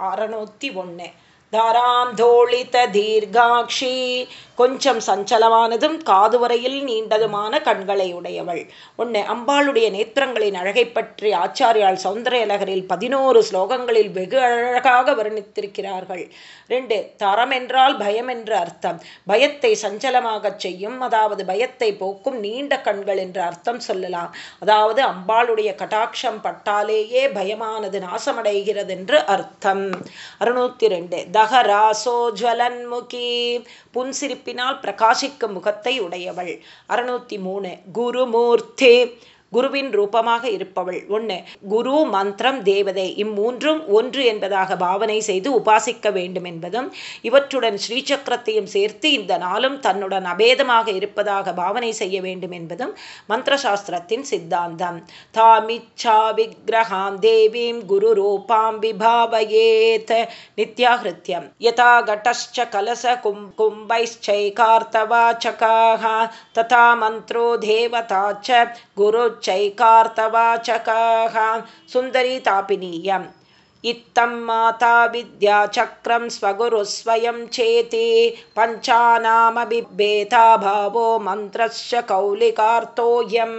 அறநூற்றி ஒன்று தாராம் தோழித தீர்காட்சி. கொஞ்சம் சஞ்சலமானதும் காது வரையில் நீண்டதுமான கண்களை உடையவள். ஒன்று அம்பாளுடைய நேத்திரங்களின் அழகை பற்றி ஆச்சாரியால் சௌந்தரலகரில் பதினோரு ஸ்லோகங்களில் வெகு அழகாக வர்ணித்திருக்கிறார்கள். ரெண்டு தரம் என்றால் பயம் என்று அர்த்தம். பயத்தை சஞ்சலமாகச் செய்யும் அதாவது பயத்தை போக்கும் நீண்ட கண்கள் என்று அர்த்தம் சொல்லலாம். அதாவது அம்பாளுடைய கட்டாட்சம் பட்டாலேயே பயமானது நாசமடைகிறது என்று அர்த்தம். அறுநூத்தி ரெண்டு தகராசோஜ்வலன்முகி புன்சிரிப்பினால் பிரகாசிக்கும் முகத்தை உடையவள். அறுநூத்தி மூணு. குருமூர்த்தி. குருவின் ரூபமாக இருப்பவள். ஒன்று குரு மந்திரம் தேவதை இம்மூன்றும் ஒன்று என்பதாக பாவனை செய்து உபாசிக்க வேண்டும் என்பதும் இவற்றுடன் ஸ்ரீசக்கரத்தையும் சேர்த்து இந்த நாளும் தன்னுடன் அபேதமாக இருப்பதாக பாவனை செய்ய வேண்டும் என்பதும் மந்திரசாஸ்திரத்தின் சித்தாந்தம். தாமிச்சா விக்கிரகாம் தேவீம் குரு ரூபாம் விபாவயேத் நித்யாகிருத்தியம் யதா கட்டஸ்ச கலச கும் கும்பைச்சைகார்த்தவாச்சகாக ததா மந்திரோ தேவதாச்ச गुरुचैकार्तवाचकाः सुन्दरी तापिनीयम्। इत्थं माता विद्याचक्रं स्वगुरुः स्वयं चेति पञ्चानामभिभेदाभावो मन्त्रस्य कौलिकार्थोऽयं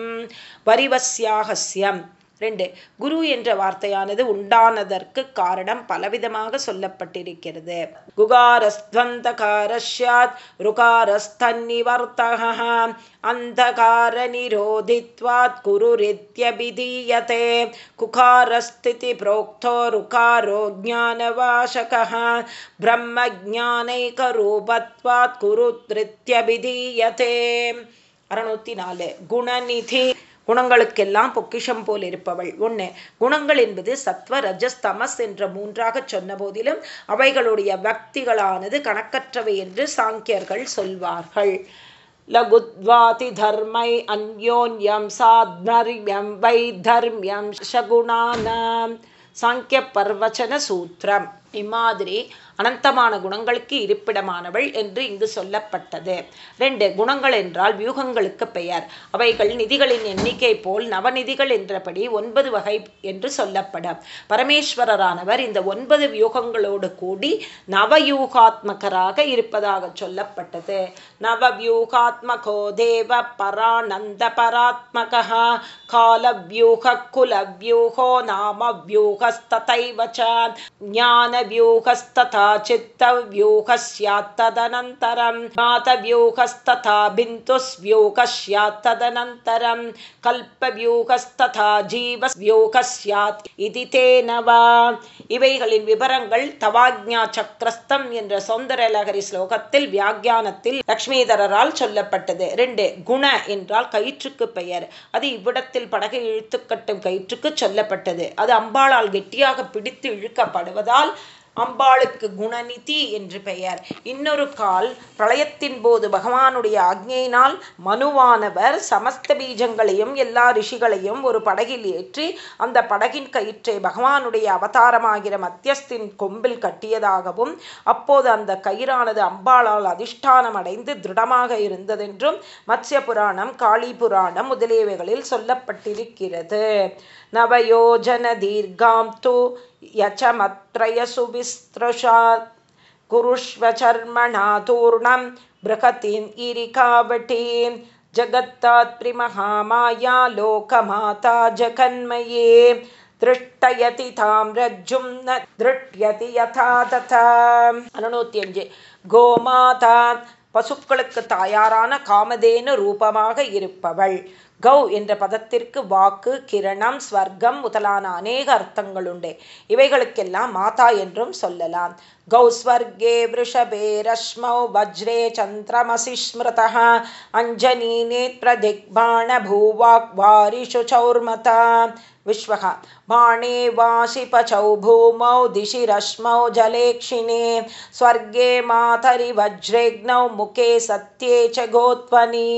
वरिवस्याहस्यम् ரெண்டு குரு என்ற வார்த்தையானது உண்டானதற்கு காரணம் பலவிதமாக சொல்லப்பட்டிருக்கிறது. குகாரஸ்துவந்தகாரஸ்யாத் ருகாரஸ்தன்னிவர்த்தக அந்தகார நிரோதித்வாத் குருரித்யபிதீயதே குகாரஸ்திதி புரோக்தோ ருகாரோ ஜானவாசகः பிரம்மஜானைகரூபத்வாத் குருத்ரித்யபிதீயதே. அறுநூத்தி நாலு குணநிதி குணங்களுக்கெல்லாம் பொக்கிஷம் போல் இருப்பவள். ஒன்று குணங்கள் என்பது சத்வ ரஜஸ் தமஸ் என்ற மூன்றாக சொன்ன போதிலும் அவைகளுடைய பக்திகளானது கணக்கற்றவை என்று சாங்கியர்கள் சொல்வார்கள். லகுத்வாதி தர்மை அந்யோன்யம் சாத்மரியம் வைத்தர்மியம் ஷகுணானாம் சாங்கிய பர்வச்சன சூத்திரம். இம்மாதிரி அனந்தமான குணங்களுக்கு இருப்பிடமானவள் என்று இங்கு சொல்லப்பட்டது. ரெண்டு குணங்கள் என்றால் வியூகங்களுக்கு பெயர். அவைகள் நிதிகளின் எண்ணிக்கை போல் நவநிதிகள் என்றபடி ஒன்பது வகை என்று சொல்லப்படும். பரமேஸ்வரரானவர் இந்த ஒன்பது வியூகங்களோடு கூடி நவயூகாத்மகராக இருப்பதாக சொல்லப்பட்டது. நவவியூகாத்மகோ தேவ பரானந்த பராத்மகா காலவியூக குலவியூகோ நாம வியூகஸ்ததைவ ஞான வியூகஸ்ததா चित्तव्यूहः स्यात् तदनन्तरं ज्ञातव्यूहस्तथा बिन्दुस्व्यूहः स्यात् तदनन्तरं கல்பவியூகஸ்ததா ஜீவஸ்வியூக ஸ்யாத் இது தேனவா இவைகளின் விவரங்கள் தவாக்ஞா சக்கரஸ்தம் என்ற சௌந்தரலகரி ஸ்லோகத்தில் வியாக்கியானத்தில் லக்ஷ்மிதரரால் சொல்லப்பட்டது. ரெண்டு குண என்றால் கயிற்றுக்கு பெயர். அது இவ்விடத்தில் படகை இழுத்துக்கட்டும் கயிற்றுக்கு சொல்லப்பட்டது. அது அம்பாளால் கெட்டியாக பிடித்து இழுக்கப்படுவதால் அம்பாளுக்கு குணநிதி என்று பெயர். இன்னொரு கால் பிரளயத்தின் போது பகவானுடைய ஆக்ஞையினால் மனுவானவர் சமஸ்த பீஜங்களையும் எல்லா ரிஷிகளையும் ஒரு படகில் ஏற்றி அந்த படகின் கயிற்றை பகவானுடைய அவதாரமாகிற மத்தியஸ்தின் கொம்பில் கட்டியதாகவும் அப்போது அந்த கயிறானது அம்பாளால் அதிஷ்டானம் அடைந்து திருடமாக இருந்ததென்றும் மத்ய புராணம் காளி புராணம் முதலியவைகளில் சொல்லப்பட்டிருக்கிறது. நவயோஜன தீர்காம் து यचमत्रयसुविस्तृशात् कुरुष्व चर्मणा तूर्णं बृहतीम् इरिकावटीं जगत्तात्रिमहामाया लोकमाता जगन्मये दृष्टयति तां रज्जुं न दृट्यति यथा तथा அறுநூத்தி அஞ்சு கோமாதா பசுக்களுக்கு தாயாரான காமதேனு ரூபமாக இருப்பவள் கௌ என்ற பதத்திற்கு வாக்கு கிரணம் ஸ்வர்க்கம் முதலான அநேக அர்த்தங்கள் உண்டு இவைகளுக்கெல்லாம் மாதா என்றும் சொல்லலாம் गौ स्वर्गे वृषभे रश्मौ वज्रे चन्द्रमसि स्मृतः अञ्जनीनेत्रदिग्बाणभूवाग्वारिषु चौर्मता विश्वः। बाणे वाशिपचौ भूमौ दिशि रश्मौ जलेक्षिणे। स्वर्गे मातरि वज्रेग्नौ मुखे सत्ये च गोत्वनि।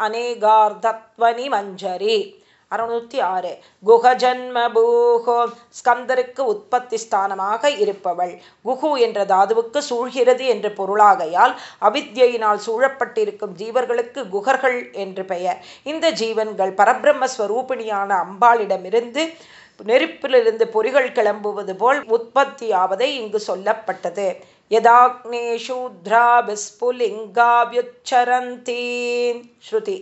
अनेगार्धत्वनि मञ्जरि அறுநூத்தி ஆறு. குகஜன்ம பூகோ ஸ்கந்தருக்கு உற்பத்தி ஸ்தானமாக இருப்பவள். குஹு என்ற தாதுவுக்கு சூழ்கிறது என்று பொருளாகையால் அவித்யினால் சூழப்பட்டிருக்கும் ஜீவர்களுக்கு குகர்கள் என்று பெயர். இந்த ஜீவன்கள் பரபிரம்மஸ்வரூபிணியான அம்பாளிடமிருந்து நெருப்பிலிருந்து பொறிகள் கிளம்புவது போல் உற்பத்தியாவதை இங்கு சொல்லப்பட்டது. யதாக்னே சூத்ரா விஸ்புலிங்காபியுச்சரந்தி ஸ்ருதி.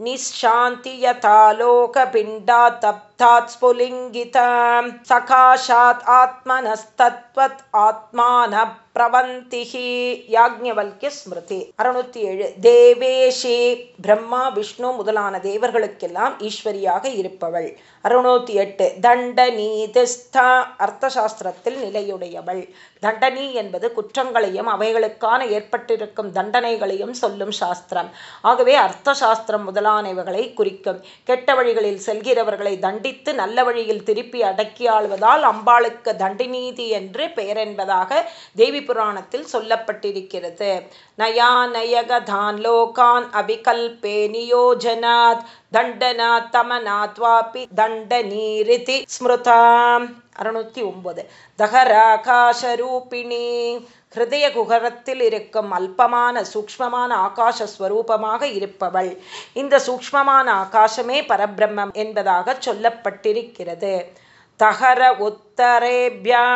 निःशान्ति यथा लोकपिण्डा तप्तात् स्फुलिङ्गितां सकाशात् आत्मनस्तत्त्वत् आत्मानः பிரவந்திஹி யாக்ஞவல்கிய ஸ்மிருதி அறுநூத்தி ஏழு தேவேஷி பிரம்மா விஷ்ணு முதலான தேவர்களுக்கெல்லாம் ஈஸ்வரியாக இருப்பவள் அறுநூத்தி எட்டு தண்டனி திஸ்தா அர்த்தசாஸ்திரத்தில் நிலையுடையவள் தண்டனி என்பது குற்றங்களையும் அவைகளுக்கான ஏற்பட்டிருக்கும் தண்டனைகளையும் சொல்லும் சாஸ்திரம் ஆகவே அர்த்த சாஸ்திரம் முதலானவைகளை குறிக்கும் கெட்ட வழிகளில் செல்கிறவர்களை தண்டித்து நல்ல வழியில் திருப்பி அடக்கி ஆள்வதால் அம்பாளுக்கு தண்டிநீதி என்று பெயர் என்பதாக தேவி புராணத்தில் சொல்லப்பட்டிருக்கிறது. நயா நயகதான் லோகான் அபிகல்பே நியோஜனாத் தண்டனாத் தமனாத்வாபி தண்டநீரிதி ஸ்மிருதாம். அறுநூத்தி ஒன்பது. தகராகாசரூபிணி ஹிருதய குகரத்தில் இருக்கும் அல்பமான சூக்மமான ஆகாசஸ்வரூபமாக இருப்பவள். இந்த சூக்மமான ஆகாசமே பரபிரம்மம் என்பதாக சொல்லப்பட்டிருக்கிறது. தகர உத்தரேபியா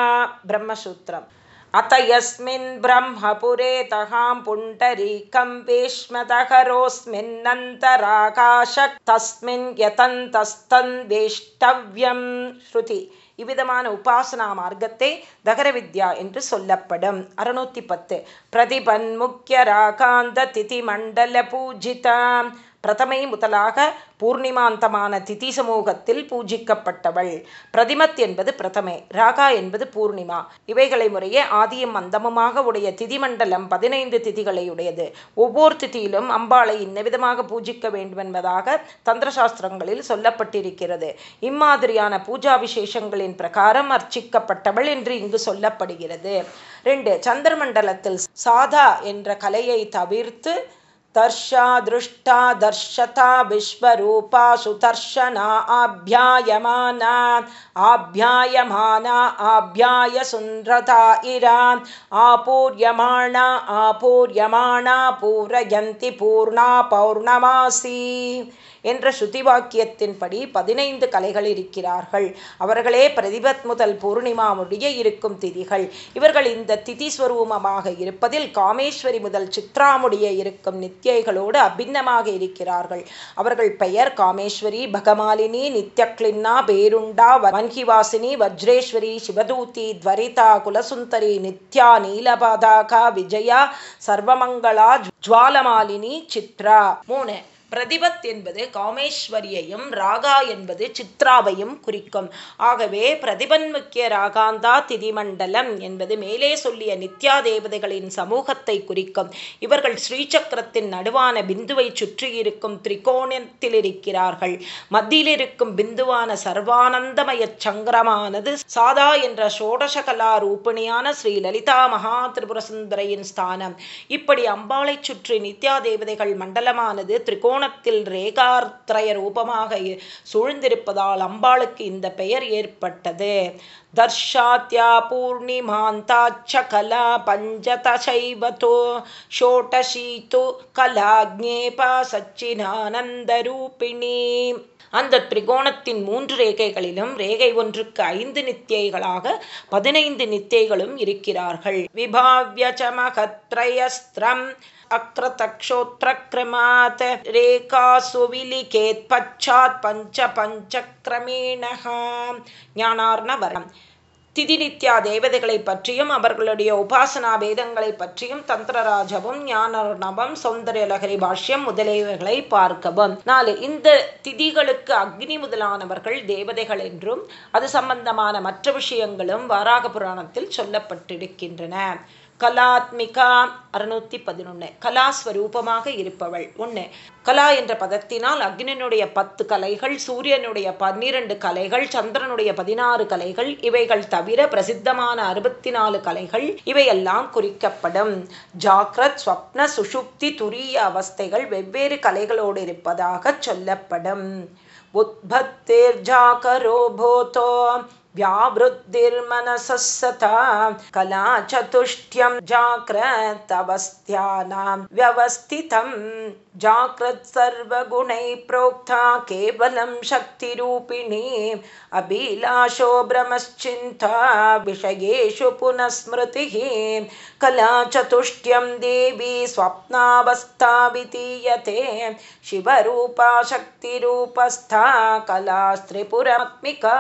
பிரம்மசூத்திரம். அத்த யஸ்மின் பிரம்மபுரே தகாம் புண்டரீகம் பீஷ்மதகரோஸ்மின்னந்தராகாஷ தஸ்மின் யதந்தஸ்தன் வேஷ்டவ்யம் ஸ்ருதி. இவ்விதமான உபாசனா மார்க்கத்தை தகர வித்யா என்று சொல்லப்படும். அறுநூத்தி பத்து. பிரதிபன் முக்கிய ராகாந்த திதி மண்டல பூஜிதாம் பிரதமை முதலாக பூர்ணிமாந்தமான திதி சமூகத்தில் பூஜிக்கப்பட்டவள். பிரதிமத் என்பது பிரதமை ராகா என்பது பூர்ணிமா. இவைகளை முறையே ஆதியும் அந்தமுமாக உடைய திதிமண்டலம் பதினைந்து திதிகளை உடையது. ஒவ்வொரு திதியிலும் அம்பாளை இன்னவிதமாக பூஜிக்க வேண்டும் என்பதாக தந்திரசாஸ்திரங்களில் சொல்லப்பட்டிருக்கிறது. இம்மாதிரியான பூஜா விசேஷங்களின் பிரகாரம் அர்ச்சிக்கப்பட்டவள் என்று இங்கு சொல்லப்படுகிறது. ரெண்டு சந்திரமண்டலத்தில் சாதா என்ற கலையை தவிர்த்து दर्शा दृष्टा दर्शता विश्वरूपा सुदर्शना आभ्यायमाना आभ्यायमाना आभ्याय सुन्द्रता इरा आपूर्यमाणा आपूर्यमाणा पूरयन्ति पूर्णा पौर्णमासी। என்ற ஸ்ருதி வாக்கியத்தின்படி பதினைந்து கலைகள் இருக்கிறார்கள். அவர்களே பிரதிபத் முதல் பூர்ணிமா முடிய இருக்கும் திதிகள். இவர்கள் இந்த திதி ஸ்வரூபமாக இருப்பதில் காமேஸ்வரி முதல் சித்ராமுடிய இருக்கும் நித்யைகளோடு அபிநமாக இருக்கிறார்கள். அவர்கள் பெயர் காமேஸ்வரி பகமாலினி நித்யக்லின்னா பேருண்டா வன்கிவாசினி வஜ்ரேஸ்வரி சிவதூதி துவரிதா குலசுந்தரி நித்யா நீலபாதாகா விஜயா சர்வமங்களா ஜுவாலமாலினி சித்ரா. மூணு. பிரதிபத் என்பது காமேஸ்வரியையும் ராகா என்பது சித்ராவையும் குறிக்கும். ஆகவே பிரதிபன் முக்கிய ராகாந்தா திதிமண்டலம் என்பது மேலே சொல்லிய நித்யா தேவதைகளின் சமூகத்தை குறிக்கும். இவர்கள் ஸ்ரீசக்கரத்தின் நடுவான பிந்துவை சுற்றி இருக்கும் திரிகோணத்தில் இருக்கிறார்கள் மத்தியில் இருக்கும் பிந்துவான சர்வானந்தமய சங்கரமானது சாதா என்ற ஷோடசகலா ரூபிணியான ஸ்ரீ லலிதா மகா திரிபுரசுந்தரையின் ஸ்தானம். இப்படி அம்பாளை சுற்றி நித்யா தேவதைகள் மண்டலமானது திரிகோண திரிகோணத்தில் ரேகார்த்திரய ரூபமாக சூழ்ந்திருப்பதால் அம்பாளுக்கு இந்த பெயர் ஏற்பட்டது. தர்ஷாத்யா பூர்ணிமாந்தாச்ச கலா பஞ்சதசைவதோ ஷோடசீது கலாக்ஞேபா சச்சினானந்தரூபிணி அந்த திரிகோணத்தின் மூன்று ரேகைகளிலும் ரேகை ஒன்றுக்கு ஐந்து நித்தியைகளாக பதினைந்து நித்தியைகளும் இருக்கிறார்கள். விபாவிய சமகத்ரயஸ்திரம் अक्रतक्षोत्रक्रमात् रेखासु विलिखेत् पश्चात् पञ्च पञ्चक्रमेणः ஞானார்ணவரம் திதி நித்யா தேவதைகளை பற்றியும் அவர்களுடைய உபாசனா வேதங்களை பற்றியும் தந்திரராஜவும் ஞானர்ணவம் சௌந்தர்யலகரி பாஷ்யம் முதலியவைகளை பார்க்கவும் நாலு இந்த திதிகளுக்கு அக்னி முதலானவர்கள் தேவதைகள் என்றும் அது சம்பந்தமான மற்ற விஷயங்களும் வாராக புராணத்தில் சொல்லப்பட்டிருக்கின்றன கலாத்மிகா அறுநூத்தி பதினொன்று கலாஸ்வரூபமாக இருப்பவள். ஒன்று கலா என்ற பதத்தினால் அக்னினுடைய பத்து கலைகள் சூரியனுடைய பன்னிரண்டு கலைகள் சந்திரனுடைய பதினாறு கலைகள் இவைகள் தவிர பிரசித்தமான அறுபத்தி நாலு கலைகள் இவையெல்லாம் குறிக்கப்படும். ஜாக்ரத் ஸ்வப்ன சுஷுப்தி துரிய அவஸ்தைகள் வெவ்வேறு கலைகளோடு இருப்பதாக சொல்லப்படும். உத்பத்தேர் ஜாகரோ போதோ व्यावृद्धिर्मनसः सता कलाचतुष्टयं जाग्रतवस्थानां व्यवस्थितम् जाकृत् सर्वगुणैः प्रोक्ता केवलं शक्तिरूपिणी अभिलाषो भ्रमश्चिन्ता विषयेषु पुनः स्मृतिः कलाचतुष्टयं देवी स्वप्नावस्था वितीयते शिवरूपा शक्तिरूपस्था कलास्त्रिपुरात्मिका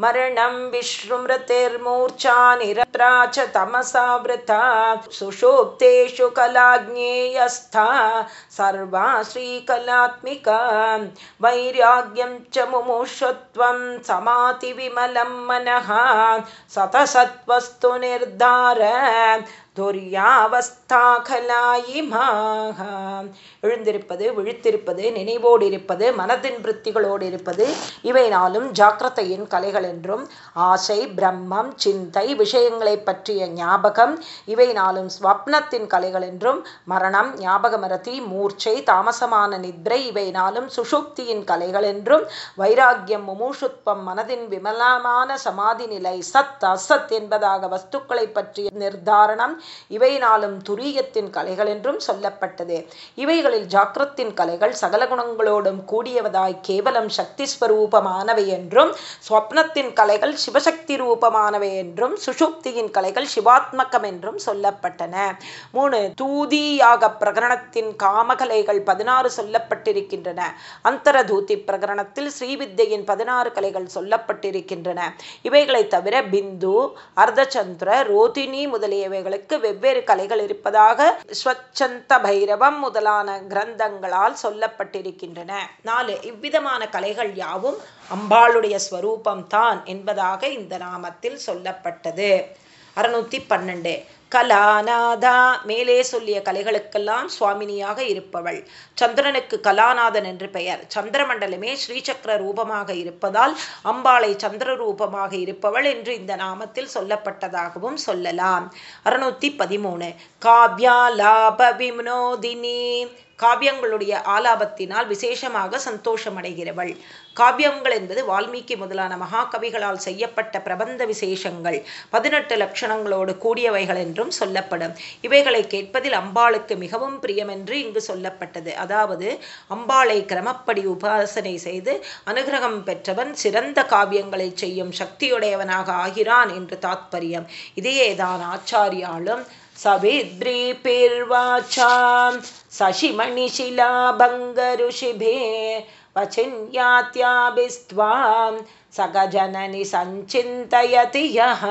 मरणं विश्रुमृतिर्मूर्च्छा निरत्रा च तमसावृता सुषुप्तेषु कलाज्ञेयस्था सर्वा श्रीकलात्मिका वैराग्यं च मुमुषुत्वं समातिविमलं मनः सतसत्वस्तु निर्धार துரியாவஸ்தாகலாயிமாக எழுந்திருப்பது விழித்திருப்பது நினைவோடு இருப்பது மனதின் விற்த்திகளோடு இருப்பது இவை நாளும் ஜாக்கிரதையின் கலைகள் என்றும் ஆசை பிரம்மம் சிந்தை விஷயங்களை பற்றிய ஞாபகம் இவை நாளும் ஸ்வப்னத்தின் கலைகள் என்றும் மரணம் ஞாபகமரதி மூர்ச்சை தாமசமான நித்ரை இவை நாளும் சுஷுப்தியின் கலைகள் என்றும் வைராக்கியம் முமூஷுத்வம் மனதின் விமலமான சமாதி நிலை சத் அசத் என்பதாக வஸ்துக்களை பற்றிய நிர்தாரணம் இவை நாளும் துரியத்தின் கலைகள் என்றும் சொல்லப்பட்டது. இவைகளில் ஜாக்கிரத்தின் கலைகள் சகல குணங்களோடும் கூடியவதாய் கேவலம் சக்தி ஸ்வரூபமானவை என்றும் ஸ்வப்னத்தின் கலைகள் சிவசக்தி ரூபமானவை என்றும் சுஷுப்தியின் கலைகள் சிவாத்மகம் என்றும் சொல்லப்பட்டன. மூணு தூதியாக பிரகரணத்தின் காமகலைகள் பதினாறு சொல்லப்பட்டிருக்கின்றன. அந்தரதூதி பிரகரணத்தில் ஸ்ரீவித்தையின் பதினாறு கலைகள் சொல்லப்பட்டிருக்கின்றன. இவைகளை தவிர பிந்து அர்த்தச்சந்திர ரோதினி முதலியவைகளுக்கு வெவ்வேறு கலைகள் இருப்பதாக ஸ்வச்சந்த பைரவம் முதலான கிரந்தங்களால் சொல்லப்பட்டிருக்கின்றன. நாலு இவ்விதமான கலைகள் யாவும் அம்பாளுடைய ஸ்வரூபம்தான் என்பதாக இந்த நாமத்தில் சொல்லப்பட்டது. அறுநூத்தி பன்னெண்டு கலாநாதா. மேலே சொல்லிய கலைகளுக்கெல்லாம் சுவாமினியாக இருப்பவள். சந்திரனுக்கு கலாநாதன் என்று பெயர். சந்திரமண்டலமே ஸ்ரீசக்கர ரூபமாக இருப்பதால் அம்பாளை சந்திர ரூபமாக இருப்பவள் என்று இந்த நாமத்தில் சொல்லப்பட்டதாகவும் சொல்லலாம். அறுநூத்தி பதிமூணு. காவ்யா லாப வினோதினி. காவியங்களுடைய ஆலாபத்தினால் விசேஷமாக சந்தோஷமடைகிறவள். காவியங்கள் என்பது வால்மீகி முதலான மகாகவிகளால் செய்யப்பட்ட பிரபந்த விசேஷங்கள். பதினெட்டு லட்சணங்களோடு கூடியவைகள் என்றும் சொல்லப்படும். இவைகளை கேட்பதில் அம்பாளுக்கு மிகவும் பிரியம் என்று இங்கு சொல்லப்பட்டது. அதாவது அம்பாளை கிரமப்படி உபாசனை செய்து அனுகிரகம் பெற்றவன் சிறந்த காவியங்களை செய்யும் சக்தியுடையவனாக ஆகிறான் என்று தாத்பரியம். இதையேதான் ஆச்சாரியாலும் सविद्रीपिर्वाचां शशिमणिशिलाभङ्गऋषिभे वचिन्यात्याभिस्त्वां सगजननि सञ्चिन्तयति यः।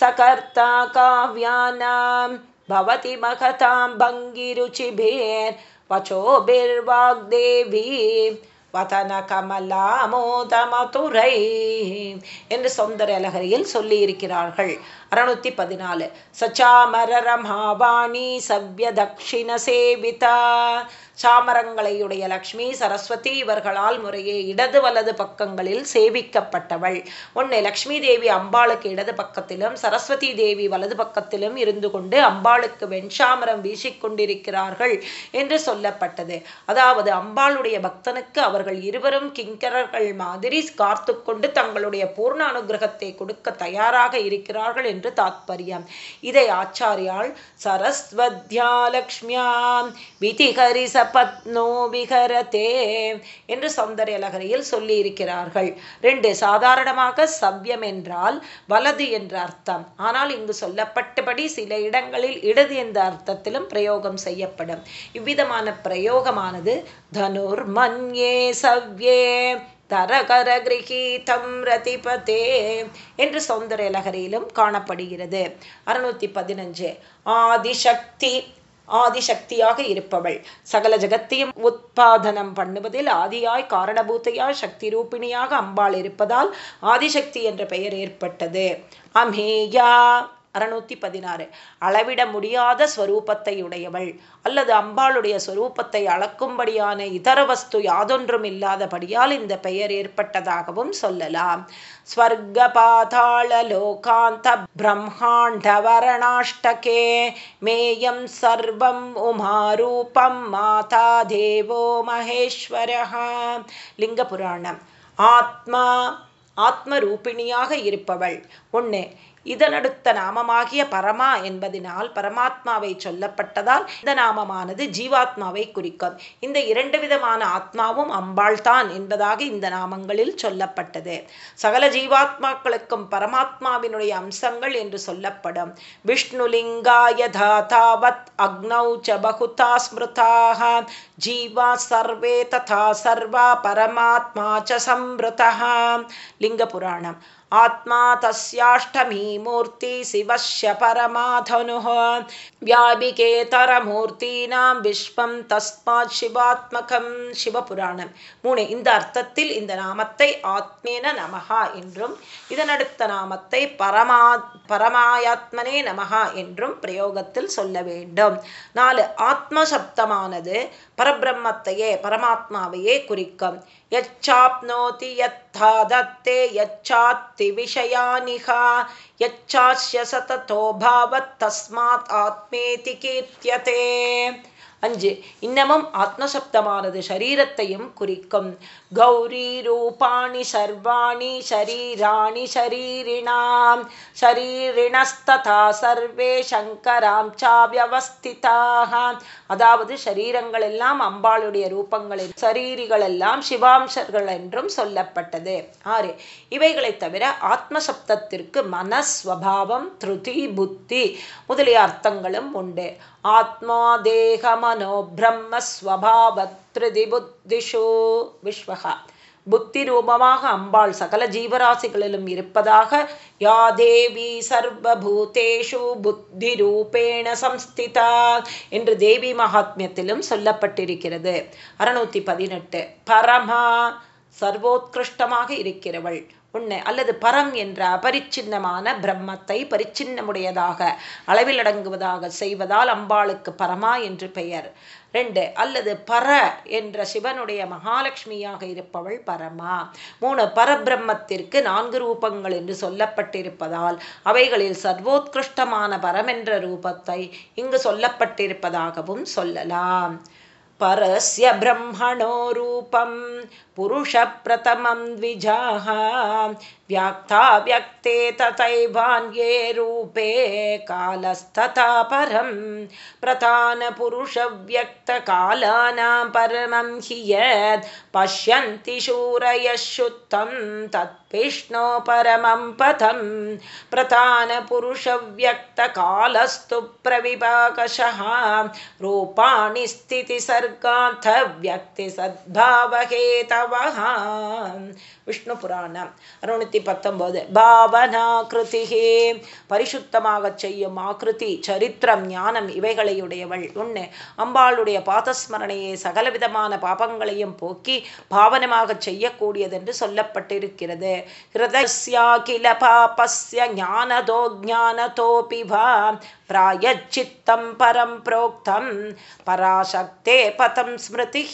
सकर्ता काव्यानां भवति महतां भङ्गिरुचिभिर्वचोभिर्वाग्देवी வதன கமலாமோதமதுரை என்று சௌந்தரலகரியில் சொல்லியிருக்கிறார்கள். அறுநூத்தி பதினாலு சச்சாமரமாவாணி சவ்ய தக்ஷிண சேவிதா சாமரங்களையுடைய லக்ஷ்மி சரஸ்வதி இவர்களால் முறையே இடது வலது பக்கங்களில் சேவிக்கப்பட்டவள். ஒன்று லக்ஷ்மி தேவி அம்பாளுக்கு இடது பக்கத்திலும் சரஸ்வதி தேவி வலது பக்கத்திலும் இருந்து கொண்டு அம்பாளுக்கு வெண்சாமரம் வீசிக்கொண்டிருக்கிறார்கள் என்று சொல்லப்பட்டது. அதாவது அம்பாளுடைய பக்தனுக்கு அவர்கள் இருவரும் கிங்கரர்கள் மாதிரி காத்து கொண்டு தங்களுடைய பூர்ண அனுகிரகத்தை கொடுக்க தயாராக இருக்கிறார்கள் என்று தாத்பரியம். இதை ஆச்சாரியால் சரஸ்வத்யா லக்ஷ்மியாம் விதிகரி பத்னோ விகரதே என்று சௌந்தர்யலகரியில் சொல்லி சொல்லியிருக்கிறார்கள் ரெண்டு சாதாரணமாக சவ்யம் என்றால் வலது என்ற அர்த்தம் ஆனால் இங்கு சொல்லப்பட்டபடி சில இடங்களில் இடது என்ற அர்த்தத்திலும் பிரயோகம் செய்யப்படும் இவ்விதமான பிரயோகமானது தனுர் மன்யே சவ்யே தரகர கிரகீதம் ரதிபதே என்று சௌந்தர்யலகரியிலும் காணப்படுகிறது அறுநூத்தி பதினஞ்சு ஆதிசக்தி ஆதிசக்தியாக இருப்பவள். சகல ஜகத்தையும் உத்பாதனம் பண்ணுவதில் ஆதியாய் காரணபூத்தையாய் சக்தி ரூபிணியாக அம்பாள் இருப்பதால் ஆதிசக்தி என்ற பெயர் ஏற்பட்டது. அமேயா அறுநூத்தி பதினாறு. அளவிட முடியாத ஸ்வரூபத்தை உடையவள். அல்லது அம்பாளுடைய ஸ்வரூபத்தை அளக்கும்படியான இதர வஸ்து யாதொன்றும் இல்லாதபடியால் இந்த பெயர் ஏற்பட்டதாகவும் சொல்லலாம். ஸ்வர்க பாதாள லோகாந்த பிரம்மாண்டவரணாஷ்டகே மேயம் சர்வம் உமாரூபம் மாதா தேவோ மகேஸ்வரஹா. லிங்க புராணம் ஆத்மா ஆத்ம ரூபிணியாக இருப்பவள். ஒன்று இதனடுத்த நாமமாகிய பரமா என்பதனால் பரமாத்மாவை சொல்லப்பட்டதால் இந்த நாமமானது ஜீவாத்மாவை குறிக்கும். இந்த இரண்டு விதமான ஆத்மாவும் அம்பாள் தான் என்பதாக இந்த நாமங்களில் சொல்லப்பட்டது. சகல ஜீவாத்மாக்களுக்கும் பரமாத்மாவினுடைய அம்சங்கள் என்று சொல்லப்படும். விஷ்ணுலிங்காய தாதாவத் அக்னௌ ச பகுதா ஸ்மிருதாக ஜீவா சர்வே ததா சர்வா பரமாத்மா ச சம்ருதா லிங்க புராணம். आत्मा तस्याष्टमी मूर्ति शिवस्य परमाधनुः வியாபிகேதரமூர்த்தீனாம் விஸ்வம் தஸ்மாத் சிவாத்மகம் சிவபுராணம் மூணு இந்த அர்த்தத்தில் இந்த நாமத்தை ஆத்மேன நமகா என்றும் இதனடுத்த நாமத்தை பரமா பரமாயாத்மனே நமகா என்றும் பிரயோகத்தில் சொல்ல வேண்டும் நாலு ஆத்ம சப்தமானது பரபிரம்மத்தையே பரமாத்மாவையே குறிக்கும் यच्चाप्नोति यत्था दत्ते यच्चात्ति विषयानिहा यच्चास्य सततो भावत् आत्मेति कीर्त्यते அஞ்சு இன்னமும் ஆத்மசப்தமானது சரீரத்தையும் குறிக்கும் கௌரி ரூபாணி சர்வாணி சரீராணி ஷரீரிணாம். ஷரீரிணஸ்ததா சர்வே சங்கராம் சாவியவஸ்திதாக அதாவது சரீரங்கள் எல்லாம் அம்பாளுடைய ரூபங்களில் சரீரிகள் எல்லாம் சிவாம்சர்கள் என்றும் சொல்லப்பட்டது. ஆறு இவைகளை தவிர ஆத்மசப்தத்திற்கு மனஸ்வபாவம் திருதி புத்தி முதலிய அர்த்தங்களும் உண்டு. ஆத்மா தேகமனோ பிரம்மஸ்வபாவத் புத்திஷு விஸ்வகா புத்தி ரூபமாக அம்பாள் சகல ஜீவராசிகளிலும் இருப்பதாக யா தேவி சர்வபூதேஷு புத்தி ரூபேண சம்ஸ்திதா என்று தேவி மகாத்மியத்திலும் சொல்லப்பட்டிருக்கிறது. அறுநூத்தி பதினெட்டு. பரமா சர்வோத்கிருஷ்டமாக இருக்கிறவள். உன்னை அல்லது பரம் என்ற அபரிச்சின்னமான பிரம்மத்தை பரிச்சின்னமுடையதாக அளவில் அடங்குவதாக செய்வதால் அம்பாளுக்கு பரமா என்று பெயர். ரெண்டு அல்லது பர என்ற சிவனுடைய மகாலட்சுமியாக இருப்பவள் பரமா. மூணு பரபிரம்மத்திற்கு நான்கு ரூபங்கள் என்று சொல்லப்பட்டிருப்பதால் அவைகளில் சர்வோத்கிருஷ்டமான பரமென்ற ரூபத்தை இங்கு சொல்லப்பட்டிருப்பதாகவும் சொல்லலாம். பரஸ்ய பிரம்மணோ ரூபம். पुरुषप्रथमं द्विजाः। व्याक्ता व्यक्ते तथैवान्ये रूपे कालस्तथा परं। प्रधानपुरुषव्यक्तकालानां परमं हि यत् पश्यन्ति शूरयः शुद्धं तत्विष्णो परमं पथं प्रधानपुरुषव्यक्तकालस्तु प्रविभाकशः रूपाणि स्थितिसर्गार्थव्यक्तिसद्भावहेतवः விஷ்ணு புராணம் அறுநூத்தி பத்தொன்பது. பாவனா பரிசுத்தமாக செய்யும் ஆக்கிருதி சரித்திரம் ஞானம் இவைகளையுடையவள். ஒன்று அம்பாளுடைய பாதஸ்மரணையை சகலவிதமான பாபங்களையும் போக்கி பாவனமாக செய்யக்கூடியதென்று சொல்லப்பட்டிருக்கிறது. ஹிருதஸ்யா கில பாபஸ்ய ஞானதோ ஜானதோபி வா. பிராயச்சித்தம் பரம் புரோக்தம். பராசக்தே பதம் ஸ்மிருதி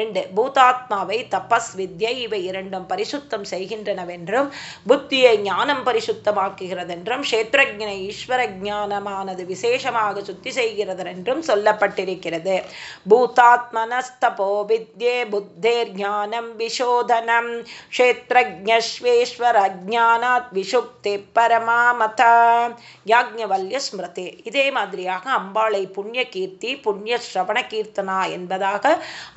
ரெண்டு பூதாத்மாவை தபஸ் வித்யை இவை இரண்டும் பரிசுத்தம் செய்கின்றனவென்றும் புத்தியை ஞானம் பரிசுத்தமாக்குகிறதென்றும் கஷேத்திரஜனை ஈஸ்வர ஜானமானது விசேஷமாக சுத்தி செய்கிறதென்றும் சொல்லப்பட்டிருக்கிறது. பூதாத்மனஸ்தபோ வித்யே புத்தேர் ஞானம் விஷோதனம் க்ஷேத்ரஜஸ்வேஸ்வர அஜானாத் விஷுக்தி பரமாமதா. யாக்ஞவல்ய ஸ்மிருதி. இதே மாதிரியாக அம்பாளை புண்ணிய கீர்த்தி புண்ணிய ஸ்ரவண கீர்த்தனா என்பதாக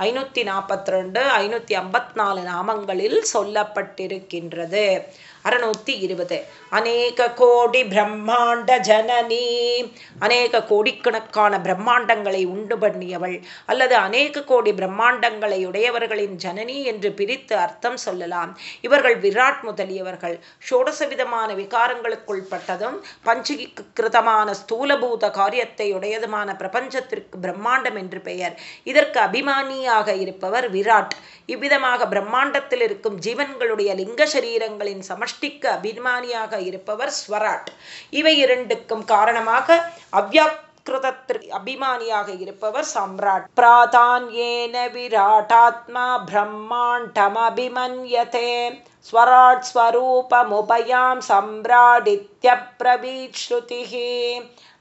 ஐநூத்தி நாற்பத்தி ரெண்டு ஐநூற்றி ஐம்பத்தி நாலு நாமங்களில் சொல்லப்பட்டிருக்கின்றது. அறுநூத்தி இருபது. அநேக கோடி பிரம்மாண்ட ஜனனி அநேக கோடிக்கணக்கான பிரம்மாண்டங்களை உண்டு பண்ணியவள் அல்லது அநேக கோடி பிரம்மாண்டங்களை உடையவர்களின் ஜனனி என்று பிரித்து அர்த்தம் சொல்லலாம். இவர்கள் விராட் முதலியவர்கள். ஷோடச விதமான விகாரங்களுக்குள்பட்டதும் பஞ்சகிருதமான ஸ்தூலபூத காரியத்தை உடையதுமான பிரபஞ்சத்திற்கு பிரம்மாண்டம் என்று பெயர். இதற்கு அபிமானியாக இருப்பவர் விராட். இவ்விதமாக பிரம்மாண்டத்தில் இருக்கும் ஜீவன்களுடைய லிங்க சரீரங்களின் சமஷ்டிக்கு அபிமானியாக இருப்பவர் ஸ்வராட். இவை இரண்டுக்கும் காரணமாக அவ்யா கிருதத்திற்கு அபிமானியாக இருப்பவர் சம்ராட். பிராதான்யேன விராட்டாத்மா பிரம்மாண்டம் அபிமன்யதே ஸ்வராட் ஸ்வரூபமுபயாம் சம்ராடித்ய பிரபீஸ்ருதிஹி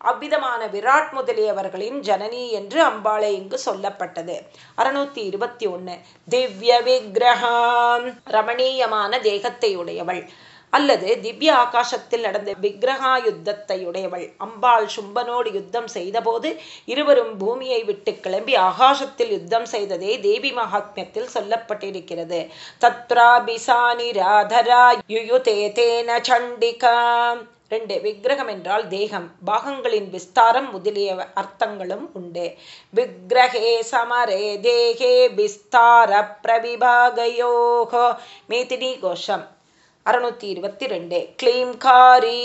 அவ்விதமான விராட் முதலியவர்களின் ஜனனி என்று அம்பாளை இங்கு சொல்லப்பட்டது. அறுநூத்தி இருபத்தி ஒன்னு திவ்ய விக்கிரகாம் ரமணீயமான தேகத்தை உடையவள். அல்லது திவ்ய ஆகாசத்தில் நடந்த விக்கிரகா யுத்தத்தை உடையவள் அம்பாள் சும்பனோடு யுத்தம் செய்தபோது இருவரும் பூமியை விட்டு கிளம்பி ஆகாசத்தில் யுத்தம் செய்ததே தேவி மகாத்மியத்தில் சொல்லப்பட்டிருக்கிறது. தத்ராபிசானி ராதரா யுயுதே தேன சண்டிகா. ரெண்டு விக்கிரகம் என்றால் தேகம். பாகங்களின் விஸ்தாரம் முதலிய அர்த்தங்களும் உண்டு. விக்கிரகே சமரே தேகே விஸ்தார பிரவிபாகயோகோ மேதினி கோஷம். அறுநூத்தி இருபத்தி ரெண்டு. கிளீம்காரி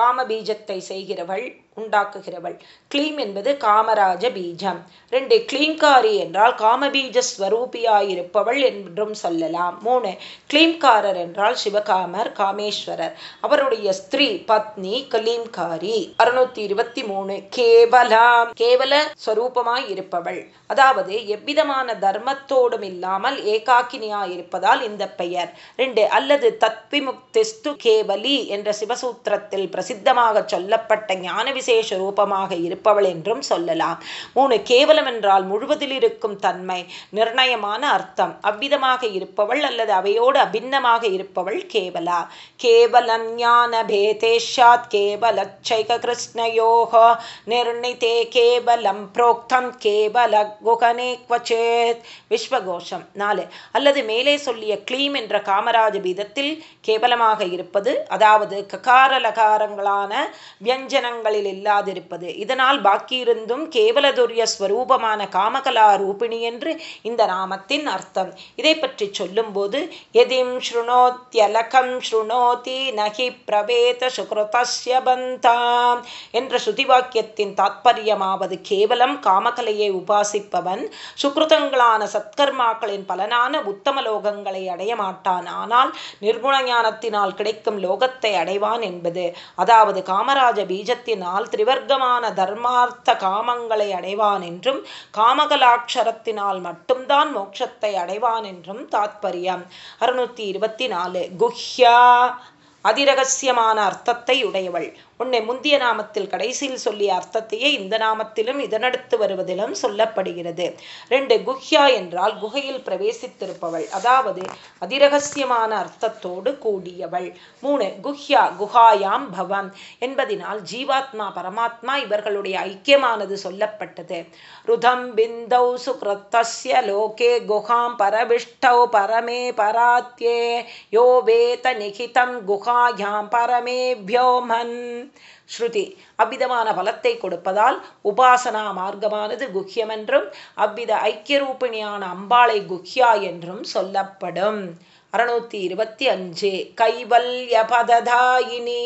காமபீஜத்தை செய்கிறவள் உண்டாக்குகிறவள். கிளீம் என்பது காமராஜ பீஜம். ரெண்டு கிளீம்காரி என்றால் காமபீஜ ஸ்வரூபியாயிருப்பவள் என்றும் சொல்லலாம். மூணு கிளீம்காரர் என்றால் சிவகாமர் காமேஸ்வரர். அவருடைய ஸ்திரீ பத்னி கலீம்காரி அறுநூத்தி இருபத்தி மூணு கேவலாம். கேவல ஸ்வரூபமாய் இருப்பவள் அதாவது எவ்விதமான தர்மத்தோடும் இல்லாமல் ஏகாக்கினியாயிருப்பதால் இந்த பெயர். ரெண்டு அல்லது தத்விமுக்திஸ்து கேவலி என்ற சிவசூத்திரத்தில் பிரசித்தமாக சொல்லப்பட்ட ஞான விசேஷ ரூபமாக இருப்பவள் என்றும் சொல்லலாம். மூணு கேவலம் என்றால் முழுவதில் இருக்கும் தன்மை நிர்ணயமான அர்த்தம். அவ்விதமாக இருப்பவள் அல்லது அவையோடு அபின்னமாக இருப்பவள் கேவலா. கேவலம் ஞான பேதேஷாத் கேவலச்சைக கிருஷ்ணயோக நிர்ணிதே கேவலம் புரோக்தம் கேவல குகனே குவச்சேத் விஸ்வகோஷம். நாலு. அல்லது மேலே சொல்லிய க்ளீம் என்ற காமராஜ பீதத்தில் கேவலமாக இருப்பது அதாவது ககார லகாரங்களான வியஞ்சனங்களில் இல்லாதிருப்பது. இதனால் பாக்கியிருந்தும் கேவலதுரிய ஸ்வரூபமான காமகலா ரூபிணி என்று இந்த நாமத்தின் அர்த்தம். இதை பற்றி சொல்லும்போது எதிம் ஸ்ருணோத்யலகம் ஸ்ருணோதி நகி பிரவேத சுக்ருதஸ்ய பந்தாம் என்ற ஸ்ருதிவாக்கியத்தின் தாத்பரியமாவது கேவலம் காமகலையை உபாசிப்பவன் சுக்ருதங்களான சத்கர்மாக்களின் பலனான உத்தம லோகங்களை அடைய மாட்டான். ஆனால் நிர்குண ஞானத்தினால் கிடைக்கும் லோகத்தை அடைவான் என்பது. அதாவது காமராஜ பீஜத்தினால் திரிவர்க்கமான தர்மார்த்த காமங்களை அடைவான் என்றும் காமகலாட்சரத்தினால் மட்டும்தான் மோட்சத்தை அடைவான் என்றும் தாத்பரியம். அறுநூத்தி இருபத்தி நாலு. குஹ்யா அதிரகசியமான அர்த்தத்தை உடையவள். உன்னை முந்திய நாமத்தில் கடைசியில் சொல்லிய அர்த்தத்தையே இந்த நாமத்திலும் இதனடுத்து வருவதிலும் சொல்லப்படுகிறது. ரெண்டு குஹ்யா என்றால் குகையில் பிரவேசித்திருப்பவள். அதாவது அதிரகசியமான அர்த்தத்தோடு கூடியவள். மூணு குஹ்யா குஹாயாம் பவம் என்பதினால் ஜீவாத்மா பரமாத்மா இவர்களுடைய ஐக்கியமானது சொல்லப்பட்டது. ருதம் பிந்தௌ சுக்ரத்தஸ்ய லோகே குஹாம் பரவிஷ்டௌ பரமே பராத்யே யோ வேத நிகிதம் குஹாயாம் பரமேபியோமன் ஸ்ருதி அவ்விதமான பலத்தை கொடுப்பதால் உபாசனா மார்க்கமானது குஹ்யமென்றும் அவ்வித ஐக்கியரூபிணியான அம்பாளை குஹ்யா என்றும் சொல்லப்படும். அறுநூத்தி இருபத்தி அஞ்சு கைவல்ய பததாயினி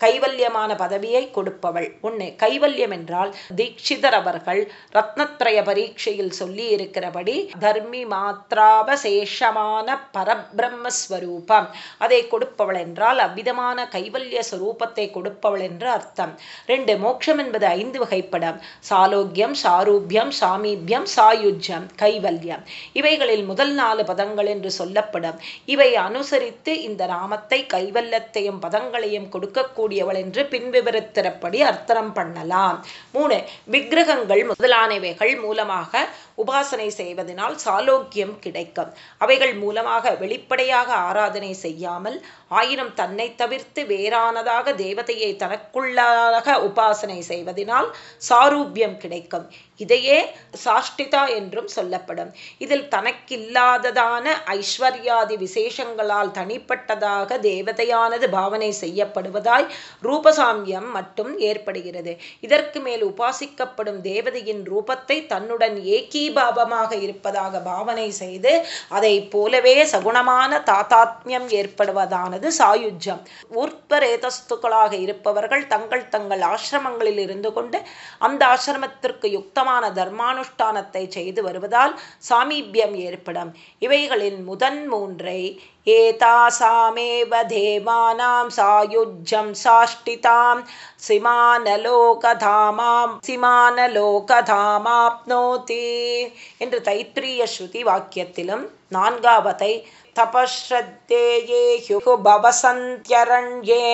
கைவல்யமான பதவியை கொடுப்பவள். ஒன்று கைவல்யம் என்றால் தீட்சிதர் அவர்கள் ரத்னத்ரய பரீட்சையில் சொல்லி இருக்கிறபடி தர்மி மாத்திராவசேஷமான பரபிரம்மஸ்வரூபம். அதை கொடுப்பவள் என்றால் அவ்விதமான கைவல்ய ஸ்வரூபத்தை கொடுப்பவள் என்று அர்த்தம். ரெண்டு மோட்சம் என்பது ஐந்து வகைப்படம். சாலோக்கியம் சாரூபியம் சாமீபியம் சாயுஜ்யம் கைவல்யம். இவைகளில் முதல் நாலு பதங்கள் என்று சொல்லப்படும். இவை அனுசரித்து இந்த நாமத்தை கைவல்லத்தையும் பதங்களையும் கொடுக்கக்கூடிய கூடியவள் என்று பின்விவரித்திறப்படி அர்த்தனம் பண்ணலாம். மூணு விக்கிரகங்கள் முதலானவைகள் மூலமாக உபாசனை செய்வதனால் சாலோக்கியம் கிடைக்கும். அவைகள் மூலமாக வெளிப்படையாக ஆராதனை செய்யாமல் ஆயினும் தன்னை தவிர்த்து வேறானதாக தேவதையை தனக்குள்ளாக உபாசனை செய்வதனால் சாரூபியம் கிடைக்கும். இதையே சாஷ்டிதா என்றும் சொல்லப்படும். இதில் தனக்கில்லாததான ஐஸ்வர்யாதி விசேஷங்களால் தனிப்பட்டதாக தேவதையானது பாவனை செய்யப்படுவதாய் ரூபசாமியம் மட்டும் ஏற்படுகிறது. இதற்கு மேல் உபாசிக்கப்படும் தேவதையின் ரூபத்தை தன்னுடன் ஏகீபாவமாக இருப்பதாக பாவனை செய்து அதை போலவே சகுணமான தாத்தாத்மியம் ஏற்படுவதான ஏற்படுவதானது சாயுஜ்யம். உற்பரேதஸ்துக்களாக இருப்பவர்கள் தங்கள் தங்கள் ஆசிரமங்களில் இருந்து கொண்டு அந்த ஆசிரமத்திற்கு யுக்தமான தர்மானுஷ்டானத்தை செய்து வருவதால் சாமீபியம் ஏற்படும். இவைகளின் முதன் மூன்றை ஏதாசாமேவ தேவானாம் சாயுஜ்யம் சாஷ்டிதாம் சிமானலோகதாமாம் சிமானலோகதாமாப்னோதி. என்று தைத்திரிய ஸ்ருதி வாக்கியத்திலும் நான்காவதை तपश्रद्धे ये ह्युः भवसन्त्यरण्ये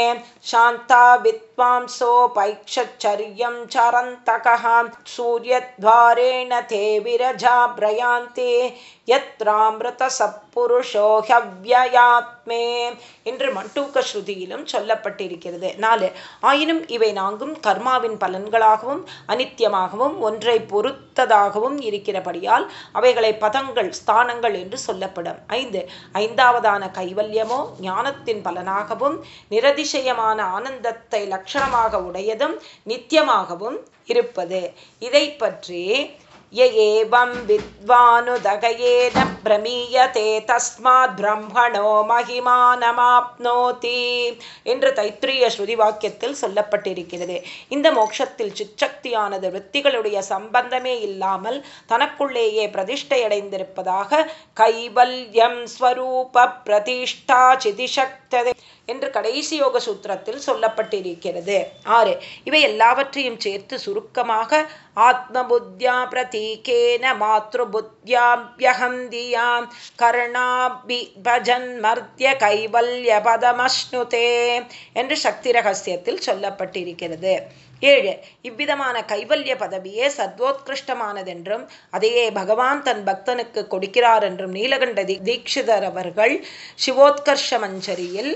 शान्ता विद्वांसोपैक्षचर्यं चरन्तकः सूर्यद्वारेण ते विरजा प्रयान्ते யத்ராமிருத சப்புருஷோ ஹவ்யயாத்மே என்று மண்டூக்க ஸ்ருதியிலும் சொல்லப்பட்டிருக்கிறது நாலு ஆயினும் இவை நான்கும் கர்மாவின் பலன்களாகவும் அனித்தியமாகவும் ஒன்றை பொறுத்ததாகவும் இருக்கிறபடியால் அவைகளை பதங்கள் ஸ்தானங்கள் என்று சொல்லப்படும் ஐந்து ஐந்தாவதான கைவல்யமோ ஞானத்தின் பலனாகவும் நிரதிசயமான நித்தியமான ஆனந்தத்தை லட்சணமாக உடையதும் நித்தியமாகவும் இருப்பது. இதை பற்றி ஏவம் வித்வானுதகையேன பிரமீயதே தஸ்மாத் பிரம்மணோ மகிமானமாப்னோதி என்று தைத்திரிய ஸ்ருதி வாக்கியத்தில் சொல்லப்பட்டிருக்கிறது. இந்த மோட்சத்தில் சிச்சக்தியானது விற்த்திகளுடைய சம்பந்தமே இல்லாமல் தனக்குள்ளேயே பிரதிஷ்டையடைந்திருப்பதாக கைவல்யம் ஸ்வரூப பிரதிஷ்டா சிதிசக்ததே என்று கடைசி யோக சூத்திரத்தில் சொல்லப்பட்டிருக்கிறது. ஆறு. இவை எல்லாவற்றையும் சேர்த்து சுருக்கமாக ஆத்ம புத்தியா பிரதீகேன மாத்ரு புத்தியாபியகந்தியாம் கர்ணாபி பஜன் மர்த்திய கைவல்ய பதமஷ்ணுதே என்று சக்தி ரகசியத்தில் சொல்லப்பட்டிருக்கிறது. ஏழு. இவ்விதமான கைவல்ய பதவியே சத்வோத்கிருஷ்டமானதென்றும் அதையே பகவான் தன் பக்தனுக்கு கொடுக்கிறார் என்றும் நீலகண்ட தீட்சிதர் அவர்கள் சிவோத்கர்ஷ மஞ்சரியில்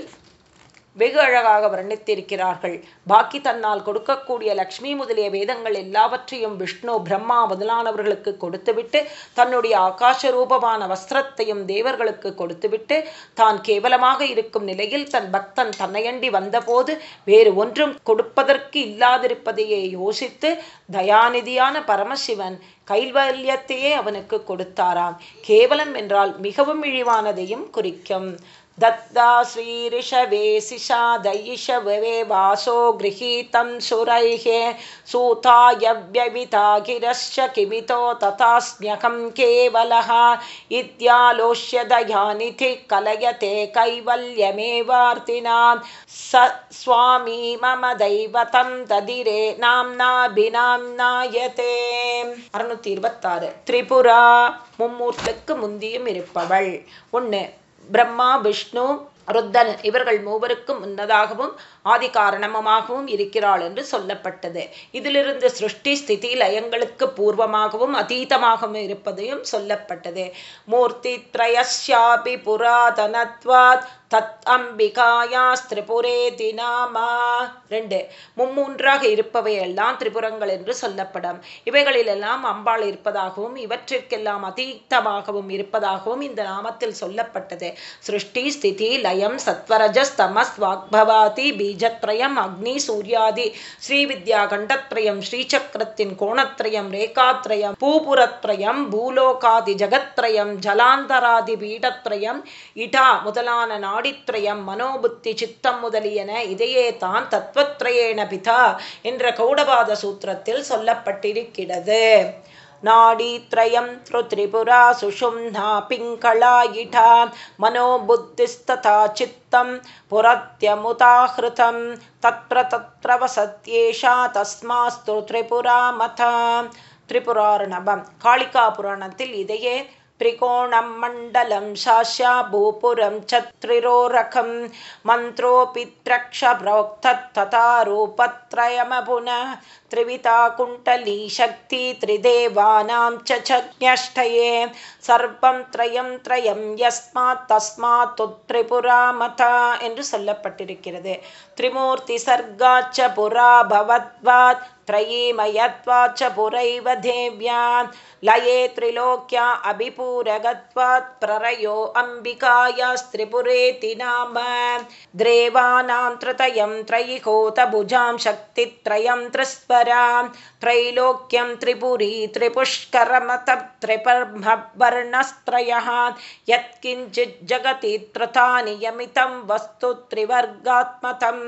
வெகு அழகாக வர்ணித்திருக்கிறார்கள். பாக்கி தன்னால் கொடுக்கக்கூடிய லக்ஷ்மி முதலிய வேதங்கள் எல்லாவற்றையும் விஷ்ணு பிரம்மா முதலானவர்களுக்கு கொடுத்துவிட்டு தன்னுடைய ஆகாச ரூபமான வஸ்திரத்தையும் தேவர்களுக்கு கொடுத்துவிட்டு தான் கேவலமாக இருக்கும் நிலையில் தன் பக்தன் தன்னையண்டி வந்தபோது வேறு ஒன்றும் கொடுப்பதற்கு இல்லாதிருப்பதையே யோசித்து தயாநிதியான பரமசிவன் கைவல்யத்தையே அவனுக்கு கொடுத்தாராம். கேவலம் என்றால் மிகவும் இழிவானதையும் குறிக்கும். दत्ता श्रीऋषवेशिषा दयिषवे वासो गृहीतं सुरैः सूतायव्यविता गिरश्च किमितो तथास्म्यहं केवलः इत्यालोष्य दयानिधिः कलयते कैवल्यमेवार्तिनां स स्वामी मम दैवतं ததிரே நாம்னாபிநாம்னாயதே அறுநூத்தி இருபத்தாறு திரிபுரா மும்மூர்த்துக்கு முந்தியும் இருப்பவள் ஒன்று பிரம்மா விஷ்ணு ருத்தன் இவர்கள் மூவருக்கும் முன்னதாகவும் ஆதி காரணமுமாகவும் இருக்கிறாள் என்று சொல்லப்பட்டது. இதிலிருந்து சிருஷ்டி ஸ்திதி லயங்களுக்கு பூர்வமாகவும் அதீதமாகவும் இருப்பதையும் சொல்லப்பட்டது. மூர்த்தி திரயஸ்யாபி புராதனத்வாத் தத் அம்பிகாயா திரிபுரே தினாமா. ரெண்டு மும்மூன்றாக இருப்பவையெல்லாம் திரிபுரங்கள் என்று சொல்லப்படும். இவைகளிலெல்லாம் அம்பாள் இருப்பதாகவும் இவற்றிற்கெல்லாம் அதீத்தமாகவும் இருப்பதாகவும் இந்த நாமத்தில் சொல்லப்பட்டது. சிருஷ்டி ஸ்திதி லயம் சத்வரஜஸ் தமஸ் வாக்பவாதி பீஜத்ரயம் அக்னி சூர்யாதி ஸ்ரீவித்யா கண்டத்ரயம் ஸ்ரீசக்கரத்தின் கோணத்ரயம் ரேகாத்ரயம் பூபுரத்ரயம் பூலோகாதி ஜகத்ரயம் ஜலாந்தராதி பீடத்ரயம் இடா முதலான நாடித்ரயம் மனோபுத்தி சித்தம் முதலியன இதையே தான் தத்வத்ரயேண பிதா என்ற கௌடபாத சூத்திரத்தில் சொல்லப்பட்டிருக்கிறது. நாடீத்ரயம் திருத்ரிபுரா சுஷும்னா பிங்களா மனோபுத்திஸ்ததா சித்தம் புரத்தியமுதாஹிருதம் தத்ர தத்ர வசத்யேஷா தஸ்மாஸ்து திரிபுரா மதா. திரிபுரார்ணபம் காளிகா புராணத்தில் இதையே त्रिकोणं मण्डलं शास्या भूपुरं च त्रिरोरखं मन्त्रोऽपि त्र्यक्षप्रोक्तत्तथा रूपत्रयमपुनः त्रिविता कुण्डली शक्ति त्रिदेवानां च न्यष्टये सर्वं त्रयं त्रयं यस्मात् तस्मात् त्रिपुरा मता என்று சொல்லப்பட்டிருக்கிறது त्रिमूर्ति सर्गाच्च पुरा भवद्वात् त्रयीमयत्वाच्च पुरैव देव्या लये त्रिलोक्या अभिपूरगत्वात् प्ररयो अम्बिकायास्त्रिपुरेति नाम द्रेवानां त्रितयं त्रयिहोतभुजां शक्तित्रयं त्रिस्वरां त्रैलोक्यं त्रिपुरी त्रिपुष्करमत त्रिपर्मवर्णस्त्रयः यत्किञ्चित् जगति त्रतानि यमितं वस्तु त्रिवर्गात्मतं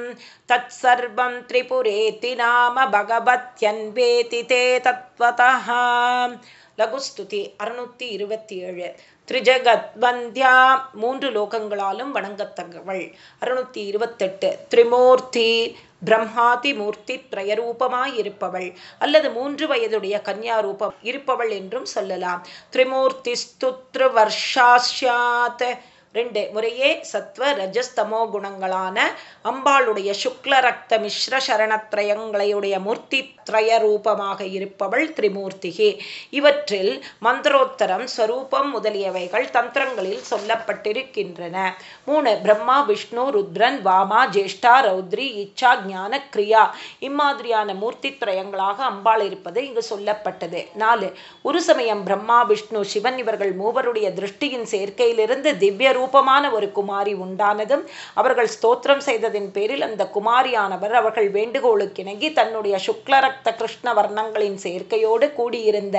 तत्सर्वं त्रिपुरेति नाम भगवत्यन्वेति ते तत्त्वतः லகுஸ்துதி அறுநூத்தி இருபத்தி ஏழு திரிஜகத் வந்தியா மூன்று லோகங்களாலும் வணங்கத்தக்கவள் அறுநூத்தி இருபத்தெட்டு திரிமூர்த்தி பிரம்மாதி மூர்த்தி திரயரூபமாயிருப்பவள் அல்லது மூன்று வயதுடைய கன்யா ரூபம் இருப்பவள் என்றும் சொல்லலாம். திரிமூர்த்தி ஸ்துத்ரு வர்ஷாஸ்யாத் ரெண்டு முறையே சத்வ ரஜஸ்தமோ குணங்களான அம்பாளுடைய சுக்ல ரக்த மிஸ்ர சரணத்ரயங்களையுடைய மூர்த்தி திரய ரூபமாக இருப்பவள் திரிமூர்த்திகி. இவற்றில் மந்திரோத்தரம் ஸ்வரூபம் முதலியவைகள் தந்திரங்களில் சொல்லப்பட்டிருக்கின்றன. மூணு பிரம்மா விஷ்ணு ருத்ரன் வாமா ஜேஷ்டா ரௌத்ரி இச்சா ஞான கிரியா இம்மாதிரியான மூர்த்தி திரயங்களாக அம்பாள் இருப்பது இங்கு சொல்லப்பட்டது. நாலு ஒரு சமயம் பிரம்மா விஷ்ணு சிவன் இவர்கள் மூவருடைய திருஷ்டியின் சேர்க்கையிலிருந்து திவ்ய ரூபமான ஒரு குமாரி உண்டானதும் அவர்கள் ஸ்தோத்திரம் செய்ததின் பேரில் அந்த குமாரியானவர் அவர்கள் வேண்டுகோளுக்கிணங்கி தன்னுடைய சுக்லரக்த கிருஷ்ண வர்ணங்களின் சேர்க்கையோடு கூடியிருந்த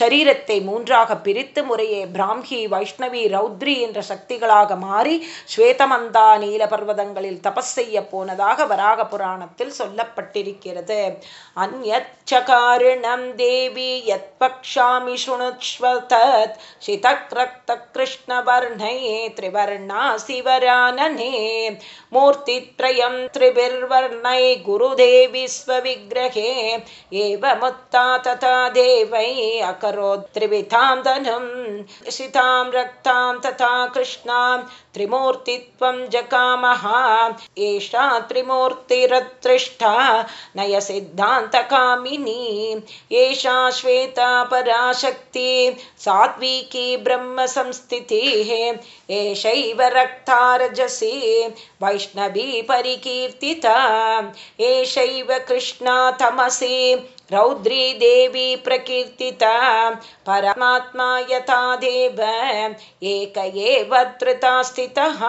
சரீரத்தை மூன்றாக பிரித்து முறையே பிராம்ஹி வைஷ்ணவி ரௌத்ரி என்ற சக்திகளாக மாறி ஸ்வேதமந்தா நீல பர்வதங்களில் தபஸ் செய்ய போனதாக வராக புராணத்தில் சொல்லப்பட்டிருக்கிறது. அந்யச்சகாரிணம் தேவி யத் பக்ஷாமி சுணுஷ்வ தத் சிதக்ரக்த கிருஷ்ணவர்ணயே त्रिवर्णा शिवरानने मूर्तित्रयं त्रिभिर्वर्णै गुरुदेवी स्वविग्रहे एव तथा देवै अकरोत् त्रिविधां धनुम् शितां रक्तां तथा कृष्णां त्रिमूर्तित्वं जकामः एषा त्रिमूर्तिरत्रिष्ठा नयसिद्धान्तकामिनी। एषा श्वेता पराशक्ति सात्विकी ब्रह्मसंस्थितिः। एषैव रक्तारजसी वैष्णवी परिकीर्तिता। एषैव कृष्णा तमसि रौद्री देवी प्रकीर्तिता। परमात्मा यथा देव एक एव धृता स्थितः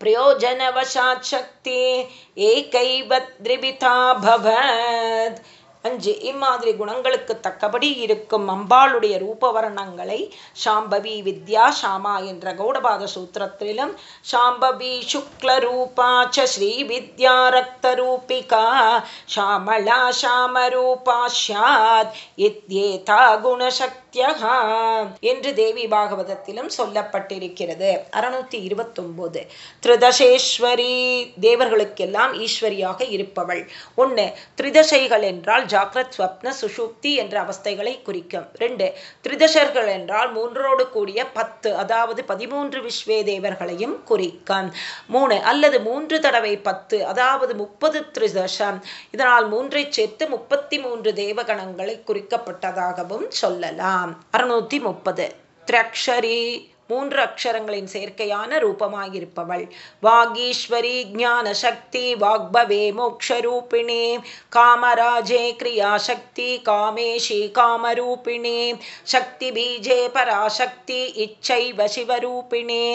प्रयोजनवशात् शक्ति एकैव द्रिविता भवत् அஞ்சு இம்மாதிரி குணங்களுக்கு தக்கபடி இருக்கும் அம்பாளுடைய ரூபவர்ணங்களை சாம்பவி வித்யா ஷாமா என்ற கௌடபாத சூத்திரத்திலும் சாம்பவி சுக்ல ரூபாச்ச ஸ்ரீ வித்யா ரக்த ரூபிகா ஷாமளா ஷாம ரூபா ஷியாத் இத்யேதா குணசக்தி என்று தேவி பாகவதத்திலும் சொல்லப்பட்டிருக்கிறது. அறுநூத்தி இருபத்தி திரிதசேஸ்வரி தேவர்களுக்கெல்லாம் ஈஸ்வரியாக இருப்பவள். ஒன்று திரிதசைகள் என்றால் ஜாக்ரத் ஸ்வப்ன சுஷுப்தி என்ற அவஸ்தைகளை குறிக்கும். ரெண்டு திரிதசர்கள் என்றால் மூன்றோடு கூடிய பத்து அதாவது பதிமூன்று விஸ்வே தேவர்களையும் குறிக்கும். மூணு அல்லது மூன்று தடவை பத்து அதாவது முப்பது திரிதசம். இதனால் மூன்றை சேர்த்து முப்பத்தி மூன்று தேவகணங்களை குறிக்கப்பட்டதாகவும் சொல்லலாம். அறுநூற்றி முப்பது திரக்ஷரி மூன்று அக்ஷரங்களின் சேர்க்கையான ரூபமாயிருப்பவள். வாகீஸ்வரி ஞான சக்தி வாக்பவே மோக்ஷரூபிணி காமராஜே கிரியாசக்தி காமேஷி காமரூபிணி சக்தி பீஜே பராசக்தி இச்சைவ சிவரூபிணி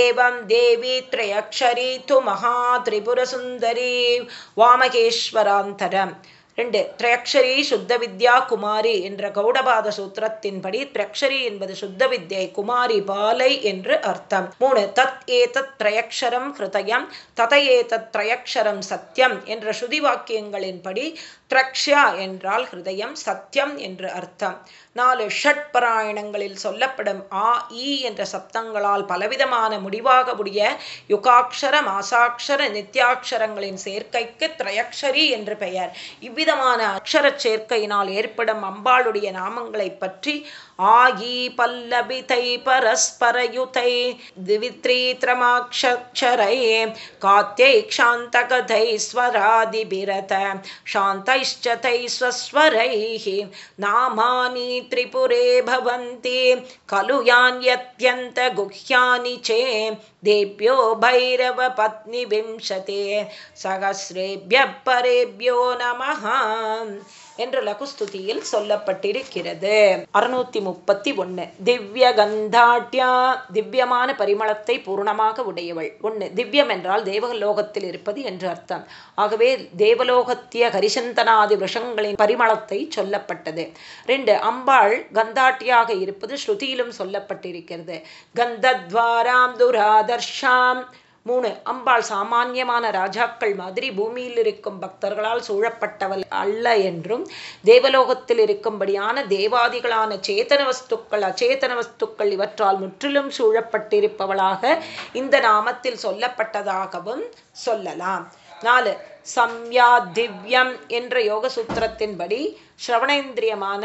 ஏவம் தேவி திரையக்ஷரி து மகா திரிபுரசுந்தரி வாமகேஸ்வராந்தரம். ரெண்டு திரையக்ஷரி சுத்த வித்யா குமாரி என்ற கௌடபாத சூத்திரத்தின்படி திரக்ஷரி என்பது சுத்த வித்யை குமாரி பாலை என்று அர்த்தம். மூணு தத் ஏதத் திரையக்ஷரம் ஹிருதயம் தத ஏதத் திரையக்ஷரம் சத்தியம் என்ற ஸ்ருதி வாக்கியங்களின்படி திரக்ஷா என்றால் ஹிருதயம் சத்தியம் என்று அர்த்தம். நாலு ஷட் பராயணங்களில் சொல்லப்படும் ஆ ஈ என்ற சப்தங்களால் பலவிதமான முடிவாக உடைய யுகாட்சர மாசாட்சர நித்யாட்சரங்களின் சேர்க்கைக்கு திரையக்ஷரி என்று பெயர். இவ்விதமான அக்ஷர சேர்க்கையினால் ஏற்படும் அம்பாளுடைய நாமங்களை பற்றி आयी आयि पल्लवितैः परस्परयुतैः द्वित्रित्रमाक्षरैः स्वरादिभिरत शान्तैश्च स्वरादिभिरथ स्वस्वरैः नामानि त्रिपुरे भवन्ति खलु यान्यत्यन्तगुह्यानि चे देभ्यो भैरवपत्निविंशते सहस्रेभ्यः परेभ्यो नमः என்று லகுஸ்துதியில் சொல்லப்பட்டிருக்கிறது அறுநூத்தி முப்பத்தி ஒன்று திவ்ய கந்தாட்யா திவ்யமான பரிமளத்தை பூர்ணமாக உடையவள் ஒன்று திவ்யம் என்றால் தேவலோகத்தில் இருப்பது என்று அர்த்தம் ஆகவே தேவலோகத்திய ஹரிசந்தனாதி விஷங்களின் பரிமளத்தை சொல்லப்பட்டது ரெண்டு அம்பாள் கந்தாட்டியாக இருப்பது ஸ்ருதியிலும் சொல்லப்பட்டிருக்கிறது கந்தத்வாராம் ஆதர்ஷாம் மூணு அம்பாள் சாமானியமான ராஜாக்கள் மாதிரி பூமியில் இருக்கும் பக்தர்களால் சூழப்பட்டவள் அல்ல என்றும் தேவலோகத்தில் இருக்கும்படியான தேவாதிகளான சேத்தன வஸ்துக்கள் அச்சேதன வஸ்துக்கள் இவற்றால் முற்றிலும் சூழப்பட்டிருப்பவளாக இந்த நாமத்தில் சொல்லப்பட்டதாகவும் சொல்லலாம். நாலு சம்யா திவ்யம் என்ற யோக சூத்திரத்தின்படி ஸ்ரவணேந்திரியமான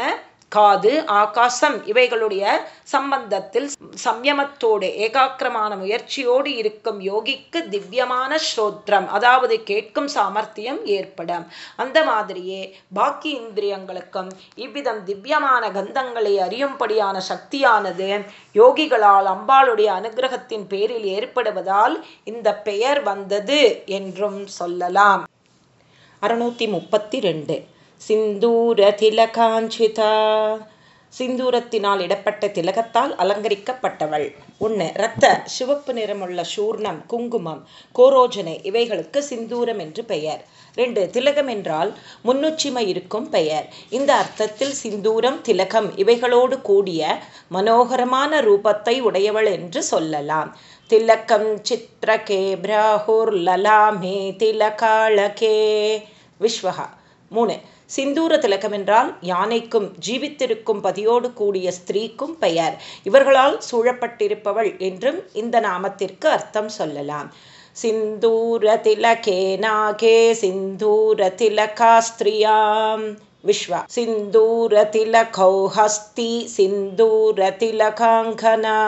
காது ஆகாசம் இவைகளுடைய சம்பந்தத்தில் சம்யமத்தோடு ஏகாக்கிரமான முயற்சியோடு இருக்கும் யோகிக்கு திவ்யமான ஸ்ரோத்ரம் அதாவது கேட்கும் சாமர்த்தியம் ஏற்படும். அந்த மாதிரியே பாக்கி இந்திரியங்களுக்கும் இவ்விதம் திவ்யமான கந்தங்களை அறியும்படியான சக்தியானது யோகிகளால் அம்பாளுடைய அனுகிரகத்தின் பேரில் ஏற்படுவதால் இந்த பெயர் வந்தது என்றும் சொல்லலாம். அறுநூற்றி முப்பத்தி ரெண்டு. சிந்தூர திலகாஞ்சிதா சிந்தூரத்தினால் இடப்பட்ட திலகத்தால் அலங்கரிக்கப்பட்டவள். ஒன்று இரத்த சிவப்பு நிறமுள்ள சூர்ணம் குங்குமம் கோரோஜனை இவைகளுக்கு சிந்தூரம் என்று பெயர். ரெண்டு திலகம் என்றால் முன்னுச்சிமை இருக்கும் பெயர். இந்த அர்த்தத்தில் சிந்தூரம் திலகம் இவைகளோடு கூடிய மனோகரமான ரூபத்தை உடையவள் என்று சொல்லலாம். திலக்கம் சித்திரகே பிராகுர் லலாமே திலகாளகே. விஸ்வகா மூணு சிந்தூர திலகம் என்றால் யானைக்கும் ஜீவித்திருக்கும் பதியோடு கூடிய ஸ்திரீக்கும் பெயர். இவர்களால் சூழப்பட்டிருப்பவள் என்றும் இந்த நாமத்திற்கு அர்த்தம் சொல்லலாம். சிந்தூர திலகே நாகே சிந்தூர திலகாஸ்திரியாம் விஸ்வா சிந்தூர திலகௌ ஹஸ்தி சிந்தூர திலகாங்கனா.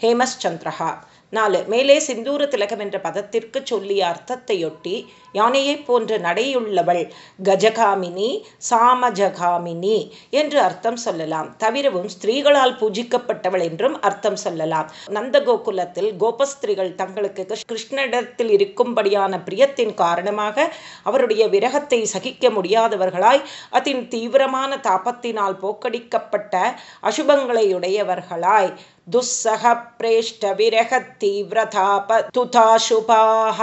ஹேமஸ்சந்திரஹா. நாலு. மேலே சிந்தூர திலகம் என்ற பதத்திற்கு சொல்லிய அர்த்தத்தையொட்டி யானையைப் போன்ற நடையுள்ளவள் கஜகாமினி சாமஜகாமினி என்று அர்த்தம் சொல்லலாம். தவிரவும் ஸ்திரீகளால் பூஜிக்கப்பட்டவள் என்றும் அர்த்தம் சொல்லலாம். நந்த கோகுலத்தில் கோபஸ்திரிகள் தங்களுக்கு கிருஷ்ணனிடத்தில் இருக்கும்படியான பிரியத்தின் காரணமாக அவருடைய விரகத்தை சகிக்க முடியாதவர்களாய் அதன் தீவிரமான தாபத்தினால் போக்கடிக்கப்பட்ட அசுபங்களை உடையவர்களாய். துஸ்ஸக பிரேஷ்ட விரக தீவிரதாப துதாசுபாக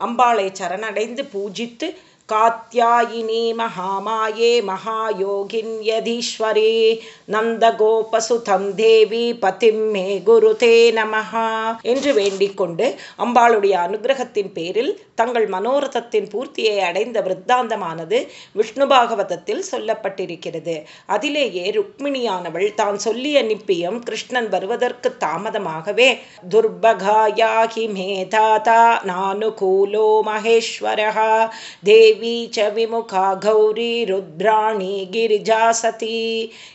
அம்பாளை சரணடைந்து பூஜித்து कात्यायिनी महामाये महायोगिन्यधीश्वरे நந்தகோபசுதம் தேவி பதிம் மே குருதே நமஹா என்று வேண்டிக் கொண்டு அம்பாளுடைய அனுகிரகத்தின் பேரில் தங்கள் மனோரதத்தின் பூர்த்தியை அடைந்த விருத்தாந்தமானது விஷ்ணு பாகவதத்தில் சொல்லப்பட்டிருக்கிறது அதிலேயே ருக்மிணியானவள் தான் சொல்லி அனுப்பியும் கிருஷ்ணன் வருவதற்கு தாமதமாகவே துர்பகாயாகி மேதாதா நானுகூலோ மகேஸ்வரா தேவி தேவி ச விமுகா கௌரி ருத்ராணி கிரிஜா சதி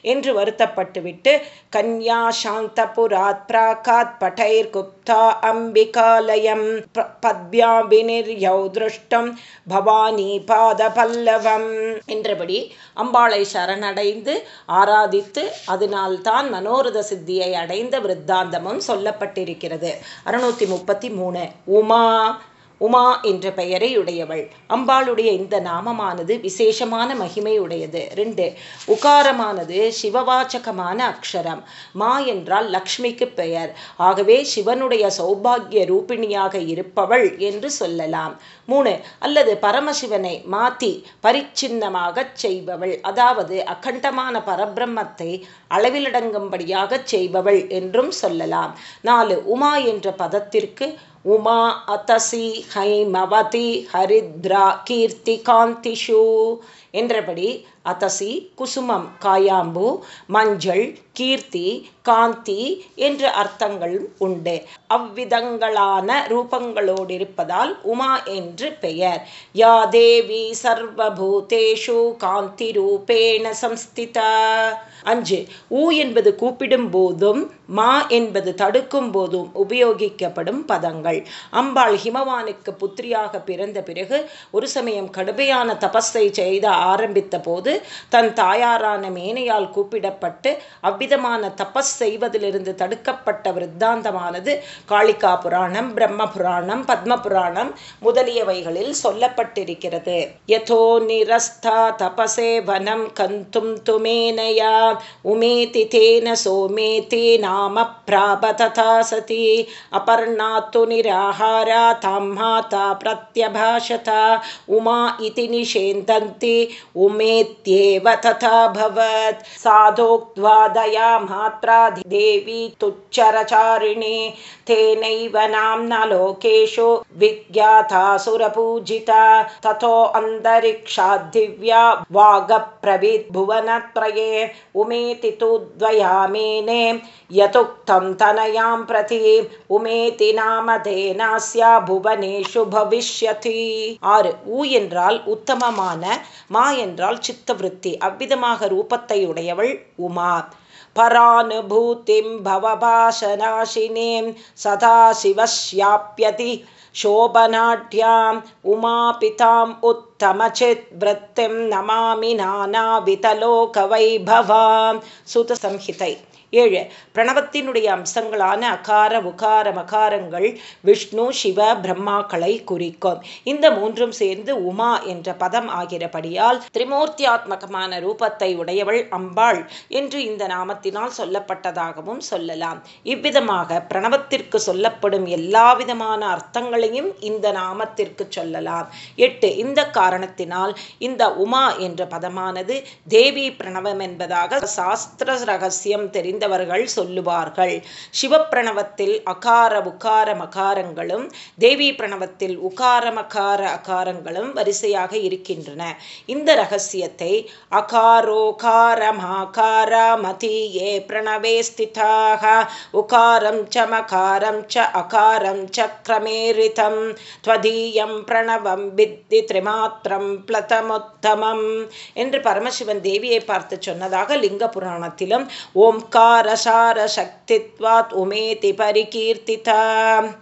என்று வருத்தப்பட்டுவிட்டு கன்யா சாந்தபுராத் பிராகாத் பட்டைர் குப்தா அம்பிகாலயம் பத்யாபினிர்யௌ திருஷ்டம் பவானி பாத பல்லவம் என்றபடி அம்பாளை சரணடைந்து ஆராதித்து அதனால்தான் மனோரத சித்தியை அடைந்த விருத்தாந்தமும் சொல்லப்பட்டிருக்கிறது. அறுநூத்தி முப்பத்தி மூணு. உமா உமா என்ற பெயரை உடையவள். அம்பாளுடைய இந்த நாமமானது விசேஷமான மகிமை உடையது ரெண்டு உகாரமானது சிவவாச்சகமான அக்ஷரம். மா என்றால் லக்ஷ்மிக்கு பெயர். ஆகவே சிவனுடைய சௌபாகிய ரூபிணியாக இருப்பவள் என்று சொல்லலாம். மூணு அல்லது பரமசிவனை மாத்தி பரிச்சின்னமாக செய்பவள். அதாவது அகண்டமான பரபிரம்மத்தை அளவிலடங்கும்படியாக செய்பவள் என்றும் சொல்லலாம். நாலு உமா என்ற பதத்திற்கு உமா அத்தசி ஹைமவதி ஹரித்ரா கீர்த்தி காந்திஷு என்றபடி அத்தசி குசுமம் காயாம்பு மஞ்சள் கீர்த்தி காந்தி என்ற அர்த்தங்கள் உண்டு. அவ்விதங்களான ரூபங்களோடு இருப்பதால் உமா என்று பெயர். யா தேவி சர்வபூதேஷு காந்தி ரூபேண சம்ஸ்திதா. அஞ்சு ஊ என்பது கூப்பிடும் போதும் மா என்பது தடுக்கும் போதும் உபயோகிக்கப்படும் பதங்கள். அம்பாள் ஹிமவானுக்கு புத்திரியாக பிறந்த பிறகு ஒரு சமயம் கடுமையான தபஸை செய்த ஆரம்பித்த போது தன் தாயாரான மேனையால் கூப்பிடப்பட்டு அவ்விதமான தபஸ் செய்வதிலிருந்து தடுக்கப்பட்ட விருத்தாந்தமானது காளிகா புராணம் பிரம்ம புராணம் பத்ம புராணம் முதலியவைகளில் சொல்லப்பட்டிருக்கிறது. யதோ நிரஸ்தா தபசே வனம் கந்தும் துமேனயா உமேதி தேன சோமே சோமேதி नाम प्राप तथा सति अपर्णात्तु निराहारा तां माता प्रत्यभाषता। उमा इति निषेन्दन्ति उमेत्येव तथा भवत्। मात्रा देवी तुच्चरचारिणे तेनैव नाम्ना लोकेषु विज्ञाता सुरपूजिता। ततो अन्तरिक्षाद्दिव्या वागप्रविद्भुवनत्रये उमेति तु द्वयामेने यतुक्तं तनयां प्रति உமேதி நாமதேனாஸ்யா புவனேஷு பவிஷ்யதி ஆறு ஊ என்றால் உத்தமமான மா உமா என்றால் சித்தவருத்தி அவ்விதமாக ரூபத்தை உடையவள் உமா परानुभूतिं भवभाषनाशिनीं सदाशिवश्याप्यति शोभनाढ्याम् उमापिताम् उत्तमचित् वृत्तिं नमामि नानावितलोकवैभवां सुतसंहितै ஏழு. பிரணவத்தினுடைய அம்சங்களான அகார உகார மகாரங்கள் விஷ்ணு சிவ பிரம்மாக்களை குறிக்கும் இந்த மூன்றும் சேர்ந்து உமா என்ற பதம் ஆகிறபடியால் திரிமூர்த்தியாத்மகமான ரூபத்தை உடையவள் அம்பாள் என்று இந்த நாமத்தினால் சொல்லப்பட்டதாகவும் சொல்லலாம். இவ்விதமாக பிரணவத்திற்கு சொல்லப்படும் எல்லா விதமான அர்த்தங்களையும் இந்த நாமத்திற்கு சொல்லலாம். எட்டு. இந்த காரணத்தினால் இந்த உமா என்ற பதமானது தேவி பிரணவம் என்பதாக சாஸ்திர ரகசியம் தெரிந்த அறிந்தவர்கள் சொல்லுவார்கள். சிவப்பிரணவத்தில் அகார உக்கார மகாரங்களும் தேவி பிரணவத்தில் உகார மகார அகாரங்களும் வரிசையாக இருக்கின்றன. இந்த ரகசியத்தை அகாரோகார மதி ஏ பிரணவே ஸ்திதாக உகாரம் ச மகாரம் ச அகாரம் சக்கரமேரிதம் துவதீயம் பிரணவம் வித்தி திரிமாத்திரம் பிளதமுத்தமம் என்று பரமசிவன் தேவியை பார்த்து சொன்னதாக லிங்க புராணத்திலும் ஓம்கார் சாரசாரசக்தித்வாத் உமேதி பரிகீர்த்திதா.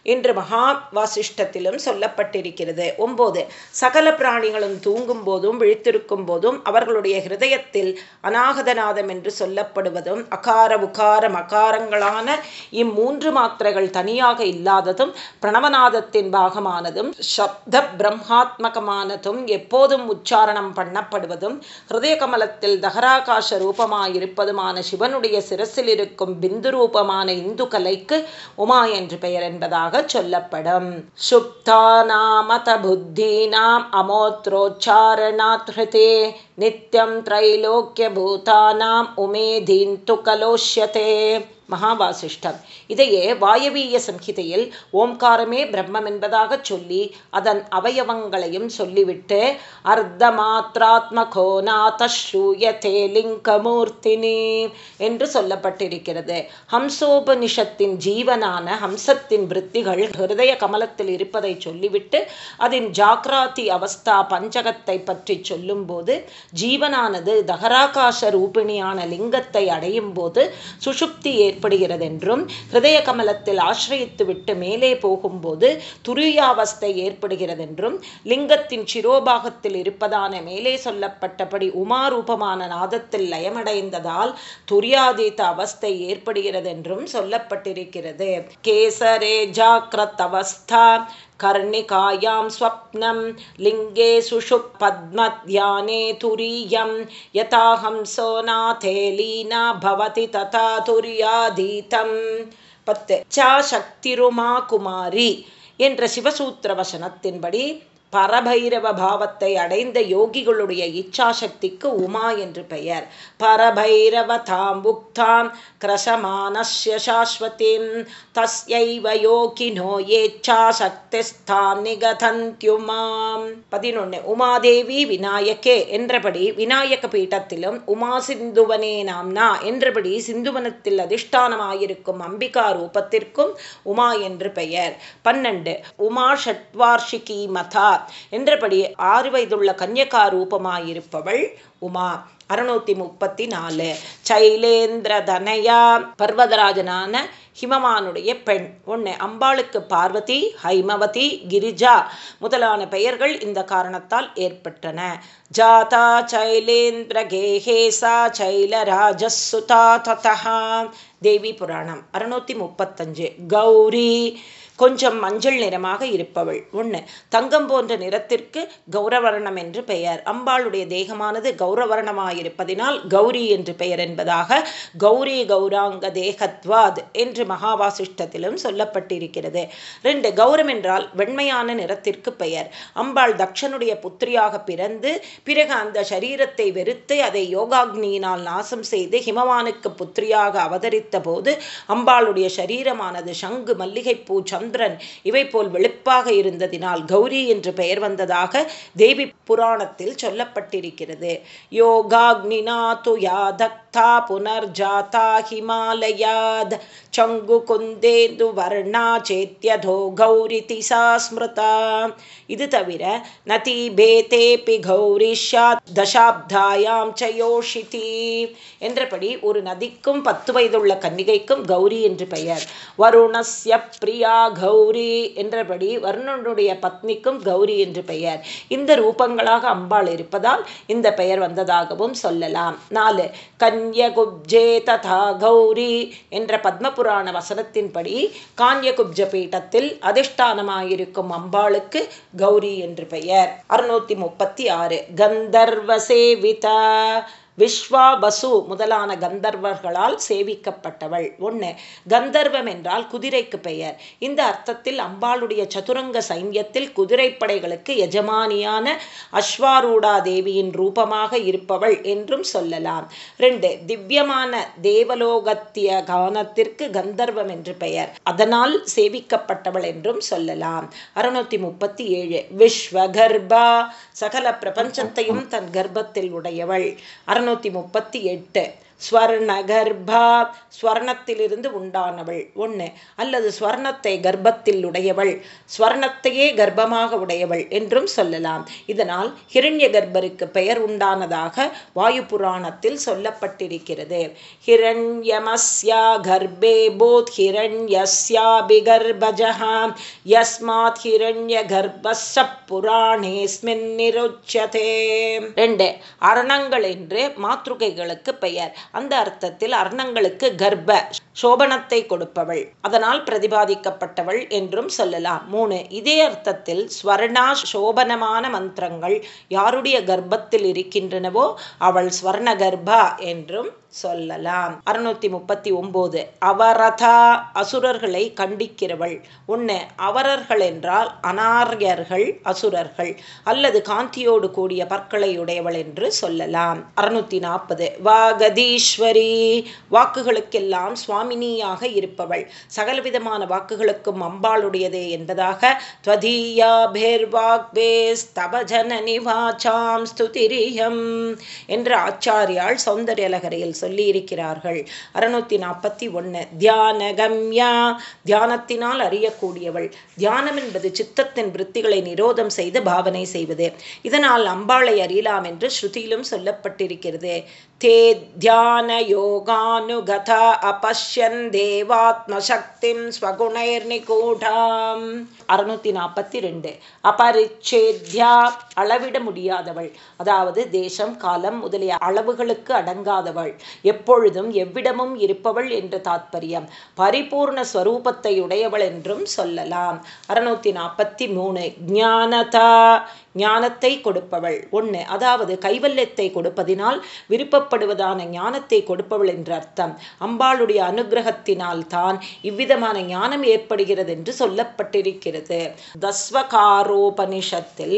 என்று மகா வாசிஷ்டத்திலும் சொல்லப்பட்டிருக்கிறது. ஒன்பது சகல பிராணிகளும் தூங்கும் போதும் விழித்திருக்கும் போதும் அவர்களுடைய ஹிருதயத்தில் அநாகதநாதம் என்று சொல்லப்படுவதும் அகார உகார மகாரங்களான இம்மூன்று மாத்திரைகள் தனியாக இல்லாததும் பிரணவநாதத்தின் பாகமானதும் சப்த பிரம்மாத்மகமானதும் எப்போதும் உச்சாரணம் பண்ணப்படுவதும் ஹிருதய கமலத்தில் தகராகாச ரூபமாயிருப்பதுமான சிவனுடைய சிரசில் மனசில் இருக்கும் பிந்து ரூபமான இந்து கலைக்கு உமா என்று பெயர் என்பதாக சொல்லப்படும். சுப்தானாமத புத்தீனாம் அமோத்ரோச்சாரணாத் ஹிருதே நித்யம் திரைலோக்கிய பூதானாம் உமேதீன் துகலோஷ்யதே. மகாவாசிஷ்டம். இதையே வாயவீய சம்ஹிதையில் ஓம்காரமே பிரம்மம் என்பதாக சொல்லி அதன் அவயவங்களையும் சொல்லிவிட்டு அர்த்த மாத்திராத்மகோ நாத்தூயதே லிங்கமூர்த்தினி என்று சொல்லப்பட்டிருக்கிறது. ஹம்சோபனிஷத்தின் ஜீவனான ஹம்சத்தின் விற்த்திகள் ஹிருதய கமலத்தில் இருப்பதை சொல்லிவிட்டு அதன் ஜாக்ராதி அவஸ்தா பஞ்சகத்தை பற்றி சொல்லும்போது ஜீவனானது தகராகாச ரூபிணியான லிங்கத்தை அடையும் போது சுஷுப்தி ஏற்ப ஏற்படுகிறது என்றும் ஹிருதய கமலத்தில் ஆசிரியத்து விட்டு மேலே போகும்போது துரியாவஸ்தை ஏற்படுகிறது என்றும் லிங்கத்தின் சிரோபாகத்தில் இருப்பதான மேலே சொல்லப்பட்டபடி உமாரூபமான நாதத்தில் லயமடைந்ததால் துரியாதீத அவஸ்தை ஏற்படுகிறது என்றும் சொல்லப்பட்டிருக்கிறது. கேசரே ஜாக்கிரத் அவஸ்தா कर्णिकायां स्वप्नं लिङ्गे सुषुप्पद्मध्याने तुरीयं यथाहंसो नाथे लीना भवति तथा तुर्याधीतं பத்து சா சக்திருமா குமாரி என்ற சிவசூத்திர வசனத்தின்படி பரபைரவ பாவத்தை அடைந்த யோகிகளுடைய இச்சாசக்திக்கு உமா என்று பெயர் பரபைரவ தாம் புக்தாம் கிரசமானஸ்ய சாஸ்வதிம் தஸ்யைவ யோகினோ ஏச்சாசக்திஸ்தாம் நிகதந்தியுமாம் பதினொன்று உமாதேவி விநாயகே என்றபடி விநாயக பீட்டத்திலும் உமா சிந்துவனே நாம்னா என்றபடி சிந்துவனத்தில் அதிஷ்டானமாயிருக்கும் அம்பிகா ரூபத்திற்கும் உமா என்று பெயர் பன்னெண்டு உமா ஷட்வார்ஷிகி மதா என்றபடி ஆறு வயதுள்ள கன்யகா ரூபமாயிருப்பவள் உமா அறுநூத்தி முப்பத்தி நாலு. சைலேந்திர தனயா பர்வதராஜனான ஹிமமானுடைய பெண். ஒன்று அம்பாளுக்கு பார்வதி ஹைமவதி கிரிஜா முதலான பெயர்கள் இந்த காரணத்தால் ஏற்பட்டன. ஜாதா சைலேந்திர கேஹேசா சைலராஜசுதா ததா தேவி புராணம் அறுநூத்தி முப்பத்தஞ்சு. கௌரி கொஞ்சம் மஞ்சள் நிறமாக இருப்பவள். ஒன்று தங்கம் போன்ற நிறத்திற்கு கௌரவர்ணம் என்று பெயர். அம்பாளுடைய தேகமானது கௌரவர்ணமாயிருப்பதினால் கௌரி என்று பெயர் என்பதாக கௌரி கௌராங்க தேகத்வாத் என்று மகாவாசிஷ்டத்திலும் சொல்லப்பட்டிருக்கிறது. ரெண்டு கௌரம் என்றால் வெண்மையான நிறத்திற்கு பெயர். அம்பாள் தக்ஷனுடைய புத்திரியாக பிறந்து பிறகு அந்த சரீரத்தை வெறுத்து அதை யோகாக்னியினால் நாசம் செய்து ஹிமவானுக்கு புத்திரியாக அவதரித்த போது அம்பாளுடைய சரீரமானது சங்கு மல்லிகைப்பூ சுந்தரன். இவை போல் வெளுப்பாக இருந்ததினால் கௌரி என்று பெயர் வந்ததாக தேவி புராணத்தில் சொல்லப்பட்டிருக்கிறது. யோகாக்னினா துயாதக் தக்தா புனர்ஜாதா ஹிமாலயாத். சங்கு குந்தேந்து வர்ணா சேத்யதோ கௌரி திசா ஸ்மிருதா. இது தவிர நதி பேதேபி கௌரிஷா தசாப்தாயாம் சயோஷிதி என்றபடி ஒரு நதிக்கும் பத்து வயதுள்ள கன்னிகைக்கும் கௌரி என்று பெயர். வருணஸ்ய பிரியா கௌரி என்றபடி வருணனுடைய பத்னிக்கும் கௌரி என்று பெயர். இந்த ரூபங்களாக அம்பாள் இருப்பதால் இந்த பெயர் வந்ததாகவும் சொல்லலாம். நாலு கான்யகுப்ஜே ததா கௌரி என்ற பத்மபுராண வசனத்தின்படி கான்யகுப்ஜ பீட்டத்தில் அதிஷ்டானமாயிருக்கும் அம்பாளுக்கு கௌரி என்று பெயர். அறுநூத்தி முப்பத்தி ஆறு. கந்தர்வ சேவிதா. விஸ்வாபசு முதலான கந்தர்வர்களால் சேவிக்கப்பட்டவள். ஒன்று கந்தர்வம் என்றால் குதிரைக்கு பெயர். இந்த அர்த்தத்தில் அம்பாளுடைய சதுரங்க சைன்யத்தில் குதிரைப்படைகளுக்கு எஜமானியான அஸ்வாரூடா தேவியின் ரூபமாக இருப்பவள் என்றும் சொல்லலாம். ரெண்டு திவ்யமான தேவலோகத்திய கவனத்திற்கு கந்தர்வம் என்று பெயர். அதனால் சேவிக்கப்பட்டவள் என்றும் சொல்லலாம். அறுநூத்தி முப்பத்தி ஏழு விஸ்வகர்பா. சகல பிரபஞ்சத்தையும் தன் கர்ப்பத்தில் உடையவள். அறுநூத்தி இரநூத்தி முப்பத்தி எட்டு. ஸ்வர்ணகர்பா ஸ்வர்ணத்திலிருந்து உண்டானவள். ஒன்று அல்லது ஸ்வர்ணத்தை கர்ப்பத்தில் உடையவள் ஸ்வர்ணத்தையே கர்ப்பமாக உடையவள் என்றும் சொல்லலாம். இதனால் ஹிரண்ய கர்ப்பருக்கு பெயர் உண்டானதாக வாயு புராணத்தில் சொல்லப்பட்டிருக்கிறது. ஹிரண்யமஸ்யா கர்ப்பே போத் ஹிரண்யஸ்யாபிகர்பஜா யஸ்மாத் ஹிரண்ய கர்ப்பஸ்ஸ புராணேஸ்மின் நிருச்சதே. ரெண்டு அரணங்கள் என்று மாத்ருகைகளுக்கு பெயர். அந்த அர்த்தத்தில் அர்ணங்களுக்கு கர்ப்ப சோபனத்தை கொடுப்பவள். அதனால் பிரதிபாதிக்கப்பட்டவள் என்றும் சொல்லலாம். மூணு இதே அர்த்தத்தில் ஸ்வர்ணா சோபனமான மந்திரங்கள் யாருடைய கர்ப்பத்தில் இருக்கின்றனவோ அவள் ஸ்வர்ண கர்ப்பா என்றும் சொல்லலாம். அறுநூத்தி முப்பத்தி ஒன்பது அவரதா அசுரர்களை கண்டிக்கிறவள். ஒன்று அவரர்கள் என்றால் அனார்யர்கள் அசுரர்கள். அல்லது காந்தியோடு கூடிய பற்களை உடையவள் என்று சொல்லலாம். அறுநூத்தி நாற்பது வாகதீஸ்வரி வாக்குகளுக்கெல்லாம் சுவாமினியாக இருப்பவள். சகலவிதமான வாக்குகளுக்கும் அம்பாளுடையதே என்பதாக ஸ்துதிரியம் என்ற ஆச்சாரியால் சௌந்தர்யலகரையில் சொல்லியிருக்கிறார்கள். அறுநூத்தி நாற்பத்தி ஒன்று தியானகம்யா. தியானத்தினால் அறியக்கூடியவள். தியானம் என்பது சித்தத்தின் விற்த்திகளை நிரோதம் செய்து பாவனை செய்வது. இதனால் அம்பாளை அறியலாம் என்று ஸ்ருதியிலும் சொல்லப்பட்டிருக்கிறது. தே தியான யோகானுகதா अपश्यन् தேவாத்மசக்திம் ஸ்வகுணைர்நிகூடாம் அறுநூத்தி நாற்பத்தி ரெண்டு அபரிச்சேத்யா அளவிட முடியாதவள் அதாவது தேசம் காலம் முதலிய அளவுகளுக்கு அடங்காதவள் எப்பொழுதும் எவ்விடமும் இருப்பவள் என்று தாத்பரியம் பரிபூர்ண ஸ்வரூபத்தை உடையவள் என்றும் சொல்லலாம் அறுநூத்தி நாற்பத்தி மூணு ஞானதா ஞானத்தை கொடுப்பவள். ஒன்று அதாவது கைவல்யத்தை கொடுப்பதினால் விருப்பப்படுவதான ஞானத்தை கொடுப்பவள் என்று அர்த்தம். அம்பாளுடைய அனுகிரகத்தினால் தான் இவ்விதமான ஞானம் ஏற்படுகிறது என்று சொல்லப்பட்டிருக்கிறது. தஸ்வகாரோபனிஷத்தில்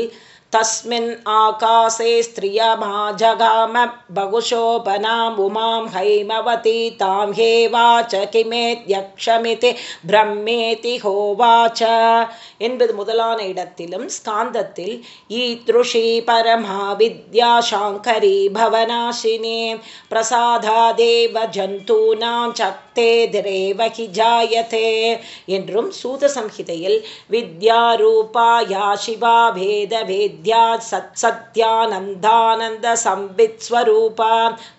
तस्मिन् आकाशे स्त्रियमा जगाम बहुशोभनाम् उमां हैमवती तां हेवाच கிமேத்யக்ஷமிதி பிரம்மேதி ஹோவாச்ச என்பது முதலான இடத்திலும் ஸ்காந்தத்தில் ஈத்ருஷி பரமா வித்யா சாங்கரி பவனாசினே பிரசாதா தேவ ஜந்தூனாம் தத்தேதிரேவ ஹி ஜாயதே என்றும் சூதசம்ஹிதையில் யா சிவா வேத வேத்யா சத் சத்யானந்தானந்த சம்பித் ஸ்வரூபா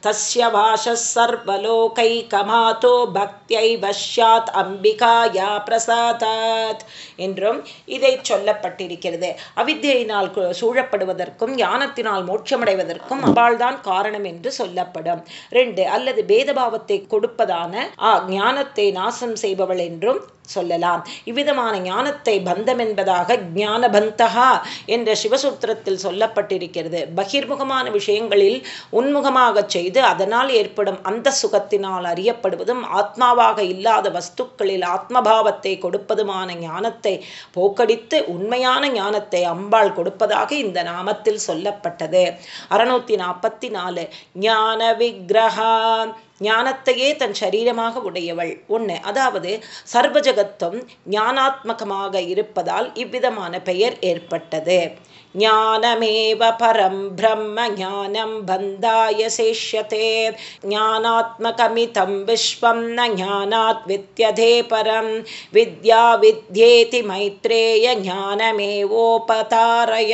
தஸ்ய வாச சர்வலோகை கமாதோ பக்தியை வஷ்யாத் அம்பிகாயா பிரசாதாத் என்றும் இதை சொல்லப்பட்டிருக்கிறது. அவித்யினால் சூழப்படுவதற்கும் ஞானத்தினால் மோட்சமடைவதற்கும் அவள்தான் காரணம் என்று சொல்லப்படும். ரெண்டு அல்லது பேதபாவத்தை கொடுப்பதான ஞானத்தை நாசம் செய்பவள் என்றும் சொல்லலாம். இவ்விதமான ஞானத்தை பந்தம் என்பதாக ஞானபந்தகா என்ற சிவசூத்திரத்தில் சொல்லப்பட்டிருக்கிறது. பகிர்முகமான விஷயங்களில் உன்முகமாக செய்து அதனால் ஏற்படும் அந்த சுகத்தினால் அறியப்படுவதும் ஆத்மாவாக இல்லாத வஸ்துக்களில் ஆத்மபாவத்தை கொடுப்பதுமான ஞானத்தை போக்கடித்து உண்மையான ஞானத்தை அம்பாள் கொடுப்பதாக இந்த நாமத்தில் சொல்லப்பட்டது. அறுநூத்தி நாற்பத்தி நாலு ஞான விக்கிரகா ஞானத்தையே தன் சரீரமாக உடையவள். ஒன்று அதாவது சர்வஜ வையகத்தும் ஞானாத்மகமாக இருப்பதால் இவ்விதமான பெயர் ஏற்பட்டது. ज्ञानमेव परं ब्रह्म ज्ञानं बन्धाय शेष्यते ज्ञानात्मकमितं विश्वं न ज्ञानात् विद्यते परं विद्या विद्येति मैत्रेय ஞானமேவோபதாரய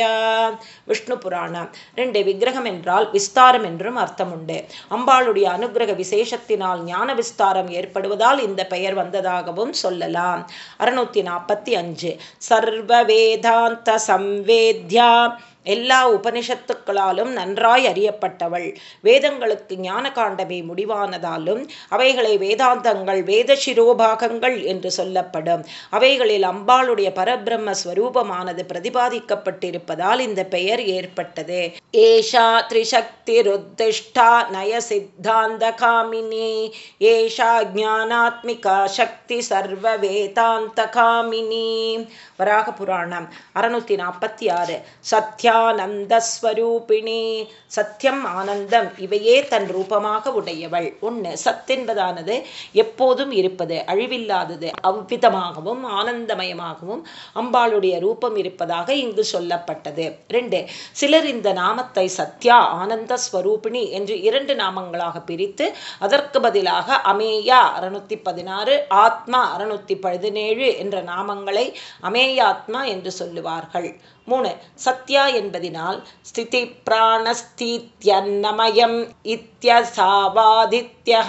விஷ்ணு புராணம் ரெண்டு விக்கிரகம் என்றால் விஸ்தாரம் என்றும் அர்த்தம் உண்டு அம்பாளுடைய அனுகிரக விசேஷத்தினால் ஞான விஸ்தாரம் ஏற்படுவதால் இந்த பெயர் வந்ததாகவும் சொல்லலாம் அறுநூத்தி நாற்பத்தி அஞ்சு சர்வ வேதாந்த சம்வேத்யா した。எல்லா உபனிஷத்துக்களாலும் நன்றாய் அறியப்பட்டவள். வேதங்களுக்கு ஞான காண்டமே முடிவானதாலும் அவைகளை வேதாந்தங்கள் வேத சிரோபாகங்கள் என்று சொல்லப்படும். அவைகளில் அம்பாளுடைய பரபிரம்ம ஸ்வரூபமானது பிரதிபாதிக்கப்பட்டிருப்பதால் இந்த பெயர் ஏற்பட்டது. ஏஷா திரிசக்தி ருத்திஷ்டா நய சித்தாந்த காமினி. ஏஷா ஜானாத்மிகா சக்தி சர்வ வேதாந்த காமினி. வராக புராணம் அறுநூத்தி நாற்பத்தி ஆறு. சத்யா சத்யானந்தஸ்வரூபிணி. சத்தியம் ஆனந்தம் இவையே தன் ரூபமாக உடையவள். ஒன்று சத் என்பதானது எப்போதும் இருப்பது அழிவில்லாதது அவ்விதமாகவும் ஆனந்தமயமாகவும் அம்பாளுடைய ரூபம் இருப்பதாக இங்கு சொல்லப்பட்டது. ரெண்டு சிலர் இந்த நாமத்தை சத்யா ஆனந்த ஸ்வரூபிணி என்று இரண்டு நாமங்களாக பிரித்து அதற்கு பதிலாக அமேயா அறுநூத்தி பதினாறு ஆத்மா அறுநூத்தி பதினேழு என்ற நாமங்களை அமேயாத்மா என்று சொல்லுவார்கள். மூணு சத்யா என்பதினால் ஸ்திதி பிராணஸ்தீத்யன்னமயம் இத்தியசாவாதித்யா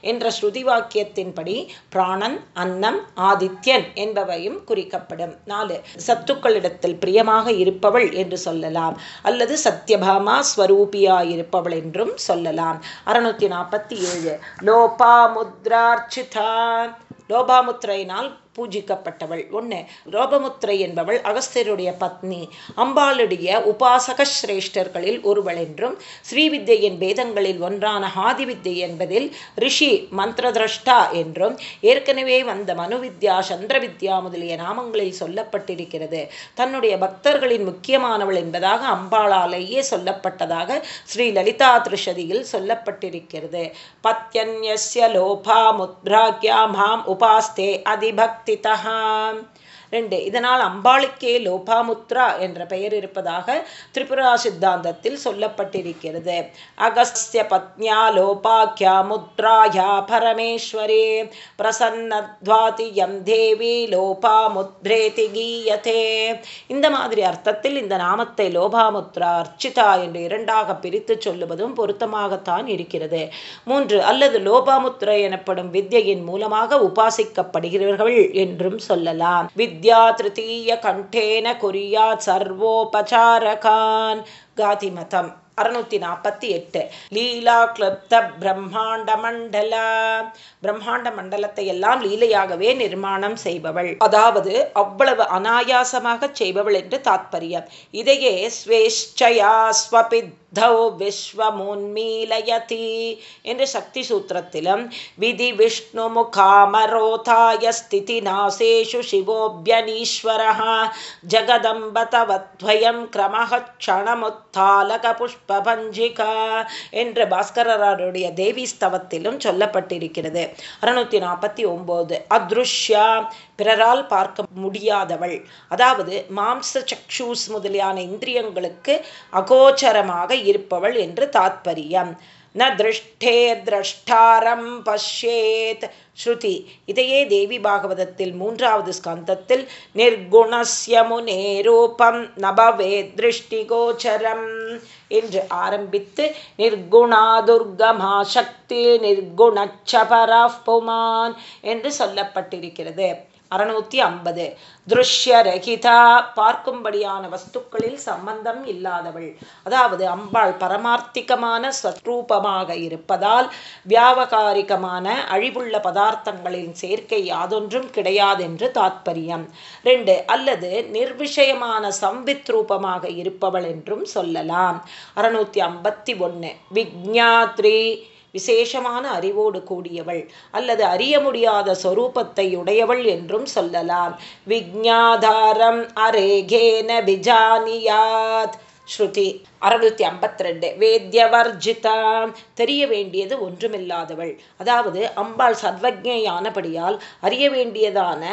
என்ற ஸ்ருதி வாக்கியத்தின்படி பிராணன் அன்னம் ஆதித்யன் என்பவையும் குறிக்கப்படும். நாலு சத்துக்களிடத்தில் பிரியமாக இருப்பவள் என்று சொல்லலாம் அல்லது சத்யபாமா ஸ்வரூபியா இருப்பவள் என்றும் சொல்லலாம். அறுநூத்தி நாற்பத்தி ஏழு லோபா லோபாமுத்திரையினால் பூஜிக்கப்பட்டவள். ஒன்று லோபமுத்திரை என்பவள் அகஸ்தியருடைய பத்னி. அம்பாளுடைய உபாசக சிரேஷ்டர்களில் ஒருவள் என்றும் ஸ்ரீவித்யின் வேதங்களில் ஒன்றான ஹாதிவித்யை என்பதில் ரிஷி மந்திரதிரஷ்டா என்றும் ஏற்கனவே வந்த மனுவித்யா சந்திரவித்யா முதலிய நாமங்களில் சொல்லப்பட்டிருக்கிறது. தன்னுடைய பக்தர்களின் முக்கியமானவள் என்பதாக அம்பாளாலேயே சொல்லப்பட்டதாக ஸ்ரீ லலிதா திருஷதியில் சொல்லப்பட்டிருக்கிறது. பத்யன்யஸ்ய லோபா முத்ராக்யா மாம் உப उपास्ते अधिभक्तितः। ரெண்டு இதனால் அம்பாளுக்கே லோபாமுத்ரா என்ற பெயர் இருப்பதாக திரிபுரா சித்தாந்தத்தில் சொல்லப்பட்டிருக்கிறது. அகஸ்திய பத்னியா லோபாக்கியா முத்ராயா பரமேஸ்வரே பிரசன்னத்வாதி எம் தேவி லோபாமுத்ரேதி கீயதே இந்த மாதிரி அர்த்தத்தில் இந்த நாமத்தை லோபாமுத்ரா அர்ச்சிதா என்று இரண்டாக பிரித்து சொல்லுவதும் பொருத்தமாகத்தான் இருக்கிறது. மூன்று அல்லது லோபாமுத்ரா எனப்படும் வித்யின் மூலமாக உபாசிக்கப்படுகிறவர்கள் என்றும் சொல்லலாம். வித் विद्या तृतीयकण्ठेन कुर्यात् सर्वोपचारकान् गातिमतम् அறுநூத்தி நாற்பத்தி எட்டு லீலா கிளப்த பிரம்மாண்ட மண்டல பிரம்மாண்ட மண்டலத்தை எல்லாம் லீலையாகவே நிர்மாணம் செய்பவள் அதாவது அவ்வளவு அனாயாசமாக செய்பவள் என்று தாத்பரியம் இதையே ஸ்வேஷ்சயா ஸ்வபித் தௌ விஸ்வமுன்மீலயதி என்று சக்தி சூத்திரத்திலும் விதி விஷ்ணு முகாமரோதாய ஸ்திதி நாசேஷு சிவோபியனீஸ்வர ஜகதம்பதவத்வயம் கிரமஹணமுத்தாலக புஷ்பபஞ்சிகா என்று பாஸ்கரருடைய தேவி ஸ்தவத்திலும் சொல்லப்பட்டிருக்கிறது அறுநூத்தி நாற்பத்தி ஒம்போது அத்ருஷ்யா பிறரால் பார்க்க முடியாதவள். அதாவது மாம்ச சக்ஷூஸ் முதலியான இந்திரியங்களுக்கு அகோச்சரமாக இருப்பவள் என்று தாத்பரியம். ந திருஷ்டே திரஷ்டாரம் பஷ்யேத். ஸ்ருதி. இதையே தேவி பாகவதத்தில் மூன்றாவது ஸ்கந்தத்தில் நிர்குணஸ்ய ரூபம் நபவே திருஷ்டிகோச்சரம் என்று ஆரம்பித்து நிர்குணா துர்கமா சக்தி நிர்குணச்சபரா புமான் என்று சொல்லப்பட்டிருக்கிறது. அறுநூத்தி ஐம்பது. திருஷ்யரகிதா பார்க்கும்படியான வஸ்துக்களில் சம்பந்தம் இல்லாதவள். அதாவது அம்பாள் பரமார்த்திகமான ஸ்வரூபமாக இருப்பதால் வியாபகாரிகமான அழிவுள்ள பதார்த்தங்களின் சேர்க்கை யாதொன்றும் கிடையாதென்று தாத்பரியம். ரெண்டு அல்லது நிர்விஷயமான சம்பித் ரூபமாக இருப்பவள் என்றும் சொல்லலாம். அறுநூத்தி ஐம்பத்தி ஒன்று விக்ஞாத்ரி விசேஷமான அறிவோடு கூடியவள் அல்லது அறிய முடியாத சொரூபத்தை உடையவள் என்றும் சொல்லலாம். விஜாதாரம் அரேகேன விஜானியாத். ஸ்ருதி அறுநூத்தி ஐம்பத்தி ரெண்டு வேத்யவர்ஜிதா தெரிய வேண்டியது ஒன்றுமில்லாதவள். அதாவது அம்பாள் சர்வஜையானபடியால் அறிய வேண்டியதான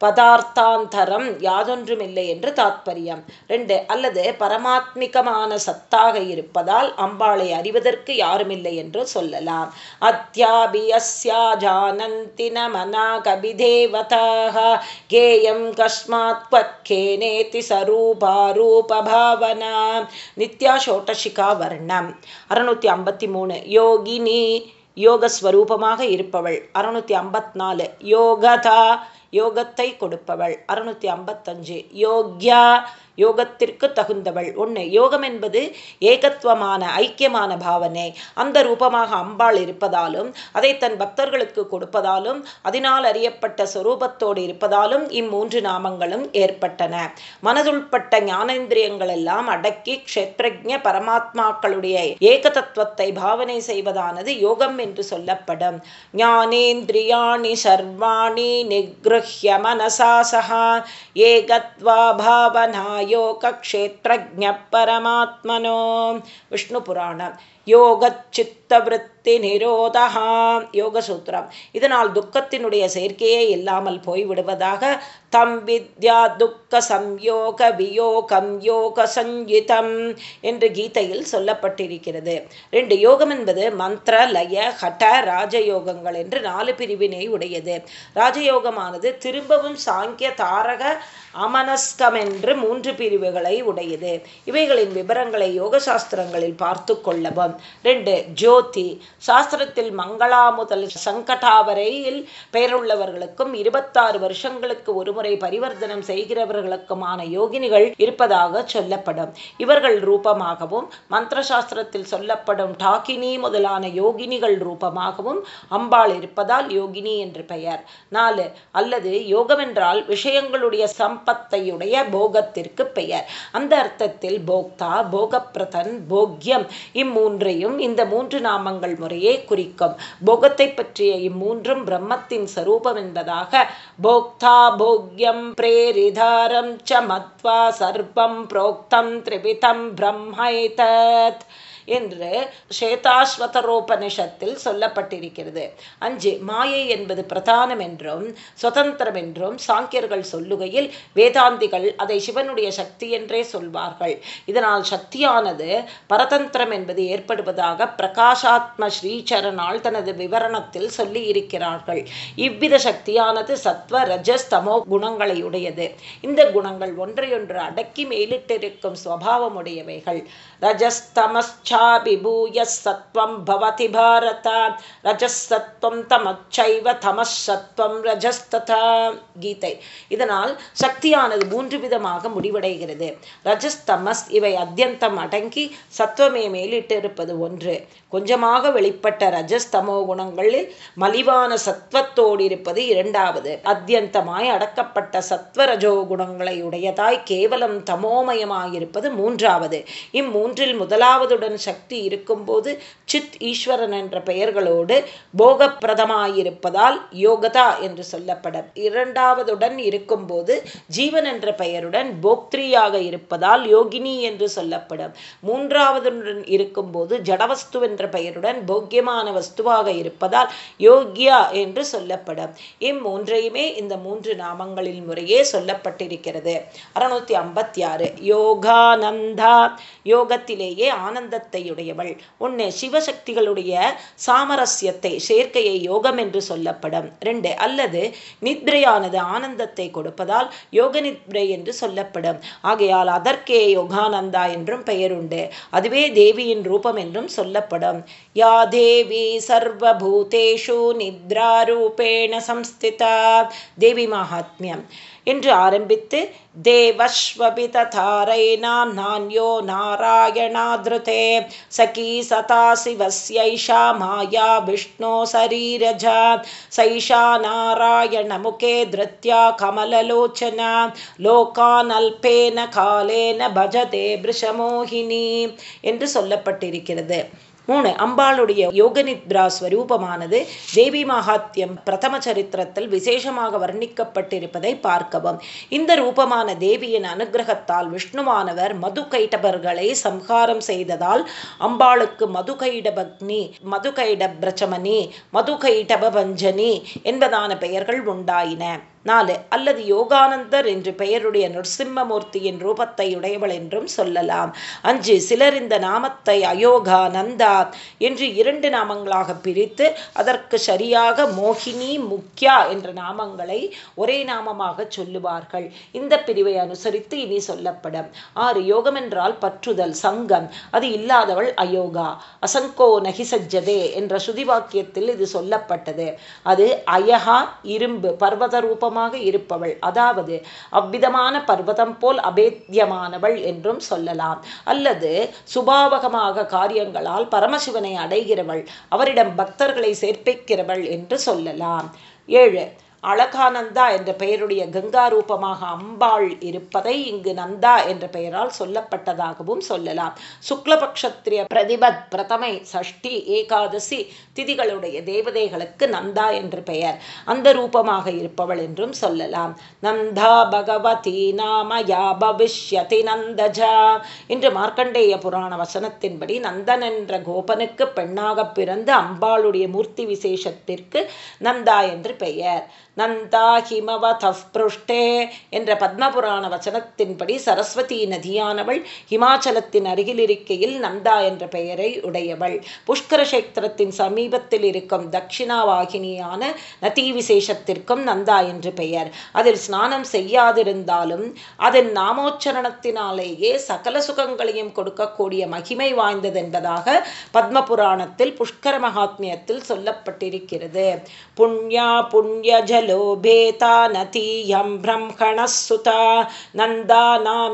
பதார்த்தாந்தரம் யாதொன்றுமில்லை என்று தாத்பரியம். ரெண்டு அல்லது பரமாத்மிகமான சத்தாக இருப்பதால் அம்பாளை அறிவதற்கு யாருமில்லை என்று சொல்லலாம். அத்தியாபியஸ்யா ஜானந்தி நமனா கபிதேவதாக கேயம் கஸ்மாத் பக்கேனேதி சரூபாரூபபாவனா நித்யா ஷோட்டஷிகா வர்ணம். அறுநூத்தி ஐம்பத்தி மூணு யோகினி யோகஸ்வரூபமாக இருப்பவள். அறுநூத்தி ஐம்பத்தி நாலு யோகதா யோகத்தை கொடுப்பவள். அறுநூத்தி ஐம்பத்தஞ்சு. யோக்யா யோகத்திற்கு தகுந்தவள். ஒன்று யோகம் என்பது ஏகத்துவமான ஐக்கியமான பாவனை. அந்த ரூபமாக அம்பாள் இருப்பதாலும் அதை தன் பக்தர்களுக்கு கொடுப்பதாலும் அதனால் அறியப்பட்ட சொரூபத்தோடு இருப்பதாலும் இம்மூன்று நாமங்களும் ஏற்பட்டன. மனதுள்பட்ட ஞானேந்திரியங்கள் எல்லாம் அடக்கி க்ஷேத்ரஜ பரமாத்மாக்களுடைய ஏக தத்துவத்தை பாவனை செய்வதானது யோகம் என்று சொல்லப்படும். ஞானேந்திரியாணி சர்வாணி நிகிருஹ்ய மனசாசகா ஏகத்வா பாவனா योगक्षेत्रज्ञः परमात्मनो। विष्णुपुराणम् யோகச்சித்தவருத்தி நிரோதா யோகசூத்திரம். இதனால் துக்கத்தினுடைய சேர்க்கையே இல்லாமல் போய்விடுவதாக தம் வித்யா துக்க சம்யோக வியோகம் யோக சஞ்சிதம் என்று கீதையில் சொல்லப்பட்டிருக்கிறது. ரெண்டு யோகம் என்பது மந்திர லய ஹட ராஜயோகங்கள் என்று நாலு பிரிவினை உடையது. ராஜயோகமானது திரும்பவும் சாங்கிய தாரக அமனஸ்கம் என்று மூன்று பிரிவுகளை உடையது. இவைகளின் விவரங்களை யோக சாஸ்திரங்களில் பார்த்து கொள்ளவும். ரெண்டு ஜோதி. சாஸ்திரத்தில் மங்களா முதல் சங்கடா வரையில் பெயருள்ளவர்களுக்கும் இருபத்தாறு வருஷங்களுக்கு ஒருமுறை பரிவர்த்தனம் செய்கிறவர்களுக்குமான யோகினிகள் இருப்பதாக சொல்லப்படும். இவர்கள் ரூபமாகவும் மந்திர சாஸ்திரத்தில் சொல்லப்படும் டாக்கினி முதலான யோகினிகள் ரூபமாகவும் அம்பாள் இருப்பதால் யோகினி என்று பெயர். நாலு அல்லது யோகம் என்றால் விஷயங்களுடைய சம்பத்தையுடைய போகத்திற்கு பெயர். அந்த அர்த்தத்தில் போக்தா போகப்பிரதன் போக்யம். மூன்றையும் இந்த மூன்று நாமங்கள் முறையே குறிக்கும். போகத்தை பற்றிய இம்மூன்றும் பிரம்மத்தின் சரூபம் என்பதாக போக்தா போக்யம் பிரேரிதாரம் ச மத்வா சர்வம் புரோக்தம் திரிவிதம் பிரம்மைதத். என்று ஸ்வேதாஸ்வதரோபனிஷத்தில் சொல்லப்பட்டிருக்கிறது. அஞ்சு மாயை என்பது பிரதானம் என்றும் சுதந்திரம் என்றும் சாங்கியர்கள் சொல்லுகையில் வேதாந்திகள் அதை சிவனுடைய சக்தி என்றே சொல்வார்கள். இதனால் சக்தியானது பரதந்திரம் என்பது ஏற்படுவதாக பிரகாஷாத்ம ஸ்ரீச்சரனால் தனது விவரணத்தில் சொல்லி இருக்கிறார்கள் இவ்வித சக்தியானது சத்வ ரஜஸ் தமோ குணங்களை உடையது. இந்த குணங்கள் ஒன்றையொன்று அடக்கி மேலிட்டிருக்கும் சுவாவமுடையவைகள். ரஜஸ்தமஸ்ச विभूय सत्त्वं भवति भारत ரஜசத்வம் தமச்சைவ தமசத்வம் ரஜஸ்ததா கீதை இதனால் சக்தியானது மூன்று விதமாக முடிவடைகிறது ரஜஸ் தமஸ் இவை அத்தியந்தம் அடங்கி சத்துவமே மேலிட்டு இருப்பது ஒன்று கொஞ்சமாக வெளிப்பட்ட ரஜஸ்தமோ குணங்களில் மலிவான சத்வத்தோடு இருப்பது இரண்டாவது. அத்தியந்தமாய் அடக்கப்பட்ட சத்வரஜோ குணங்களை உடையதாய் கேவலம் தமோமயமாயிருப்பது மூன்றாவது. இம்மூன்றில் முதலாவதுடன் சக்தி இருக்கும்போது சித் ஈஸ்வரன் என்ற பெயர்களோடு போகப்பிரதமாயிருப்பதால் யோகதா என்று சொல்லப்படும் இரண்டாவதுடன் இருக்கும்போது ஜீவன் என்ற பெயருடன் போக்திரியாக இருப்பதால் யோகினி என்று சொல்லப்படும். மூன்றாவதுடன் இருக்கும்போது ஜடவஸ்து என்ற பெயருடன் போக்கியமான வஸ்துவாக இருப்பதால் யோகியா என்று சொல்லப்படும். இம்மூன்றையுமே இந்த மூன்று நாமங்களின் முறையே சொல்லப்பட்டிருக்கிறது. அறுநூத்தி ஐம்பத்தி ஆறு யோகானந்தா. யோகத்திலேயே ஆனந்தத்தை உடையவள் ஒன்று சிவசக்திகளுடைய சாமரஸ்யத்தை சேர்க்கையை யோகம் என்று சொல்லப்படும். ரெண்டு அல்லது நித்ரையானது ஆனந்தத்தை கொடுப்பதால் யோக நித்ரை என்று சொல்லப்படும். ஆகையால் அதற்கே யோகானந்தா என்றும் பெயருண்டு. அதுவே தேவியின் ரூபம் என்றும் சொல்லப்படும். யா தேவி சர்வபூதேஷு நித்ராரூபேண சம்ஸ்திதா. தேவி மகாத்மியம் என்று ஆரம்பித்து தேவஸ்வபிதாரை நாம் நான்யோ நாராயணாதிருதே. சகி சதா சிவஸ்யைஷா மாயா விஷ்ணோ சரீரஜா. சைஷா நாராயணமுகே திருத்யா கமலலோச்சனா. லோகானல்பேன காலேன பஜதே பிருஷமோகினி என்று சொல்லப்பட்டிருக்கிறது. மூணு அம்பாளுடைய யோகநித்ரா ஸ்வரூபமானது தேவி மகாத்யம் பிரதம சரித்திரத்தில் விசேஷமாக வர்ணிக்கப்பட்டிருப்பதை பார்க்கவும். இந்த ரூபமான தேவியின் அனுகிரகத்தால் விஷ்ணுவானவர் மது கைடபர்களை சம்ஹாரம் செய்ததால் அம்பாளுக்கு மது கைடபக்னி மது கைட பிரச்சமனி மது கைடபஞ்சனி என்பதான பெயர்கள் உண்டாயின. நாலு அல்லது யோகானந்தர் என்று பெயருடைய நரசிம்மமூர்த்தியின் ரூபத்தை உடையவள் என்றும் சொல்லலாம். அஞ்சு சிலர் இந்த நாமத்தை அயோகா நந்தா என்று இரண்டு நாமங்களாக பிரித்து அதற்கு சரியாக மோகினி முக்கியா என்ற நாமங்களை ஒரே நாமமாக சொல்லுவார்கள். இந்த பிரிவை அனுசரித்து இனி சொல்லப்படும். ஆறு யோகம் என்றால் பற்றுதல் சங்கம். அது இல்லாதவள் அயோகா. அசங்கோ நகிசஜதே என்ற சுதிவாக்கியத்தில் இது சொல்லப்பட்டது. அது அயகா இரும்பு பர்வத ரூபம் ரூபமாக இருப்பவள். அதாவது அவ்விதமான பர்வதம் போல் அபேத்தியமானவள் என்றும் சொல்லலாம். அல்லது சுபாவகமாக காரியங்களால் பரமசிவனை அடைகிறவள் அவரிடம் பக்தர்களை சேர்ப்பிக்கிறவள் என்று சொல்லலாம். ஏழு அழகானந்தா என்ற பெயருடைய கங்கா ரூபமாக அம்பாள் இருப்பதை இங்கு நந்தா என்ற பெயரால் சொல்லப்பட்டதாகவும் சொல்லலாம். சுக்லபக்ஷத்திரிய பிரதிபத் பிரதமை சஷ்டி ஏகாதசி திதிகளுடைய தேவதைகளுக்கு நந்தா என்று பெயர். அந்த ரூபமாக இருப்பவள் என்றும் சொல்லலாம். நந்தா பகவதி நாமயா பவிஷ்யதி நந்தஜா என்று மார்க்கண்டேய புராண வசனத்தின்படி நந்தன் என்ற கோபனுக்கு பெண்ணாக பிறந்து அம்பாளுடைய மூர்த்தி விசேஷத்திற்கு நந்தா என்று பெயர். நந்தா ஹிமவதப் புருஷ்டே என்ற பத்மபுராண வச்சனத்தின்படி சரஸ்வதி நதியானவள் ஹிமாச்சலத்தின் அருகில் இருக்கையில் நந்தா என்ற பெயரை உடையவள். புஷ்கர கஷேத்திரத்தின் சமீபத்தில் இருக்கும் தட்சிணாவாகினியான நதி விசேஷத்திற்கும் நந்தா என்று பெயர். அதில் ஸ்நானம் செய்யாதிருந்தாலும் அதன் நாமோச்சரணத்தினாலேயே சகல சுகங்களையும் கொடுக்கக்கூடிய மகிமை வாய்ந்தது என்பதாக பத்ம புராணத்தில் புஷ்கர மகாத்மியத்தில் சொல்லப்பட்டிருக்கிறது. புண்ணியா புண்ணிய ஜல लोभेता नतीयं ब्रह्मणः सुता नन्दानां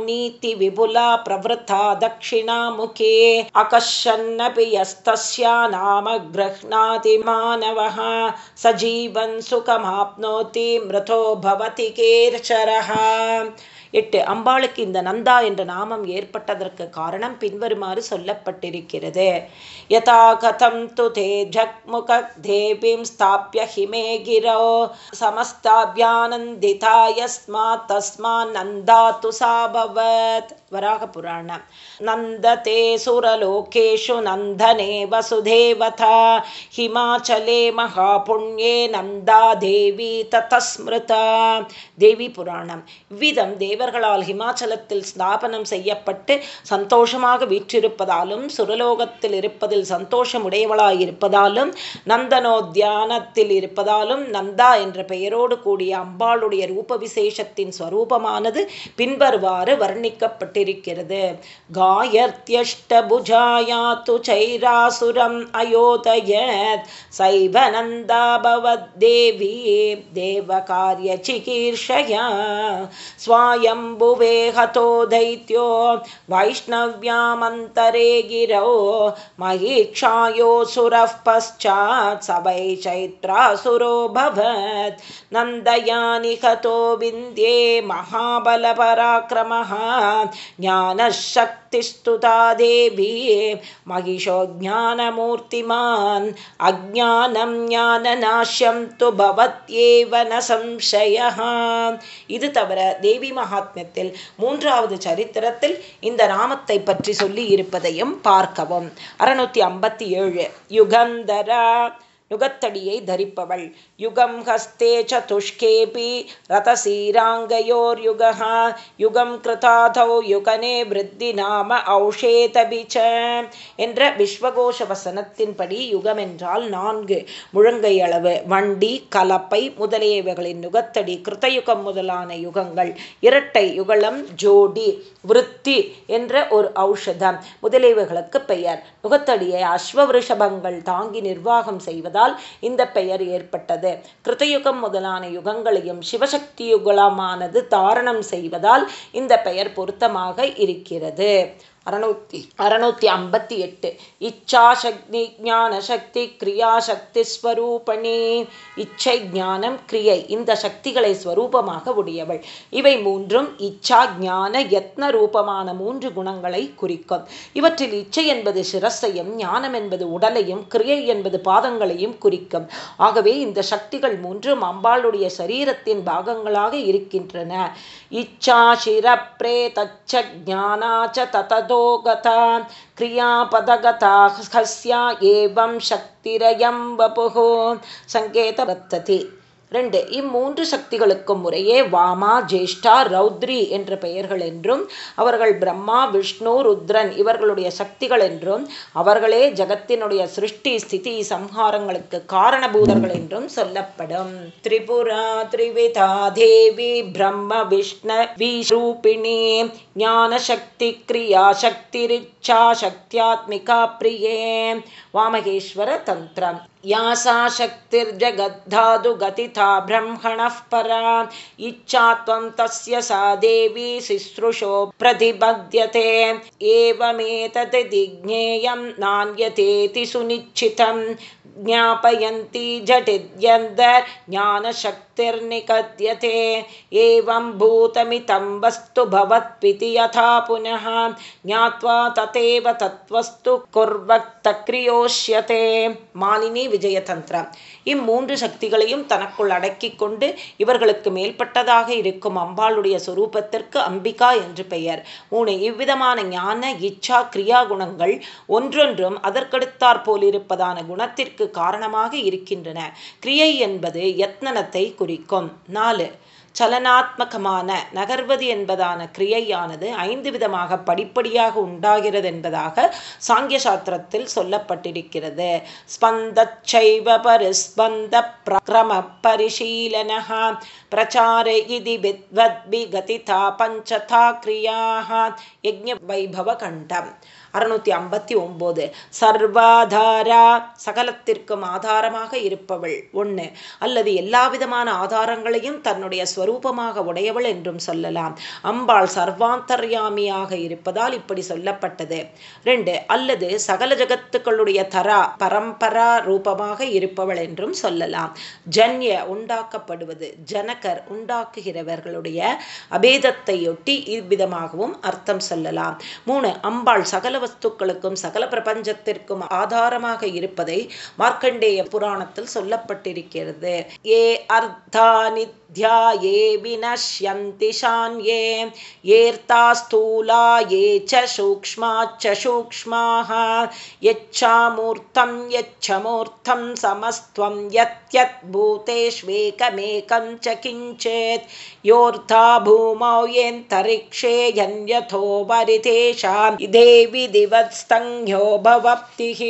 विपुला प्रवृथा दक्षिणामुखे अकशन्नपि यस्तस्या नाम गृह्णाति मानवः स जीवन् सुखमाप्नोति मृतो भवति केर्चरः எட்டு அம்பாளுக்கு இந்த நந்தா என்ற நாமம் ஏற்பட்டதற்கு காரணம் பின்வருமாறு சொல்லப்பட்டிருக்கிறது. யதா கதம் து தே ஜக்முக தேவிம் ஸ்தாபிய ஹிமே கிரோ சமஸ்தாபியானந்திதாயஸ்மா தஸ்மா நந்தா து சாபவத் வராக புராணம். நந்ததே சுரலோகேஷு நந்தனே வசுதேவதா. ஹிமாச்சலே மகாபுண்யே நந்தா தேவி ததஸ்மிருதா. தேவி புராணம். இவ்விதம் தேவர்களால் ஹிமாச்சலத்தில் ஸ்தாபனம் செய்யப்பட்டு சந்தோஷமாக வீற்றிருப்பதாலும் சுரலோகத்தில் இருப்பதில் சந்தோஷமுடையவளாயிருப்பதாலும் நந்தனோத்தியானத்தில் இருப்பதாலும் நந்தா என்ற பெயரோடு கூடிய அம்பாளுடைய ரூப விசேஷத்தின் ஸ்வரூபமானது பின்வருவாறு வர்ணிக்கப்பட்டிருக்கிறது. காயர்த்தியஷ்டபுஜாயா து சைராசுரம் அயோதயத் சைவநந்தா காரிய தேவகாரிய சிகீர்ஷயா स्वायम्बुवे हतो दैत्यो वैष्णव्यामन्तरे गिरौ महीक्षायोऽसुरः पश्चात् स वै चैत्रासुरोऽभवत् नन्दयानि हतो विन्द्ये महाबलपराक्रमः ज्ञानशक्तिस्तुता देवी महिषो ज्ञानमूर्तिमान् अज्ञानं ज्ञाननाश्यं तु भवत्येव न संशयः இது தவிர தேவி மகாத்மியத்தில் மூன்றாவது சரித்திரத்தில் இந்த நாமத்தை பற்றி சொல்லி இருப்பதையும் பார்க்கவும். அறுநூத்தி ஐம்பத்தி ஏழு. யுகந்தரா யுகத்தடியை தரிப்பவள். யுகம் ஹஸ்தே சதுஷ்கேபி ரதசீராங்கையோர் யுகா யுகம் கிருதாதௌ யுகனே விருத்தி நாம ஔஷேதபிச்ச என்ற விஸ்வகோஷ வசனத்தின்படி யுகம் என்றால் நான்கு. முழங்கை அளவு வண்டி கலப்பை முதலியவைகளின் யுகத்தடி கிருத்தயுகம் முதலான யுகங்கள். இரட்டை யுகலம் ஜோடி விருத்தி என்ற ஒரு ஔஷதம். முதலியவைகளுக்கு பெயர். முகத்தடியை அஸ்வவிருஷபங்கள் தாங்கி நிர்வாகம் செய்வதால் என்பதால் இந்த பெயர் ஏற்பட்டது. கிருத்தயுகம் முதலான யுகங்களையும் சிவசக்தி யுகலமானது தாரணம் செய்வதால் இந்த பெயர் பொருத்தமாக இருக்கிறது. அறுநூத்தி அறுநூத்தி ஐம்பத்தி எட்டு. இச்சா சக்தி ஞான சக்தி கிரியா சக்தி ஸ்வரூபணி இச்சை ஞானம் கிரியை இந்த சக்திகளை ஸ்வரூபமாக உடையவள். இவை மூன்றும் இச்சா ஞான யத்ன ரூபமான மூன்று குணங்களை குறிக்கும். இவற்றில் இச்சை என்பது சிரசையும் ஞானம் என்பது உடலையும் கிரியை என்பது பாதங்களையும் குறிக்கும். ஆகவே இந்த சக்திகள் மூன்றும் அம்பாளுடைய சரீரத்தின் பாகங்களாக இருக்கின்றன. इच्छा शिरप्रेतच्च ज्ञाना च तततो गता क्रियापदगता हस्या एवं शक्तिरयं वपुः। सङ्केतवर्तते। ரெண்டு இம்மூன்று சக்திகளுக்கும் முறையே வாமா ஜேஷ்டா ரௌத்ரி என்ற பெயர்கள் என்றும் அவர்கள் பிரம்மா விஷ்ணு ருத்ரன் இவர்களுடைய சக்திகள் என்றும் அவர்களே ஜகத்தினுடைய சிருஷ்டி ஸ்திதி சம்ஹாரங்களுக்கு காரணபூதர்கள் என்றும் சொல்லப்படும். திரிபுரா திரிவிதா தேவி பிரம்ம விஷ்ணு விரூபிணி ஞான சக்தி கிரியா சக்தி ரிச்சா சக்தியாத்மிகா பிரியே. वामहेश्वरतन्त्रं यासा शक्तिर्जगद्धादु गतिथा ब्रह्मणः परा इच्छा त्वं तस्य सा देवी शुस्रुषो प्रतिपद्यते। एवमेतदिज्ञेयं नान्यतेति सुनिश्चितं ज्ञापयन्ती झटिद्यन्तज्ञानशक्ति शक्तिर्निकथ्यते एवं भूतमितं वस्तु भवत्पिति यथा पुनः ज्ञात्वा तदेव तत्त्वस्तु मालिनी विजयतन्त्रम् இம்மூன்று சக்திகளையும் தனக்குள் அடக்கி கொண்டு இவர்களுக்கு மேல்பட்டதாக இருக்கும் அம்பாளுடைய சொரூபத்திற்கு அம்பிகா என்று பெயர். மூணு இவ்விதமான ஞான இச்சா கிரியா குணங்கள் ஒன்றொன்றும் அதற்கடுத்தாற் போலிருப்பதான குணத்திற்கு காரணமாக இருக்கின்றன. கிரியை என்பது யத்னனத்தை குறிக்கும். நாலு சலனாத்மகமான நகர்வது என்பதான கிரியையானது ஐந்து விதமாக படிப்படியாக உண்டாகிறது என்பதாக சாங்கிய சாத்திரத்தில் சொல்லப்பட்டிருக்கிறது ஸ்பந்தச்சைவ பரிஸ்பந்த பிரக்ரம பரிசீலன பிரச்சார இதி வித்வத்பி கதிதா பஞ்சதா கிரியாக யஜ்ஞ வைபவ கண்டம். அறுநூத்தி ஐம்பத்தி ஒன்போது சர்வாதாரா சகலத்திற்கும் ஆதாரமாக இருப்பவள் ஒன்று அல்லது எல்லா விதமான ஆதாரங்களையும் தன்னுடைய ஸ்வரூபமாக உடையவள் என்றும் சொல்லலாம். அம்பாள் சர்வாந்தர்யாமியாக இருப்பதால் இப்படி சொல்லப்பட்டது. ரெண்டு அல்லது சகல ஜகத்துக்களுடைய தரா பரம்பரா ரூபமாக இருப்பவள் என்றும் சொல்லலாம். ஜன்ய உண்டாக்கப்படுவது ஜனகர் உண்டாக்குகிறவர்களுடைய அபேதத்தையொட்டி இவ்விதமாகவும் அர்த்தம் சொல்லலாம். மூணு அம்பாள் சகல வஸ்துக்களுக்கும் சகல பிரபஞ்சத்திற்கும் ஆதாரமாக இருப்பதை மார்க்கண்டேய புராணத்தில் சொல்லப்பட்டிருக்கிறது. ஏ அர்த்தா ध्याये विनश्यन्ति शान्ये ये येऽर्थास्थूला ये च सूक्ष्माच्च सूक्ष्माः यच्छामूर्तं यच्छमूर्तं समस्त्वं यत्यद्भूतेष्वेकमेकं च किञ्चेत् योऽर्था भूमौ येऽन्तरिक्षे यन्यथो वरितेषां देवि दिवत्संह्यो भवप्तिः।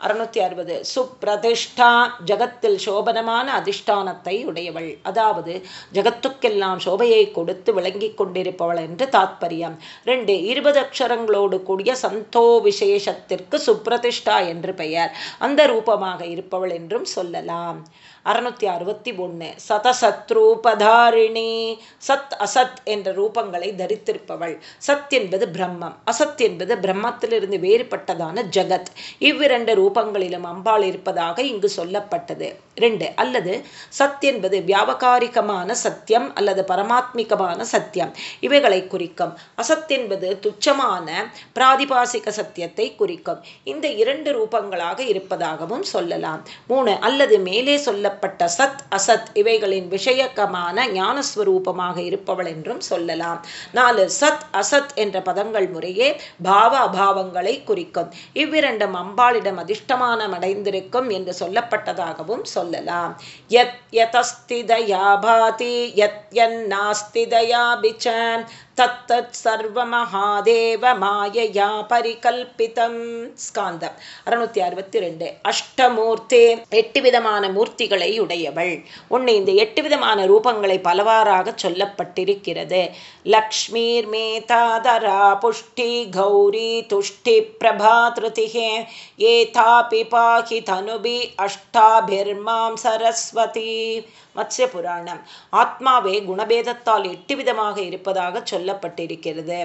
அறுநூத்தி அறுபது. சுப்ரதிஷ்டா ஜகத்தில் சோபனமான அதிஷ்டானத்தை உடையவள். அதாவது ஜகத்துக்கெல்லாம் சோபையை கொடுத்து விளங்கி கொண்டிருப்பவள் என்று தாத்பரியம். ரெண்டு இருபது அக்ஷரங்களோடு கூடிய சந்தோ விசேஷத்திற்கு சுப்ரதிஷ்டா என்று பெயர். அந்த ரூபமாக இருப்பவள் என்றும் சொல்லலாம். அறுநூத்தி அறுபத்தி ஒன்று சதசத்ரூபதாரிணி சத் அசத் என்ற ரூபங்களை தரித்திருப்பவள். சத் என்பது பிரம்மம் அசத் என்பது பிரம்மத்திலிருந்து வேறுபட்டதான ஜகத். இவ்விரண்டு ரூபங்களிலும் அம்பாள் இருப்பதாக இங்கு சொல்லப்பட்டது. ரெண்டு. அல்லது சத் என்பது வியாபகாரிகமான சத்தியம் அல்லது பரமாத்மிகமான சத்தியம். இவைகளை குறிக்கும். அசத் என்பது துச்சமான பிராதிபாசிக சத்தியத்தை குறிக்கும். இந்த இரண்டு ரூபங்களாக இருப்பதாகவும் சொல்லலாம். மூணு. அல்லது மேலே சொல்லப்பட்ட சத் அசத் இவைகளின் விஷயக்கமான ஞானஸ்வரூபமாக இருப்பவள் என்றும் சொல்லலாம். நாலு. சத் அசத் என்ற பதங்கள் முறையே பாவ அபாவங்களை குறிக்கும். இவ்விரண்டும் அம்பாளிடம் அதிர்ஷ்டமானம் அடைந்திருக்கும் என்று சொல்லப்பட்டதாகவும் சொல்லலாம் யத் யதஸ்திதயா பாதி யத் யன்னாஸ்திதயா பிச்சன் தத்தத் சர்வ மகாதேவ மாயையா பரிகல்பிதம். ஸ்காந்தம். அறுநூத்தி அறுபத்தி ரெண்டு அஷ்டமூர்த்தே. எட்டு விதமான மூர்த்திகளை உடையவள். ஒன்று இந்த எட்டு விதமான ரூபங்களை பலவாறாக சொல்லப்பட்டிருக்கிறது. லக்ஷ்மீர் மேதாதரா புஷ்டி கௌரி துஷ்டி பிரபா திருதிகே. ஏதாபி பாகி தனுபி அஷ்டாபிர்மாம் சரஸ்வதி. மத்ய புராணம் ஆத்மாவே குணபேதத்தால் எட்டு விதமாக இருப்பதாக சொல்லப்பட்டிருக்கிறது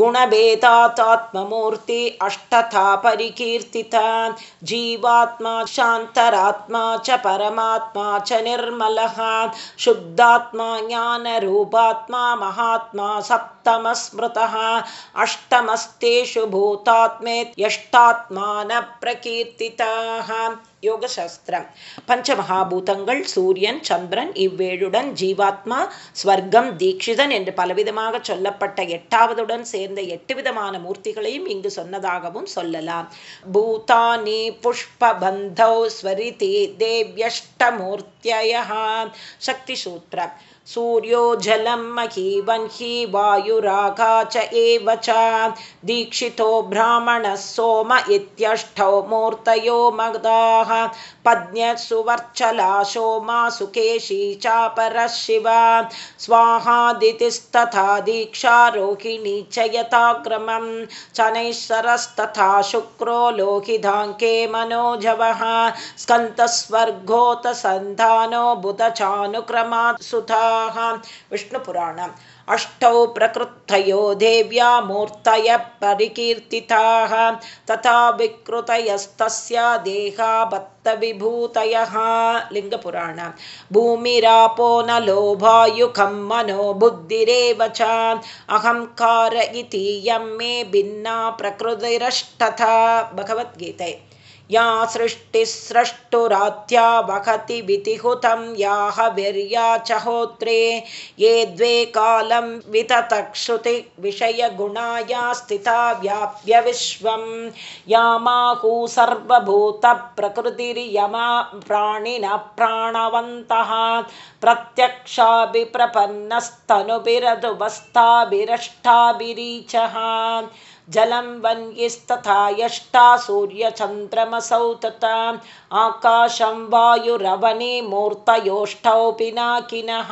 குணபேதாத்மமூர்த்தி அஷ்டதா பரிகீர்த்திதா ஜீவாத்மா சாந்தராத்மா ச பரமாத்மா ச நிர்மலஹா சுத்தாத்மா ஞான ரூபாத்மா மகாத்மா சப்தமஸ்மிருதः अष्टमस्तेषु भूतात्मे यष्टात्मान प्रकीर्तिताः யோகசாஸ்திரம். பஞ்சமகாபூதங்கள் சூரியன் சந்திரன் இவ்வேழுடன் ஜீவாத்மா ஸ்வர்க்கம் தீட்சிதன் என்று பலவிதமாக சொல்லப்பட்ட எட்டாவதுடன் சேர்ந்த எட்டு விதமான மூர்த்திகளையும் இங்கு சொன்னதாகவும் சொல்லலாம். பூதானி புஷ்பபந்தௌ ஸ்வரிதி தேவ்யஷ்டமூர்த்தியா சக்தி சூத்திரம். सूर्यो जलं मही वह्नि वायुराघा च एव च। दीक्षितो ब्राह्मणः सोम इत्यष्टौ मूर्तयो मग्धाः पद्म्यः सुवर्चला सोमा सुकेशी चापरः शिवा। स्वाहादितिस्तथा दीक्षा रोहिणी च यथाक्रमं शनैश्वरस्तथा शुक्रो लोहिधाङ्के मनोजवः। स्कन्तस्वर्गोतसन्धानो बुधचानुक्रमात् सुधा विष्णुपुराणम्। अष्टौ प्रकृतयो देव्या मूर्तयः परिकीर्तिताः तथा विकृतयस्तस्य देहाबत्तविभूतयः लिङ्गपुराण भूमिरापो न लोभायुखं मनो बुद्धिरेव च। अहङ्कार इति यं मे भिन्ना प्रकृतिरष्टथा। भगवद्गीते या सृष्टिस्रष्टुरात्या वहति वितिहुतं याह वीर्या च होत्रे ये द्वे कालं विततक्षुतिविषयगुणाया स्थिता व्याप्य विश्वं। यामाहु सर्वभूतप्रकृतिर्यमा प्राणिनः प्राणवन्तः। प्रत्यक्षाभिप्रपन्नस्तनुभिरधुवस्ताभिरष्टाभिरीचः जलं वन्यस्तथा यष्टा सूर्यचन्द्रमसौ तथा आकाशं वायुरवने मूर्तयोष्टौ पिनाकिनः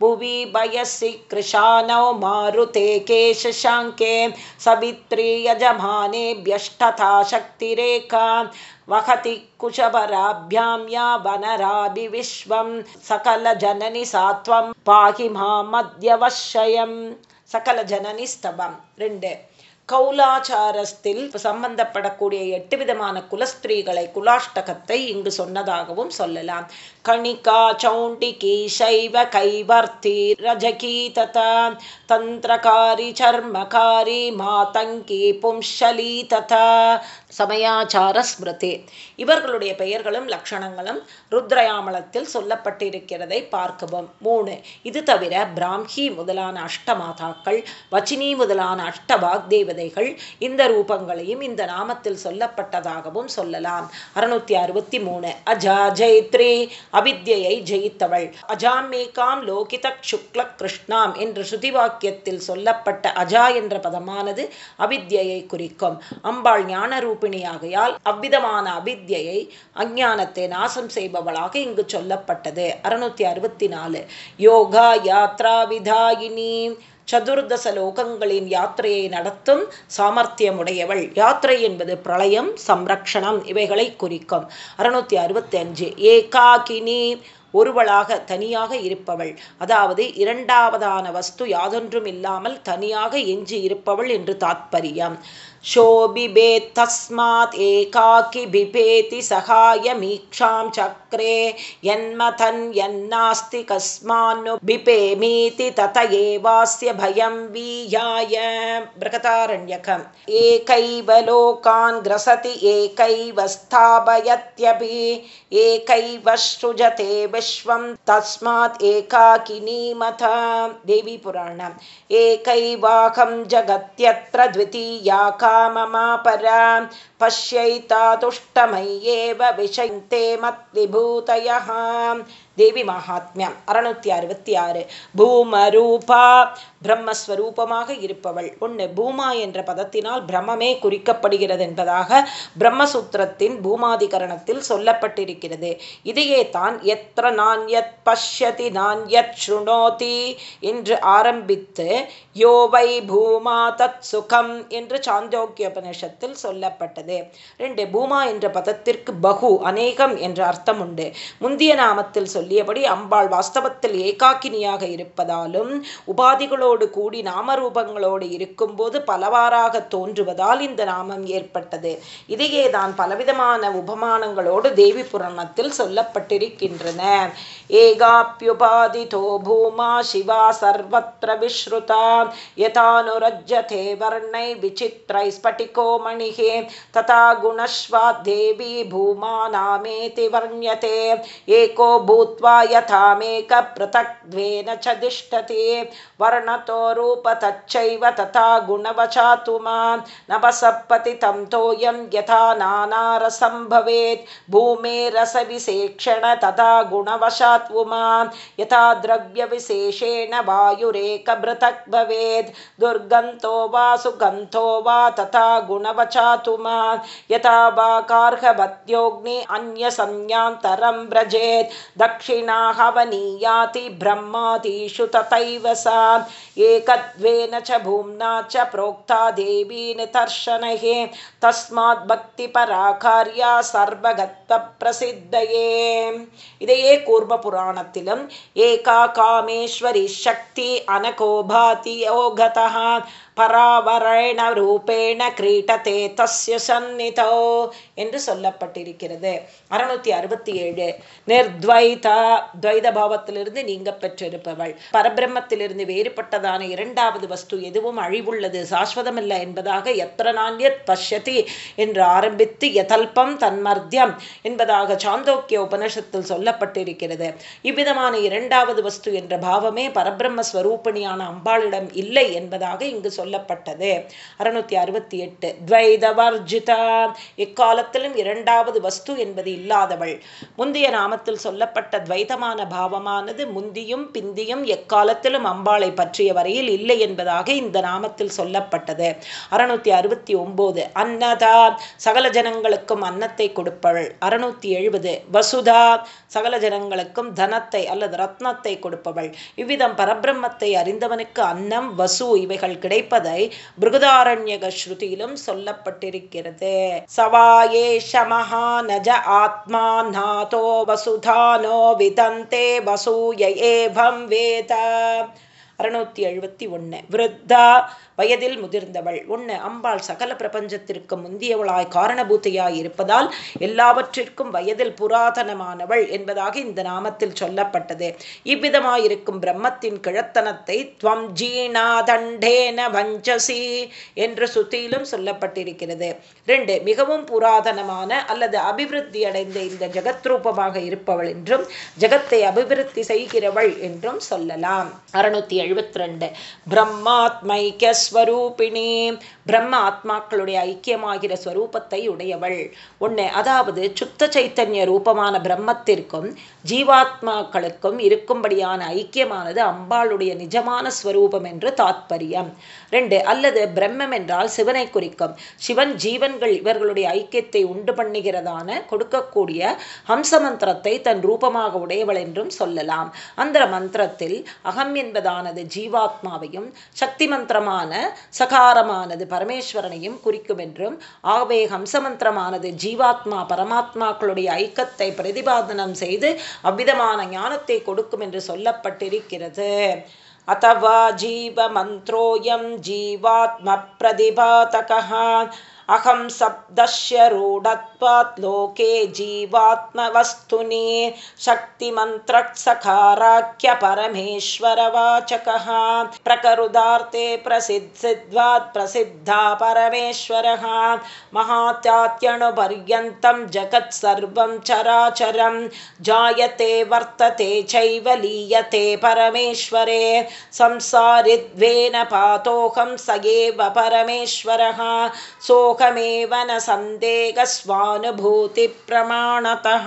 भुवि भयसि कृशानौ मारुते केशशाङ्के शशाङ्के सवित्रीयजमानेभ्यष्टथा शक्तिरेखां। वहति कुशभराभ्यां या वनराभिविश्वं सकलजननि सा त्वं पाहि मामद्यवश्यं सकलजननि स्तबं रिन्दे கௌலாச்சாரஸ்தில் சம்பந்தப்படக்கூடிய எட்டு விதமான குலஸ்திரீகளை குலாஷ்டகத்தை இங்கு சொன்னதாகவும் சொல்லலாம். கணிகா சௌண்டிகி சைவ கைவர்த்தி ரஜகி ததா தந்திரகாரி சர்மகாரி மாதங்கி பும்ஷலி ததா சமயாச்சார ஸ்மிருதி இவர்களுடைய பெயர்களும் லட்சணங்களும் ருத்ரயாமலத்தில் சொல்லப்பட்டிருக்கிறதை பார்க்கவும். மூணு இது தவிர பிராம்ஹி முதலான அஷ்டமாதாக்கள் வச்சினி முதலான அஷ்டபாக் தேவதைகள் இந்த ரூபங்களையும் இந்த நாமத்தில் சொல்லப்பட்டதாகவும் சொல்லலாம். அறுநூத்தி அறுபத்தி மூணு அஜா ஜெயத்ரி அவித்யை ஜெயித்தவள். அஜாமேகாம் லோகித சுக்ல கிருஷ்ணாம் என்ற ஸ்ருதிவாக்கியத்தில் சொல்லப்பட்ட அஜா என்ற பதமானது அவித்யை குறிக்கும். அம்பாள் ஞான ரூபிணியாகையால் அவ்விதமான அவித்யை அஞ்ஞானத்தை நாசம் செய்பவளாக இங்கு சொல்லப்பட்டது. அறுநூத்தி அறுபத்தி நாலு. யோகா யாத்ரா விதாயினி. சதுர்தச லோகங்களின் யாத்திரையை நடத்தும் சாமர்த்தியமுடையவள். யாத்திரை என்பது பிரளயம் சம்ரக்ஷணம் இவைகளை குறிக்கும். அறுநூத்தி அறுபத்தி அஞ்சு. ஏகாகினி. ஒருவளாக தனியாக இருப்பவள். அதாவது இரண்டாவதான வஸ்து யாதொன்றும் இல்லாமல் தனியாக எஞ்சி இருப்பவள் என்று தாத்பரியம். तस्मात् एकाकी बिभेति सहायमीक्षां चक्रे यन्मथन् यन्नास्ति कस्मान्नु बिपेमीति तत एवास्य भयं वीयाय। बृहतारण्यकम् एकैव लोकान् ग्रसति एकैव स्थापयत्यपि एकैव सृजते विश्वं तस्मात् एकाकिनीमथ देवीपुराणम्। एकैवाहं जगत्यत्र द्वितीया काममापरा पश्यैतातुष्टमय्येव विषयन्ते मत्विभूतयः தேவி மகாத்மியம் அறுநூத்தி அறுபத்தி ஆறு பூமரூபா பிரம்மஸ்வரூபமாக இருப்பவள். ஒன்று பூமா என்ற பதத்தினால் பிரம்மமே குறிக்கப்படுகிறது என்பதாக பிரம்மசூத்திரத்தின் பூமாதிகரணத்தில் சொல்லப்பட்டிருக்கிறது. இதையே தான் எத்த நான் யத் பஷ்யதி நான் யத் ஸ்ருணோதி என்று ஆரம்பித்து யோவை பூமா தத் சுகம் என்று சாந்தோக்கியோபனிஷத்தில் சொல்லப்பட்டது. ரெண்டு பூமா என்ற பதத்திற்கு பகு அநேகம் என்ற அர்த்தம் உண்டு முந்திய நாமத்தில் சொல்லியபடி அம்பாள் வாஸ்தவத்தில் ஏகாக்கினியாக இருப்பதாலும் நாமங்களோடு கூடி நாமரூபங்களோடு இருக்கும்போது பலவாறாக தோன்றுவதால் இந்த நாமம் ஏற்பட்டது. இதையே தான் பலவிதமான உபமானங்களோடு தேவி புராணத்தில் சொல்லப்பட்டிருக்கின்றன. एगाप्युपादितो भूमा शिवा सर्वत्र विश्रुता। यथानुरज्यते वर्णै विचित्रैः स्फटिको मणिः। तथा गुणश्वाद्देवी भूमा नामेति वर्ण्यते। एको भूत्वा यथामेकपृथक्त्वेन च तिष्ठति वर्णतो रूपतच्चैव तथा गुणवचातु मा नवसप्तति तोयं यथा नानारसं भवेत्। भूमेरसविसेक्षण तथा गुणवशात् उमां यथा द्रव्यविशेषेण वायुरेकभृतक् भवेत् दुर्गन्तो वा सुगन्धो वा तथा गुणवचातु मा यथा वा कार्हवत्योऽग्नि अन्यसंज्ञान्तरं व्रजेत् दक्षिणा हवनीयाति ब्रह्मादिषु तथैव सा एकत्वेन च भूम्ना च प्रोक्ता देवी नितर्शनैः तस्मात् भक्तिपराकार्या सर्वगत्वप्रसिद्धये இதையே கூர்ம புராணத்திலும் ஏகா காமேஸ்வரி சக்தி அனகோபாதி யோகதா பராவரண ரூபேண கிரீட்டதே தஸ்ய சந்நிதோ என்று சொல்லப்பட்டிருக்கிறது. அறுநூத்தி அறுபத்தி ஏழு. நிர்த்வைதா துவைத பாவத்திலிருந்து நீங்க பெற்றிருப்பவள். பரபிரம்மத்திலிருந்து வேறுபட்டதான இரண்டாவது வஸ்து எதுவும் அழிவுள்ளது சாஸ்வதமில்லை என்பதாக எத்திர நாண்யத் பஷ்யதி என்று ஆரம்பித்து யதல்பம் தன்மர்த்தியம் என்பதாக சாந்தோக்கிய உபனிஷத்தில் சொல்லப்பட்டிருக்கிறது. இவ்விதமான இரண்டாவது வஸ்து என்ற பாவமே பரபிரம்மஸ்வரூபணியான அம்பாளிடம் இல்லை என்பதாக இங்கு சொல்லப்பட்டது. அறுநூத்தி அறுபத்தி எட்டு துவைதவர்ஜிதா இக்காலத்திலும் இரண்டாவது வஸ்து என்பது இல்லாதவள். முந்தைய நாமத்தில் சொல்லப்பட்ட துவைதமான பாவமானது முந்தியும் பிந்தியும் எக்காலத்திலும் அம்பாளை பற்றிய வரையில் இல்லை என்பதாக இந்த நாமத்தில் சொல்லப்பட்டது. அறுநூத்தி அறுபத்தி ஒன்பது அன்னதா சகல ஜனங்களுக்கும் அன்னத்தை கொடுப்பவள். அறுநூத்தி எழுபது வசுதா சகல ஜனங்களுக்கும் தனத்தை அல்லது ரத்னத்தை கொடுப்பவள். இவ்விதம் பரபிரம்மத்தை அறிந்தவனுக்கு அன்னம் வசு இவைகள் கிடைப்பதை பிருகுதாரண்யக ஸ்ருதியிலும் சொல்லப்பட்டிருக்கிறது சவாயேஷ மகாநஜ ஆத்மா நாதோ வசுதானோ விதந்தே வசூய ஏவம் வேத. அறுநூத்தி எழுபத்தி ஒன்று விருத்தா வயதில் முதிர்ந்தவள். ஒன்று அம்பாள் சகல பிரபஞ்சத்திற்கு முந்தியவளாய் காரணபூத்தையாய் இருப்பதால் எல்லாவற்றிற்கும் வயதில் புராதனமானவள் என்பதாக இந்த நாமத்தில் சொல்லப்பட்டது. இவ்விதமாயிருக்கும் பிரம்மத்தின் கிழத்தனத்தை துவம் ஜீனாதண்டேன வஞ்சசி என்று சுத்தியிலும் சொல்லப்பட்டிருக்கிறது. ரெண்டு மிகவும் புராதனமான அல்லது அபிவிருத்தி அடைந்த இந்த ஜெகத்ரூபமாக இருப்பவள் என்றும் ஜெகத்தை அபிவிருத்தி செய்கிறவள் என்றும் சொல்லலாம். அறுநூத்தி எழுபத்தி ரெண்டு பிரம்மாத்மைக்க ஸ்வரூபிணி பிரம்ம ஆத்மாக்களுடைய ஐக்கியமாகிற ஸ்வரூபத்தை உடையவள். ஒன்று அதாவது சுத்த சைத்தன்ய ரூபமான பிரம்மத்திற்கும் ஜீவாத்மாக்களுக்கும் இருக்கும்படியான ஐக்கியமானது அம்பாளுடைய நிஜமான ஸ்வரூபம் என்று தாத்பரியம். ரெண்டு அல்லது பிரம்மம் என்றால் சிவனை குறிக்கும். சிவன் ஜீவன்கள் இவர்களுடைய ஐக்கியத்தை உண்டு பண்ணுகிறதான கொடுக்கக்கூடிய ஹம்ச மந்திரத்தை தன் ரூபமாக உடையவள் என்றும் சொல்லலாம். அந்த மந்திரத்தில் அகம் என்பதானது ஜீவாத்மாவையும் சக்தி மந்திரமான சகாரமானது பரமேஸ்வரனையும் குறிக்கும் என்றும் ஆகவே ஹம்சமந்திரமானது ஜீவாத்மா பரமாத்மாக்களுடைய ஐக்கத்தை பிரதிபாதனம் செய்து அவ்விதமான ஞானத்தை கொடுக்கும் என்று சொல்லப்பட்டிருக்கிறது. அத்தவா ஜீவ ஜீவமந்திரோயம் ஜீவாத்ம பிரதிபாதக அகம் சப்தஸ்ய ரூடத் रूढत्वात् लोके जीवात्मवस्तुनि शक्तिमन्त्रसखाराख्यपरमेश्वरवाचकः प्रकरुदार्थे प्रसिद्धिद्वात् प्रसिद्धा परमेश्वरः। महात्यात्यणुपर्यन्तं जगत् सर्वं चराचरं जायते वर्तते चैव लीयते परमेश्वरे। संसारिद्वेन पातोऽहं स एव परमेश्वरः। सोऽहमेव न सन्देहस्वानुभूतिप्रमाणतः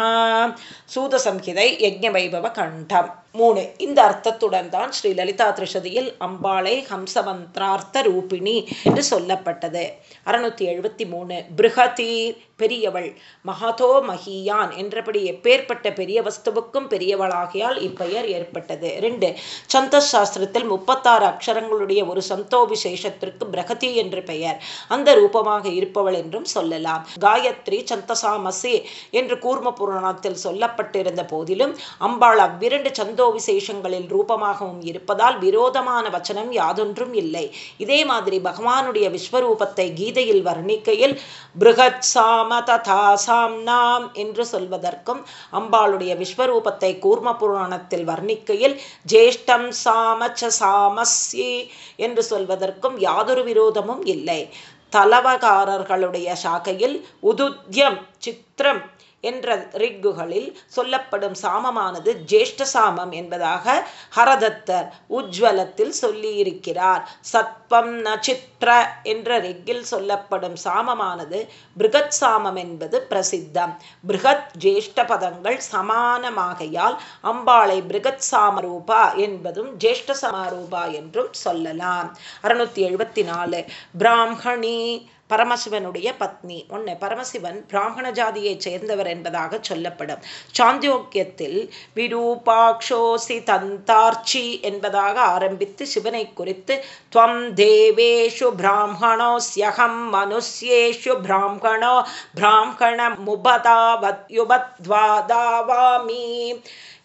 சூதசம்ஹிதை யஜ்ஞவைபவ கண்டம் மூணு. இந்த அர்த்தத்துடன் தான் ஸ்ரீ லலிதா திருஷதியில் அம்பாளை ஹம்சமந்திரார்த்த ரூபிணி என்று சொல்லப்பட்டது. அறுநூத்தி எழுபத்தி மூணு. பிருகதீர் பெரியவள். மகதோ மகியான் என்றபடி எப்பேற்பட்ட பெரிய வஸ்துவுக்கும் பெரியவளாகியால் இப்பெயர் ஏற்பட்டது. ரெண்டு. சந்த சாஸ்திரத்தில் முப்பத்தாறு அக்ஷரங்களுடைய ஒரு சந்தோ விசேஷத்திற்கு பிரகதி என்று பெயர். அந்த ரூபமாக இருப்பவள் என்றும் சொல்லலாம். காயத்ரி சந்தசாமசி என்று கூர்ம புராணத்தில் சொல்லப்பட்டிருந்த போதிலும் அம்பாள் அவ்விரண்டு சந்தோ விசேஷங்களில் ரூபமாகவும் இருப்பதால் விரோதமான வச்சனம் யாதொன்றும் இல்லை. இதே மாதிரி பகவானுடைய விஸ்வரூபத்தை கீதையில் வர்ணிக்கையில் பிருகத் சாம ததா சாம்னாம் என்று சொல்வதற்கும் அம்பாளுடைய விஸ்வரூபத்தை கூர்ம புராணத்தில் வர்ணிக்கையில் ஜேஷ்டம் சாமச்ச சாமஸ்யி என்று சொல்வதற்கும் யாதொரு விரோதமும் இல்லை. தலவகாரர்களுடைய சாக்கையில் உதுத்யம் சித்திரம் என்ற ரிக்குகளில் சொல்லப்படும் சாமமானது ஜேஷ்ட சாமம் என்பதாக ஹரதத்தர் உஜ்வலத்தில் சொல்லியிருக்கிறார். சத்பம் நச்சித்ர என்ற ரிக்கில் சொல்லப்படும் சாமமானது பிருகத் சாமம் என்பது பிரசித்தம். பிருகத் ஜேஷ்ட பதங்கள் சமானமாகையால் அம்பாளை பிருகத் சாமரூபா என்பதும் ஜேஷ்ட சமாரூபா என்றும் சொல்லலாம். அறுநூத்தி எழுபத்தி நாலு. பிராமணி பரமசிவனுடைய பத்னி. ஒன்று பரமசிவன் பிராமண ஜாதியைச் சேர்ந்தவர் என்பதாக சொல்லப்படும். சாந்தியோக்கியத்தில் விரூபாக்ஷோசி தந்தார்ச்சி என்பதாக ஆரம்பித்து சிவனை குறித்து துவம் தேவேஷு பிராமணோஸ்யகம் மனுஷ்யேஷு பிராமணோ பிராமண முபதாவத்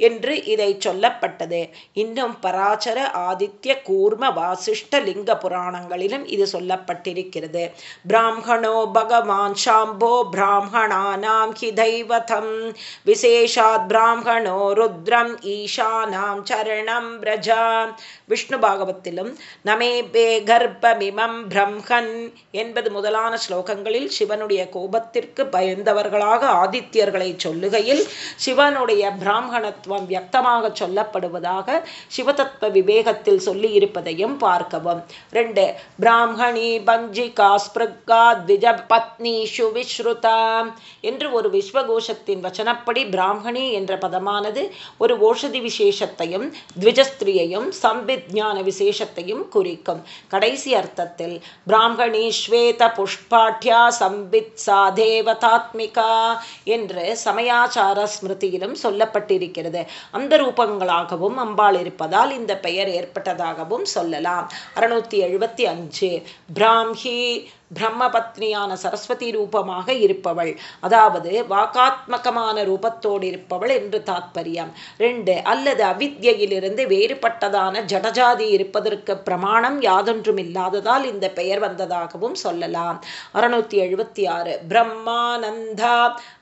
என்று இதை சொல்லப்பட்டது. இன்னும் பராச்சர ஆதித்ய கூர்ம வாசிஷ்ட லிங்க புராணங்களிலும் இது சொல்லப்பட்டிருக்கிறது. பிராமணோ பகவான் சாம்போ பிராமணானாம் ஹி தெய்வதம் விசேஷாத் பிராமணோ ருத்ரம் ஈஷானாம் சரணம் பிரஜா. விஷ்ணு பாகவத்திலும் நமே பே கர்ப்பமிமம் பிரம்மன் என்பது முதலான ஸ்லோகங்களில் சிவனுடைய கோபத்திற்கு பயந்தவர்களாக ஆதித்யர்களை சொல்லுகையில் சிவனுடைய பிராமணத்துவ தத்துவம் வியக்தமாக சொல்லப்படுவதாக சிவதத்துவ விவேகத்தில் சொல்லி இருப்பதையும் பார்க்கவும். ரெண்டு பிராமணி பஞ்சிகா ஸ்பிருகா த்விஜ பத்னிஷு விஸ்ருதாம் என்று ஒரு விஸ்வகோஷத்தின் வச்சனப்படி பிராமணி என்ற பதமானது ஒரு ஓஷதி விசேஷத்தையும் த்விஜஸ்திரியையும் சம்பித்ஞான விசேஷத்தையும் குறிக்கும். கடைசி அர்த்தத்தில் பிராமணி ஸ்வேத புஷ்பாட்யா சம்பித் சாதேவதாத்மிகா என்று சமயாச்சார ஸ்மிருதியிலும் சொல்லப்பட்டிருக்கிறது. அந்த ரூபங்களாகவும் அம்பாள் இருப்பதால் இந்த பெயர் ஏற்பட்டதாகவும் சொல்லலாம். அறுநூத்தி எழுபத்தி அஞ்சு. பிராம்ஹி பிரம்மபத்னியான சரஸ்வதி ரூபமாக இருப்பவள். அதாவது வாக்காத்மகமான ரூபத்தோடு இருப்பவள் என்று தாத்பரியம். ரெண்டு அல்லது அவித்யிலிருந்து வேறுபட்டதான ஜடஜாதி இருப்பதற்கு பிரமாணம் யாதொன்றும் இல்லாததால் இந்த பெயர் வந்ததாகவும் சொல்லலாம். அறுநூத்தி எழுபத்தி ஆறு பிரம்மானந்தா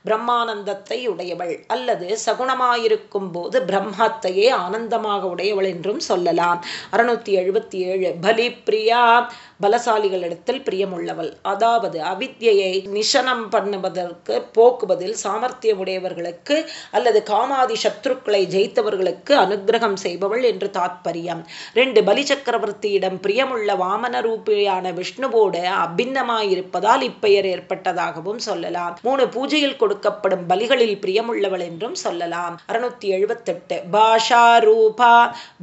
பிரம்மானந்தத்தை உடையவள். அல்லது சகுணமாயிருக்கும் போது பிரம்மத்தையே ஆனந்தமாக உடையவள் என்றும் சொல்லலாம். அறுநூத்தி எழுபத்தி ஏழு பலிப்ரியா பலசாலிகளிடத்தில் பிரியமுள்ளவள். அதாவது அவித்யை நிஷனம் பண்ணுவதற்கு போக்குவதில் சாமர்த்தியம் உடையவர்களுக்கு அல்லது காமாதி சத்ருக்களை ஜெயித்தவர்களுக்கு அனுகிரகம் செய்பவள் என்று தாத்பரியம். ரெண்டு பலி சக்கரவர்த்தியிடம் பிரியமுள்ள வாமன ரூபியான விஷ்ணுவோடு அபின்னமாயிருப்பதால் இப்பெயர் ஏற்பட்டதாகவும் சொல்லலாம். மூணு பூஜையில் கொடுக்கப்படும் பலிகளில் பிரியமுள்ளவள் என்றும் சொல்லலாம். அறுநூத்தி எழுபத்தெட்டு பாஷா ரூபா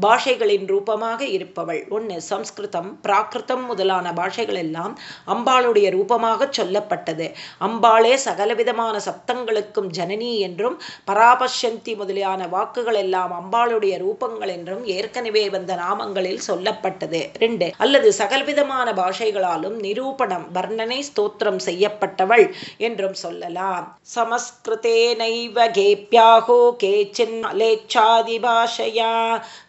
பாஷைகளின் ரூபமாக இருப்பவள். ஒன்று சம்ஸ்கிருதம் பிராகிருதம் முதல் முதலான பாஷைகள் எல்லாம் அம்பாளுடைய ரூபமாக சொல்லப்பட்டது. அம்பாளே சகலவிதமான சப்தங்களுக்கும் ஜனனி என்றும் பராபசந்தி முதலியான வாக்குகள் எல்லாம் அம்பாளுடைய ரூபங்கள் என்றும் ஏற்கனவே வந்த நாமங்களில் சொல்லப்பட்டது. ரெண்டு அல்லது சகல்விதமான பாஷைகளாலும் நிரூபணம் வர்ணனை ஸ்தோத்திரம் செய்யப்பட்டவள் என்றும் சொல்லலாம். சமஸ்கிருதே நைவ கேப்யாகோ கேச்சின் அலேச்சாதி பாஷையா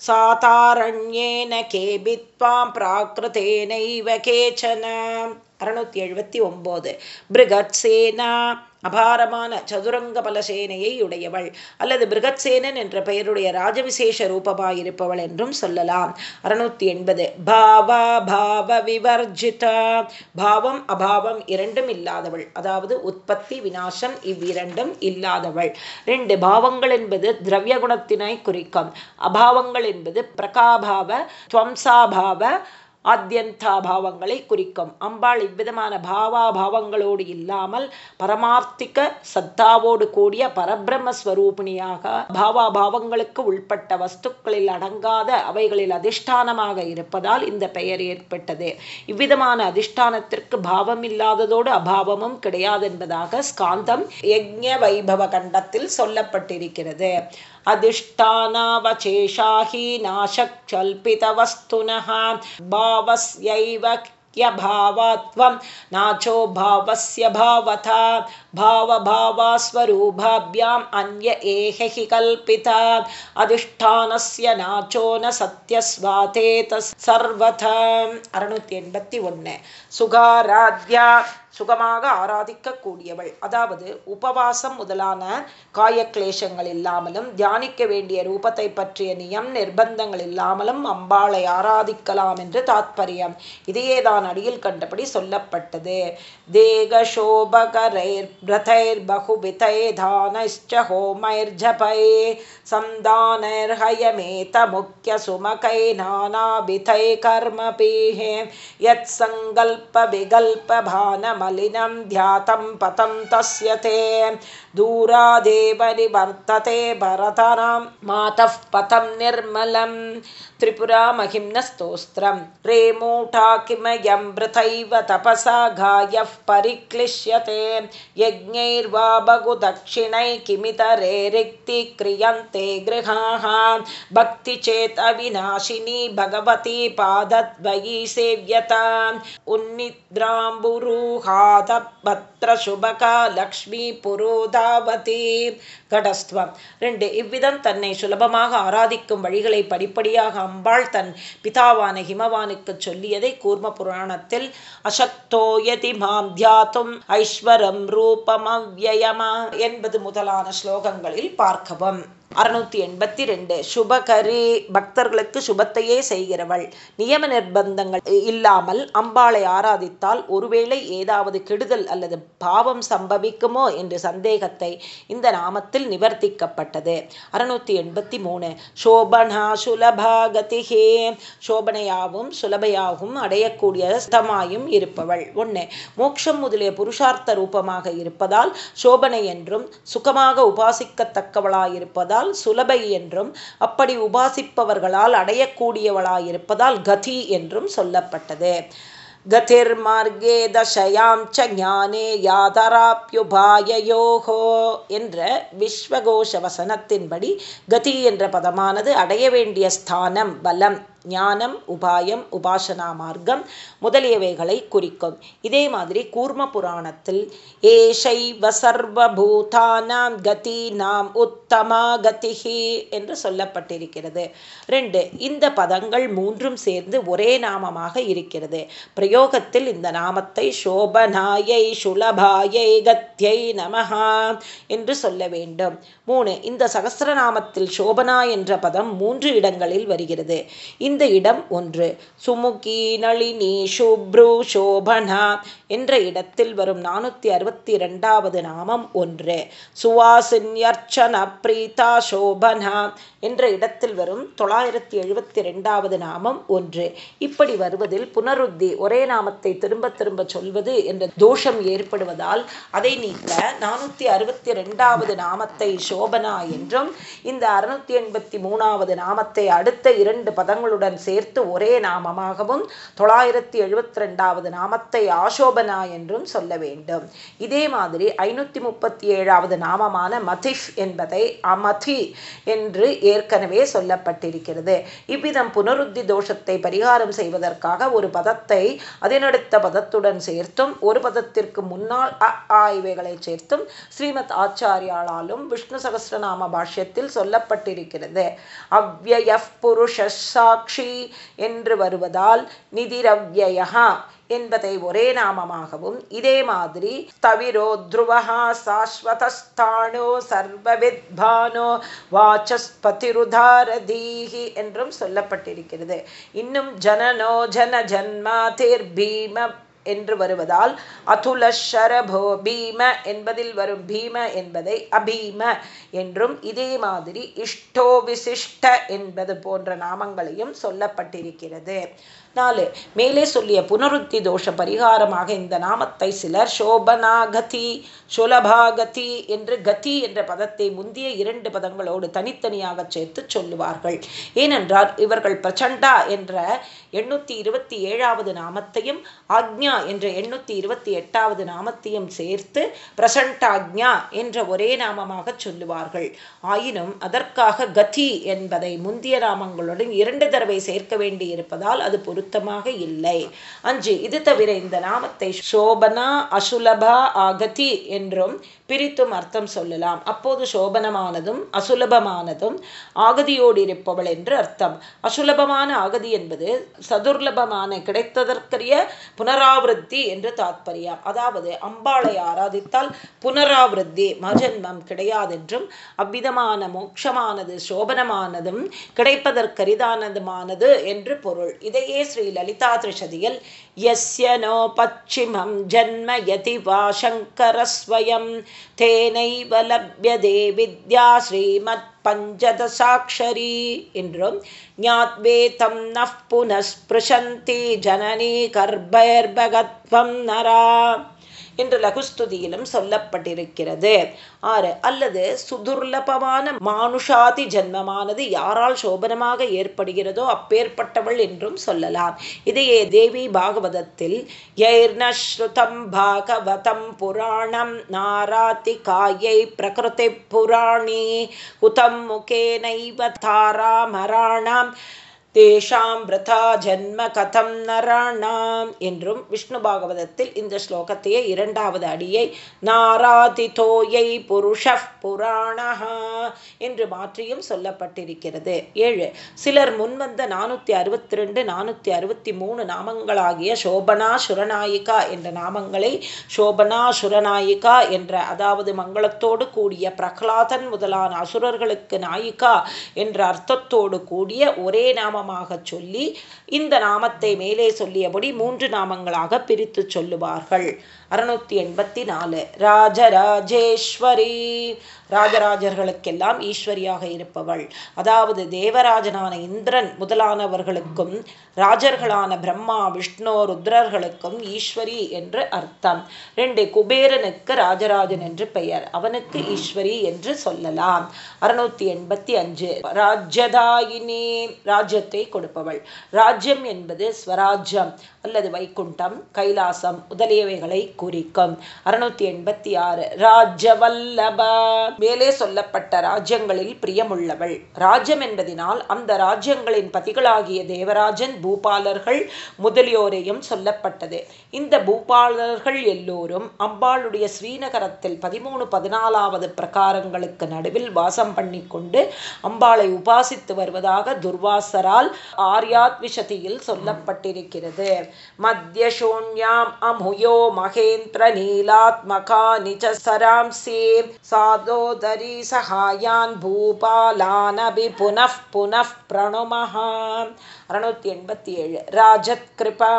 சாதாரண்யேன கேபித்வாம் பிராகிருதேனைவ கேச்சன அறுநூத்தி எழுபத்தி ஒன்பது பிருகத்சேனா அபாரமான சதுரங்க பலசேனையை உடையவள். அல்லது பிருகத்சேனன் என்ற பெயருடைய ராஜவிசேஷ ரூபமாயிருப்பவள் என்றும் சொல்லலாம். அறுநூத்தி எண்பது. பாவா பாவ விவர்ஜிதா. பாவம் அபாவம் இரண்டும் இல்லாதவள். அதாவது உற்பத்தி வினாசம் இவ்விரண்டும் இல்லாதவள். ரெண்டு பாவங்கள் என்பது திரவிய குணத்தினை குறிக்கும். அபாவங்கள் என்பது பிரகாபாவ துவம்சாபாவ ஆத்தியந்தா பாவங்களை குறிக்கும். அம்பாள் இவ்விதமான பாவாபாவங்களோடு இல்லாமல் பரமார்த்திக சத்தாவோடு கூடிய பரபிரம்மஸ்வரூபிணியாக பாவாபாவங்களுக்கு உள்பட்ட வஸ்துக்களில் அடங்காத அவைகளில் அதிஷ்டானமாக இருப்பதால் இந்த பெயர் ஏற்பட்டது. இவ்விதமான அதிஷ்டானத்திற்கு பாவம் இல்லாததோடு அபாவமும் கிடையாது என்பதாக ஸ்காந்தம் யஜ்ய வைபவ கண்டத்தில் சொல்லப்பட்டிருக்கிறது. अधिष्ठानावशेषाहीनाशक्ष्यल्पितवस्तुनः भावस्यैव यभावात्वं नाचो भावस्य भावथा। भावभावास्वरूपाभ्याम् अन्य एह हि कल्पिता। अधिष्ठानस्य नाचो न सत्यस्वाते तत् सर्वथा। अरुणूति ओन् सुगाराध्या। சுகமாக ஆராதிக்கக்கூடியவள். அதாவது உபவாசம் முதலான காயக்லேஷங்கள் இல்லாமலும் தியானிக்க வேண்டிய ரூபத்தை பற்றிய நியம் நிர்பந்தங்கள் இல்லாமலும் அம்பாளை ஆராதிக்கலாம் என்று தாத்பரியம். இதையே தான் அடியில் கண்டபடி சொல்லப்பட்டது. தேகசோபகரைர் பகுபிதை தானஷ்ட ஹோமைர் ஜபை சந்தானர்ஹயமேத முக்கிய சுமகை நானாபிதை கர்மபீஹே யத் சங்கல்ப விகல்ப मलिनं ध्यातं पतं तस्य ते। दूरादेव निवर्तते भरतरां मातः पतं निर्मलं। त्रिपुरामहिम्नस्तोस्त्रं रेमूढा किमयं वृथैव तपसा घायः परिक्लिश्यते। यज्ञैर्वा बहुदक्षिणै किमितरे रिक्तिक्रियन्ते गृहाः। भक्तिचेत् अविनाशिनी भगवती पादद्वयी सेव्यता காதபத்ர சுபகா லக்ஷ்மி புரோதாவதி கடஸ்துவம். ரெண்டு இவ்விதம் தன்னை சுலபமாக ஆராதிக்கும் வழிகளை படிப்படியாக அம்பாள் தன் பிதாவான ஹிமவானுக்கு சொல்லியதை கூர்ம புராணத்தில் அசத்தோயதி மாம் தியாத்தும் ஐஸ்வரம் ரூபமவ்யயமா என்பது முதலான ஸ்லோகங்களில் பார்க்கவும். அறுநூத்தி எண்பத்தி ரெண்டு. சுபகரி பக்தர்களுக்கு சுபத்தையே செய்கிறவள். நியம நிர்பந்தங்கள் இல்லாமல் அம்பாளை ஆராதித்தால் ஒருவேளை ஏதாவது கெடுதல் அல்லது பாவம் சம்பவிக்குமோ என்ற சந்தேகத்தை இந்த நாமத்தில் நிவர்த்திக்கப்பட்டது. அறுநூத்தி எண்பத்தி மூணு. சோபனா சுலபாகதிகே சோபனையாகவும் சுலபையாகவும் அடையக்கூடிய ஸ்தமாயும் இருப்பவள். ஒன்று மோட்சம் முதலிய புருஷார்த்த ரூபமாக இருப்பதால் சோபனை என்றும் சுகமாக உபாசிக்கத்தக்கவளாயிருப்பதால் சுலபை என்றும் அப்படி உபாசிப்பவர்களால் அடையக்கூடியவளாயிருப்பதால் கதி என்றும் சொல்லப்பட்டது. கதிர்மார்கே தசயாம் ச ஞானே யாதராப்யுபாயோகோ என்ற விஸ்வகோஷ வசனத்தின்படி கதி என்ற பதமானது அடைய வேண்டிய ஸ்தானம் பலம். ஞானம் உபாயம் உபாசனா மார்க்கம் முதலியவைகளை குறிக்கும். இதே மாதிரி கூர்ம புராணத்தில் ஏஷைவ சர்வபூதானாம் கதி நாம் உத்தமா கதிஹி என்று சொல்லப்பட்டிருக்கிறது. ரெண்டு இந்த பதங்கள் மூன்றும் சேர்ந்து ஒரே நாமமாக இருக்கிறது. பிரயோகத்தில் இந்த நாமத்தை சோபனாயை சுலபாயை கத்தியை நமஹா என்று சொல்ல வேண்டும். மூணு இந்த சகசிரநாமத்தில் சோபனா என்ற பதம் மூன்று இடங்களில் வருகிறது. இந்த இடம் ஒன்று. சுமுகி நளினி சுப்ரு சோபனா என்ற இடத்தில் வரும் நானூற்றி அறுபத்தி ரெண்டாவது நாமம் ஒன்று. சுவாசின்யர்ச்சன பிரீதா சோபனா என்ற இடத்தில் வரும் தொள்ளாயிரத்தி எழுபத்தி ரெண்டாவது நாமம் ஒன்று. இப்படி வருவதில் புனருத்தி ஒரே நாமத்தை திரும்ப திரும்ப சொல்வது என்ற தோஷம் ஏற்படுவதால் அதை நீக்க நானூற்றி அறுபத்தி ரெண்டாவது நாமத்தை சோபனா என்றும் இந்த அறுநூத்தி எண்பத்தி மூணாவது நாமத்தை அடுத்த இரண்டு பதங்களுடன் சேர்த்து ஒரே நாமமாகவும் தொள்ளாயிரத்தி எழுபத்தி ரெண்டாவது நாமத்தை ஆசோபனா என்றும் சொல்ல வேண்டும். இதே மாதிரி ஐநூற்றி முப்பத்தி ஏழாவது நாமமான மதிஃப் என்பதை அமதி என்று ஏற்கனவே சொல்லப்பட்டிருக்கிறது. இவ்விதம் புனருத்தி தோஷத்தை பரிகாரம் செய்வதற்காக ஒரு பதத்தை அதனடுத்த பதத்துடன் சேர்த்தும் ஒரு பதத்திற்கு முன்னால் அ ஆய்வைகளை சேர்த்தும் ஸ்ரீமத் ஆச்சாரியாளாலும் விஷ்ணு சகசிரநாம பாஷ்யத்தில் சொல்லப்பட்டிருக்கிறது. அவ்வய புருஷ சாட்சி என்று வருவதால் நிதிரவ்யா என்பதை ஒரே நாமமாகவும் இதே மாதிரி தவிரோ துருவஹா சாஸ்வதஸ்தானோ சர்வவித்பானோ வாச்சஸ்பதிருதாரதீஹி என்றும் சொல்லப்பட்டிருக்கிறது. இன்னும் ஜனனோ ஜன ஜன்மாதிர் பீம என்று வருவதால் அதுல ஷரபோ பீம என்பதில் வரும் பீம என்பதை அபீம என்றும் இதே மாதிரி இஷ்டோ விசிஷ்ட என்பது போன்ற நாமங்களையும் சொல்லப்பட்டிருக்கிறது. நாலு மேலே சொல்லிய புனருத்தி தோஷ பரிகாரமாக இந்த நாமத்தை சிலர் சோபனாகதி சுலபாகதி என்று கதி என்ற பதத்தை முந்திய இரண்டு பதங்களோடு தனித்தனியாக சேர்த்து சொல்லுவார்கள். ஏனென்றால் இவர்கள் பிரச்சண்டா என்ற எண்ணூற்றி இருபத்தி ஏழாவது நாமத்தையும் ஆக்ஞா என்ற எண்ணூற்றி இருபத்தி எட்டாவது நாமத்தையும் சேர்த்து பிரசண்டாக்ஞா என்ற ஒரே நாமமாக சொல்லுவார்கள். ஆயினும் அதற்காக கதி என்பதை முந்திய நாமங்களுடன் இரண்டு தடவை சேர்க்க வேண்டி இருப்பதால் அது பொருத்தமாக இல்லை. அஞ்சு இது தவிர இந்த நாமத்தை சோபனா அசுலபா ஆகதி என்றும் பிரித்தும் அர்த்தம் சொல்லலாம். அப்போது சோபனமானதும் அசுலபமானதும் ஆகதியோடு இருப்பவள் என்று அர்த்தம். அசுலபமான ஆகதி என்பது சதுர்லபமான கிடைத்ததற்கரிய புனராவிருத்தி என்று தாத்பரியம். அதாவது அம்பாளை ஆராதித்தால் புனராவிருத்தி மஜன்மம் கிடையாதென்றும் அவ்விதமான மோட்சமானது சோபனமானதும் கிடைப்பதற்கரிதானதுமானது என்று பொருள். இதையே ஸ்ரீ லலிதா திருஷதியில் यस्य नो पश्चिमं जन्मयति वा शङ्करस्वयं। तेनैव लभ्यते विद्या श्रीमत्पञ्चदशाक्षरी। इन्द्रं ज्ञात्वेतं नः पुनः स्पृशन्ति जननी गर्भैर्भगत्वं नरा। என்று லகுஸ்துதியிலும் சொல்லப்பட்டிருக்கிறது. ஆறு அல்லது சுதுர்லபமான மானுஷாதி ஜென்மமானது யாரால் சோபனமாக ஏற்படுகிறதோ அப்பேற்பட்டவள் என்றும் சொல்லலாம். இதையே தேவி பாகவதத்தில் யைர்னஸ்ருதம் பாகவதம் புராணம் நாராதி காயை பிரகிருதி புராணி குதம் முகேனைவ தாராமராணாம் தேஷாம் பிரதா ஜென்ம கதம் நராணாம் என்றும் விஷ்ணு பாகவதத்தில் இந்த ஸ்லோகத்தையே இரண்டாவது அடியை நாராதிதோயை புருஷ புராணஹா என்று மாற்றியும் சொல்லப்பட்டிருக்கிறது. ஏழு சிலர் முன்வந்த நானூற்றி அறுபத்தி ரெண்டு நானூற்றி அறுபத்தி மூணு நாமங்களாகிய சோபனா சுரநாயிகா என்ற நாமங்களை சோபனா சுரநாயிகா என்ற அதாவது மங்களத்தோடு கூடிய பிரகலாதன் முதலான அசுரர்களுக்கு நாயிகா என்ற அர்த்தத்தோடு கூடிய ஒரே நாம நாமமாக சொல்லி இந்த நாமத்தை மேலே சொல்லியபடி மூன்று நாமங்களாக பிரித்து சொல்லுவார்கள். அறுநூத்தி எண்பத்தி நாலு. ராஜராஜேஸ்வரி. ராஜராஜர்களுக்கெல்லாம் ஈஸ்வரியாக இருப்பவள். அதாவது தேவராஜனான இந்திரன் முதலானவர்களுக்கும் ராஜர்களான பிரம்மா விஷ்ணு ருத்ரர்களுக்கும் ஈஸ்வரி என்று அர்த்தம். ரெண்டு குபேரனுக்கு ராஜராஜன் என்று பெயர். அவனுக்கு ஈஸ்வரி என்று சொல்லலாம். அறுநூத்தி எண்பத்தி அஞ்சு. ராஜ்யதாயினி. ராஜ்யத்தை கொடுப்பவள். ராஜ்யம் என்பது ஸ்வராஜ்யம் அல்லது வைகுண்டம் கைலாசம் முதலியவைகளை குறிக்கும். அறுநூத்தி எண்பத்தி ஆறு ராஜவல்லபா. மேலே சொல்லப்பட்ட ராஜ்யங்களில் பிரியமுள்ளவள். ராஜ்யம் என்பதினால் அந்த ராஜ்யங்களின் பதிகளாகிய தேவராஜன் பூபாலர்கள் முதலியோரையும் சொல்லப்பட்டது. இந்த பூபாலர்கள் எல்லோரும் அம்பாளுடைய ஸ்ரீநகரத்தில் பதிமூணு பதினாலாவது பிரகாரங்களுக்கு நடுவில் வாசம் பண்ணி கொண்டு அம்பாளை உபாசித்து வருவதாக துர்வாசரால் ஆர்யாத் விஷதியில் சொல்லப்பட்டிருக்கிறது. மத்தியசூன்யாம் அமுயோ மகே நீலாத்மகா நிஜ சராம்சே சாதோதரி சகாயான் பூபாலானபி புனః புனః பிரணுமஹா அறுநூத்தி எண்பத்தி ஏழு ராஜத் கிருபா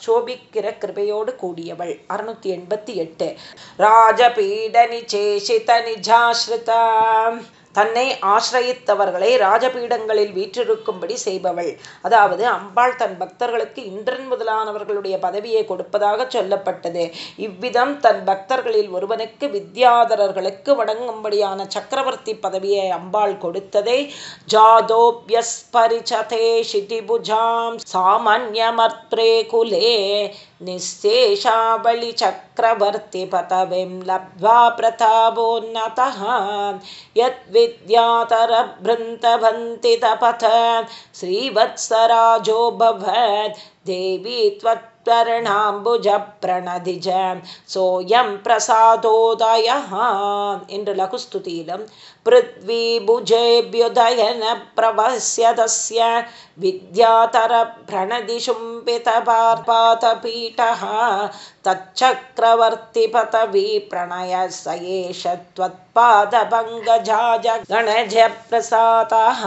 சோபிக்கிற கிருபையோடு கூடியவள் அறுநூத்தி எண்பத்தி எட்டு ராஜபீட நிச்சேஷித நிஜாஸ்ருதா தன்னை ஆசிரயித்தவர்களை ராஜபீடங்களில் வீற்றிருக்கும்படி செய்பவள். அதாவது அம்பாள் தன் பக்தர்களுக்கு இந்திரன் முதலானவர்களுடைய பதவியை கொடுப்பதாக சொல்லப்பட்டது. இவ்விதம் தன் பக்தர்களில் ஒருவனுக்கு வித்யாதரர்களுக்கு வணங்கும்படியான சக்கரவர்த்தி பதவியை அம்பாள் கொடுத்ததை ஜாதோபியஸ்பரிச்சதே ஷிதிபுஜாம் சாமான்யமர்த்ரே குலே निःशेषावलिचक्रवर्तिपतविं लब्ध्वा प्रतापोन्नतः यद्विद्यातरभृन्तभन्ति तपथ श्रीवत्सराजो भवत् देवी त्वत् ணாம்புஜப்ரணதிஜ சோயம் பிரசாதோதய என்று லகுஸ்துதியிலும் पृथ्वीभुजेभ्युदयन प्रवस्य तस्य विद्यातरप्रणदिशुम्बितपार्पातपीठः तच्चक्रवर्तिपतवी प्रणय स एष त्वत्पादभङ्गजाज கணஜப்பிரசாதாக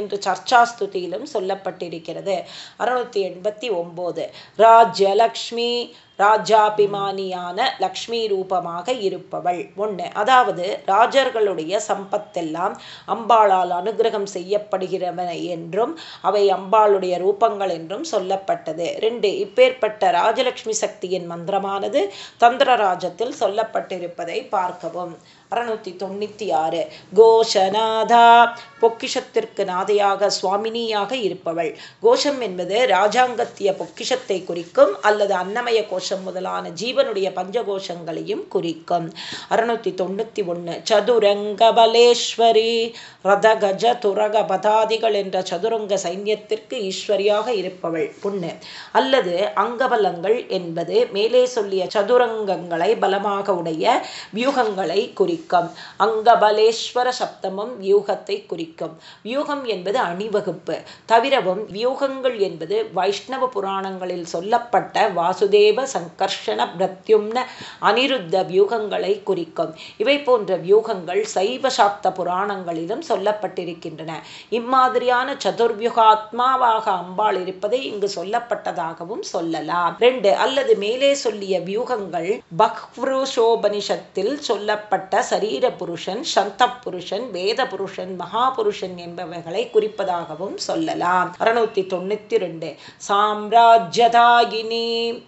என்று சர்ச்சாஸ்துதியிலும் சொல்லப்பட்டிருக்கிறது அறுநூத்தி எண்பத்தி ஒன்பது ராஜ்யலக்ஷ்மி ராஜாபிமானியான லக்ஷ்மி ரூபமாக இருப்பவள். ஒன்று அதாவது ராஜர்களுடைய சம்பத்தெல்லாம் அம்பாளால் அனுகிரகம் செய்யப்படுகிறவன என்றும் அவை அம்பாளுடைய ரூபங்கள் என்றும் சொல்லப்பட்டது. ரெண்டு இப்பேற்பட்ட ராஜலக்ஷ்மி சக்தியின் மந்திரமானது தந்திரராஜத்தில் சொல்லப்பட்டிருப்பதை பார்க்கவும். அறுநூத்தி தொண்ணூத்தி ஆறு. கோஷநாதா பொக்கிஷத்திற்கு நாதையாக சுவாமினியாக இருப்பவள். கோஷம் என்பது ராஜாங்கத்திய பொக்கிஷத்தை குறிக்கும் அல்லது அன்னமய கோஷம் முதலான ஜீவனுடைய பஞ்சகோஷங்களையும் குறிக்கும். அறுநூத்தி தொண்ணூத்தி ஒன்று சதுரங்கபலேஸ்வரி ரத கஜ துரக பதாதிகள் என்ற சதுரங்க சைன்யத்திற்கு ஈஸ்வரியாக இருப்பவள். புண்ணு. அல்லது அங்கபலங்கள் என்பது மேலே சொல்லிய சதுரங்கங்களை பலமாக உடைய வியூகங்களை குறிக்கும். குறிக்கும் அங்கபலேஸ்வர சப்தமும் வியூகத்தை குறிக்கும். வியூகம் என்பது அணிவகுப்பு. தவிரவும் வியூகங்கள் என்பது வைஷ்ணவ புராணங்களில் சொல்லப்பட்ட வாசுதேவ சங்கர்ஷண பிரத்யும்ன அனிருத்த வியூகங்களை குறிக்கும். இவை போன்ற வியூகங்கள் சைவ சாப்த புராணங்களிலும் சொல்லப்பட்டிருக்கின்றன. இம்மாதிரியான சதுர்வியூகாத்மாவாக அம்பாள் இருப்பதை இங்கு சொல்லப்பட்டதாகவும் சொல்லலாம். ரெண்டு அல்லது மேலே சொல்லிய வியூகங்கள் பக்ருஷோபனிஷத்தில் சொல்லப்பட்ட சரீர புருஷன் சந்த புருஷன் வேத புருஷன் மகா புருஷன் என்பவர்களை குறிப்பதாகவும் சொல்லலாம். அறுநூத்தி தொண்ணூத்தி ரெண்டு சாம்ராஜ்யதாயினி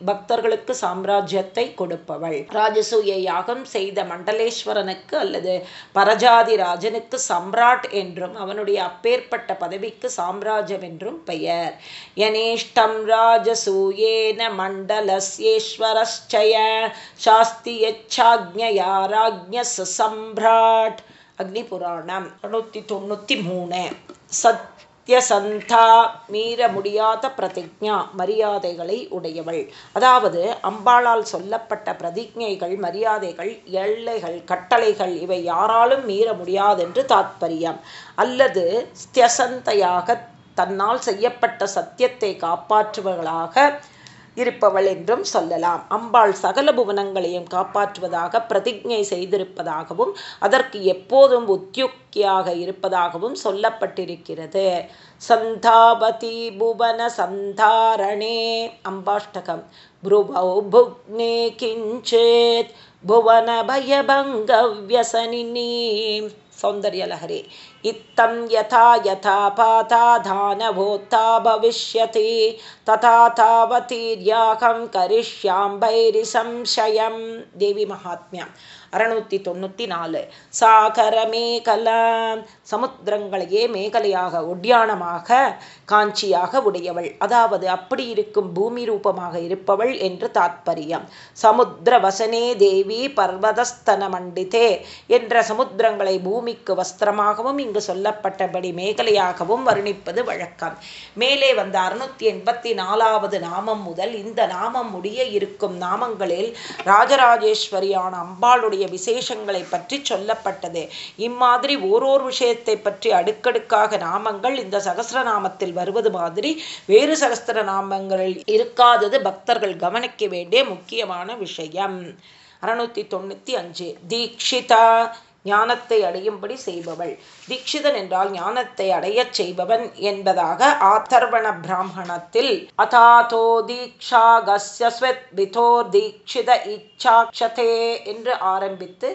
பக்தர்களுக்கு சாம்ராஜ்யத்தை கொடுப்பவள். ராஜசூய யாகம் செய்த மண்டலேஸ்வரனுக்கு அல்லது பரஜாதி ராஜனுக்கு சம்ராட் என்றும் அவனுடைய அப்பேற்பட்ட பதவிக்கு சாம்ராஜ்யம் என்றும் பெயர். யனேஷ்டம் ராஜசூயேன மண்டலஸ்யேஸ்வரஸ்சய சாஸ்தியச்சாஜ்ஞயா ராஜ்ய சம்பிராட் அக்னிபுராணம் தொண்ணூற்றி தொண்ணூற்றி மூணு சத்யசந்தா மீற முடியாத பிரதிஜா மரியாதைகளை உடையவள். அதாவது அம்பாளால் சொல்லப்பட்ட பிரதிஜைகள் மரியாதைகள் எல்லைகள் கட்டளைகள் இவை யாராலும் மீற முடியாதென்று தாத்பரியம். அல்லது ஸ்தியசந்தையாக தன்னால் செய்யப்பட்ட சத்தியத்தை காப்பாற்றுவர்களாக இருப்பவள் என்றும் சொல்லலாம். அம்பாள் சகல புவனங்களையும் காப்பாற்றுவதாக பிரதிஜை செய்திருப்பதாகவும் அதற்கு எப்போதும் உத்தியுக்தியாக இருப்பதாகவும் சொல்லப்பட்டிருக்கிறது. சந்தாபதி புவன சந்தாரணே. அம்பாஷ்டகம். புருபௌ புக்னே கிஞ்சேத். புவன பயபங்க வியசனினி. सौन्दर्यलहरे इत्थं यथा यथा पाताधानभूता भविष्यति तथा तावतीर्याकं करिष्याम्बैरिसंशयं देवी महात्म्यम् அறுநூத்தி தொண்ணூற்றி நாலு சாகர மேகலா சமுத்திரங்களையே மேகலையாக ஒட்டியானமாக காஞ்சியாக உடையவள். அதாவது அப்படி இருக்கும் பூமி ரூபமாக இருப்பவள் என்று தாத்பரியம். சமுத்திர வசனே தேவி பர்வதஸ்தன மண்டிதே என்ற சமுத்திரங்களை பூமிக்கு வஸ்திரமாகவும் இங்கு சொல்லப்பட்டபடி மேகலையாகவும் வர்ணிப்பது வழக்கம். மேலே வந்த அறுநூத்தி எண்பத்தி நாலாவது நாமம் முதல் இந்த நாமம் முடிய இருக்கும் நாமங்களில் ராஜராஜேஸ்வரியான அம்பாளுடைய விசேஷங்களை பற்றி சொல்லப்பட்டது. இம்மாதிரி ஓரோர் விஷயத்தை பற்றி அடுக்கடுக்காக நாமங்கள் இந்த சகசிரநாமத்தில் வருவது மாதிரி வேறு சகஸ்திர நாமங்களில் இருக்காதது பக்தர்கள் கவனிக்க வேண்டிய முக்கியமான விஷயம். அறுநூத்தி தொண்ணூத்தி அஞ்சு. தீக்ஷிதா ஞானத்தை அடையும்படி செய்பவள். தீட்சிதன் என்றால் ஞானத்தை அடையச் செய்பவன் என்பதாக ஆத்தர்வண பிராமணத்தில் அதாதோ தீக்ஷாகஸ்யஸ்வத் விதோ தீட்சித இச்சாட்சதே என்று ஆரம்பித்து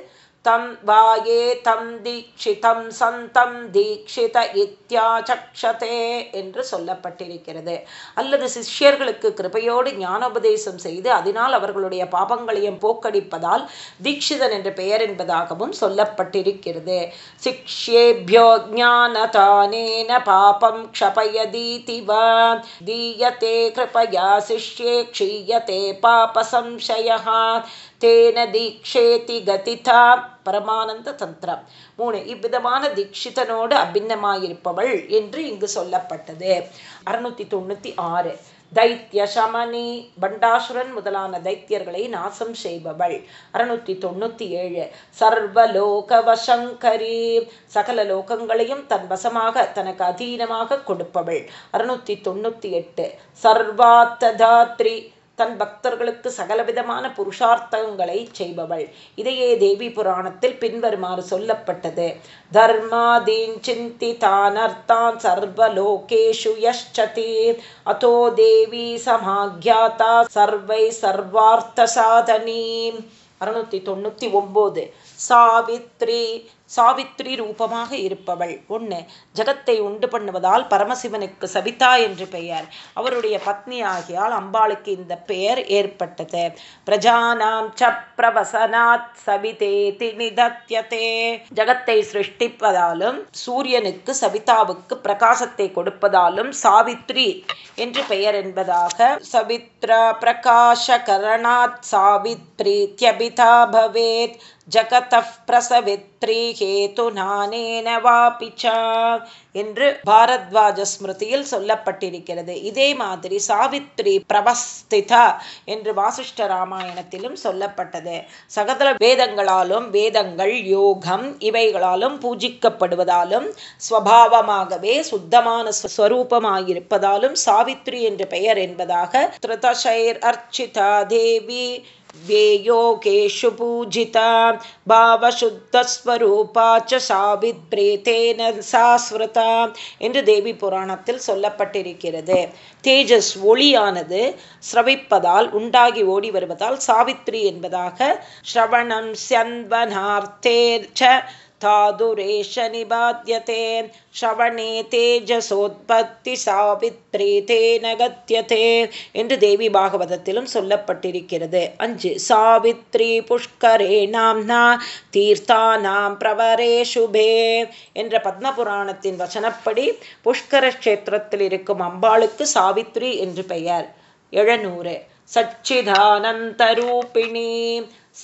தம் வாயே தம் தீட்சிதம் சந்தம் தீக்ஷித இத்தியாச்சக்ஷதே என்று சொல்லப்பட்டிருக்கிறது. அல்லது சிஷ்யர்களுக்கு கிருபையோடு ஞானோபதேசம் செய்து அதனால் அவர்களுடைய பாபங்களையும் போக்கடிப்பதால் தீக்ஷிதன் என்ற பெயர் என்பதாகவும் சொல்லப்பட்டிருக்கிறது. சிக்ஷேபியோ ஞானதானேன பாபம் க்ஷபயதீதிவா தீயத்தே கிருபயா சிஷ்யே க்ஷீயத்தே பாபசம்சயா தேன தீக்ஷேதி கதிதா பரமானந்த தந்திரம். மூணு இவ்விதமான தீட்சிதனோடு அபிண்ணமாயிருப்பவள் என்று இங்கு சொல்லப்பட்டது. அறுநூத்தி தொண்ணூத்தி ஆறு தைத்திய சமனி பண்டாசுரன் முதலான தைத்தியர்களை நாசம் செய்பவள். அறுநூத்தி தொண்ணூத்தி ஏழு சர்வலோக வசங்கரி சகல லோகங்களையும் தன் வசமாக தனக்கு அதீனமாக கொடுப்பவள். அறுநூத்தி தொண்ணூத்தி எட்டு சர்வாத்ததாத்ரி தன் பக்தர்களுக்கு சகலவிதமான புருஷார்த்தங்களை செய்பவள். இதையே தேவி புராணத்தில் பின்வருமாறு சொல்லப்பட்டது. தர்மாதீன் சிந்திதானர்த்தான் சர்வலோகேஷு யஷ்சதி. அதோ தேவி சமாக்யாதா சர்வை சர்வார்த்த சாதனீ அறுநூத்தி தொண்ணூத்தி ஒன்பது சாவித்ரி சாவித்ரி ரூபமாக இருப்பவள். ஒன்று ஜகத்தை உண்டு பண்ணுவதால் பரமசிவனுக்கு சபிதா என்று பெயர். அவருடைய பத்னி ஆகியால் அம்பாளுக்கு இந்த பெயர் ஏற்பட்டது. பிரஜானாம் ச பிரவசனாத் சபிதேதி நிதத்தியதே ஜகத்தை சிருஷ்டிப்பதாலும் சூரியனுக்கு சபிதாவுக்கு பிரகாசத்தை கொடுப்பதாலும் சாவித்ரி என்று பெயர் என்பதாக சவித்ரா பிரகாஷ கரணாத் சாவித்ரீத்யபிதா பவேத் ஹேது வாபிச்சா என்று பாரத்வாஜ ஸ்மிருதியில் சொல்லப்பட்டிருக்கிறது. இதே மாதிரி சாவித்ரி பிரபஸ்திதா என்று வாசிஷ்ட ராமாயணத்திலும் சொல்லப்பட்டது. சகதல வேதங்களாலும் வேதங்கள் யோகம் இவைகளாலும் பூஜிக்கப்படுவதாலும் ஸ்வபாவமாகவே சுத்தமான ஸ்வரூபமாயிருப்பதாலும் சாவித்ரி என்ற பெயர் என்பதாக திருதசைர் அர்ச்சிதா தேவி व्येयोगेषु पूजिता பாவசுத்தஸ்வரூபா ச சாவித்ரேதேன சாஸ்வரதா என்று தேவி புராணத்தில் சொல்லப்பட்டிருக்கிறது தேஜஸ் ஒளியானது ஸ்ரவிப்பதால் உண்டாகி ஓடி வருவதால் சாவித்ரி என்பதாக ஸ்ரவணம் சன்வனார்த்தேர்ச்ச தாதுரேஷ நிபாத்தியதே ஸ்ரவணே தேஜசோத்பத்தி சாவித்ரி தேன கத்தியதே என்று தேவி பாகவதத்திலும் சொல்லப்பட்டிருக்கிறது. அஞ்சு சாவித்ரி புஷ்கரே நாம்னா தீர்த்தானாம் பிரவரே சுபே என்ற பத்மபுராணத்தின் வசனப்படி புஷ்கர கஷேத்திரத்தில் இருக்கும் அம்பாளுக்கு சாவித்ரி என்று பெயர். எழுநூறு சச்சிதானந்தரூபிணி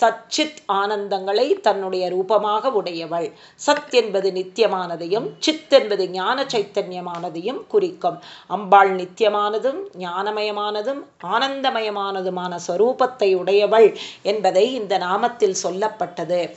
சச்சித் ஆனந்தங்களை தன்னுடைய ரூபமாக உடையவள். சத் என்பது நித்தியமானதையும் சித் என்பது ஞான சைத்தன்யமானதையும் குறிக்கும். அம்பாள் நித்தியமானதும் ஞானமயமானதும் ஆனந்தமயமானதுமான ஸ்வரூபத்தை உடையவள் என்பதை இந்த நாமத்தில் சொல்லப்பட்டது.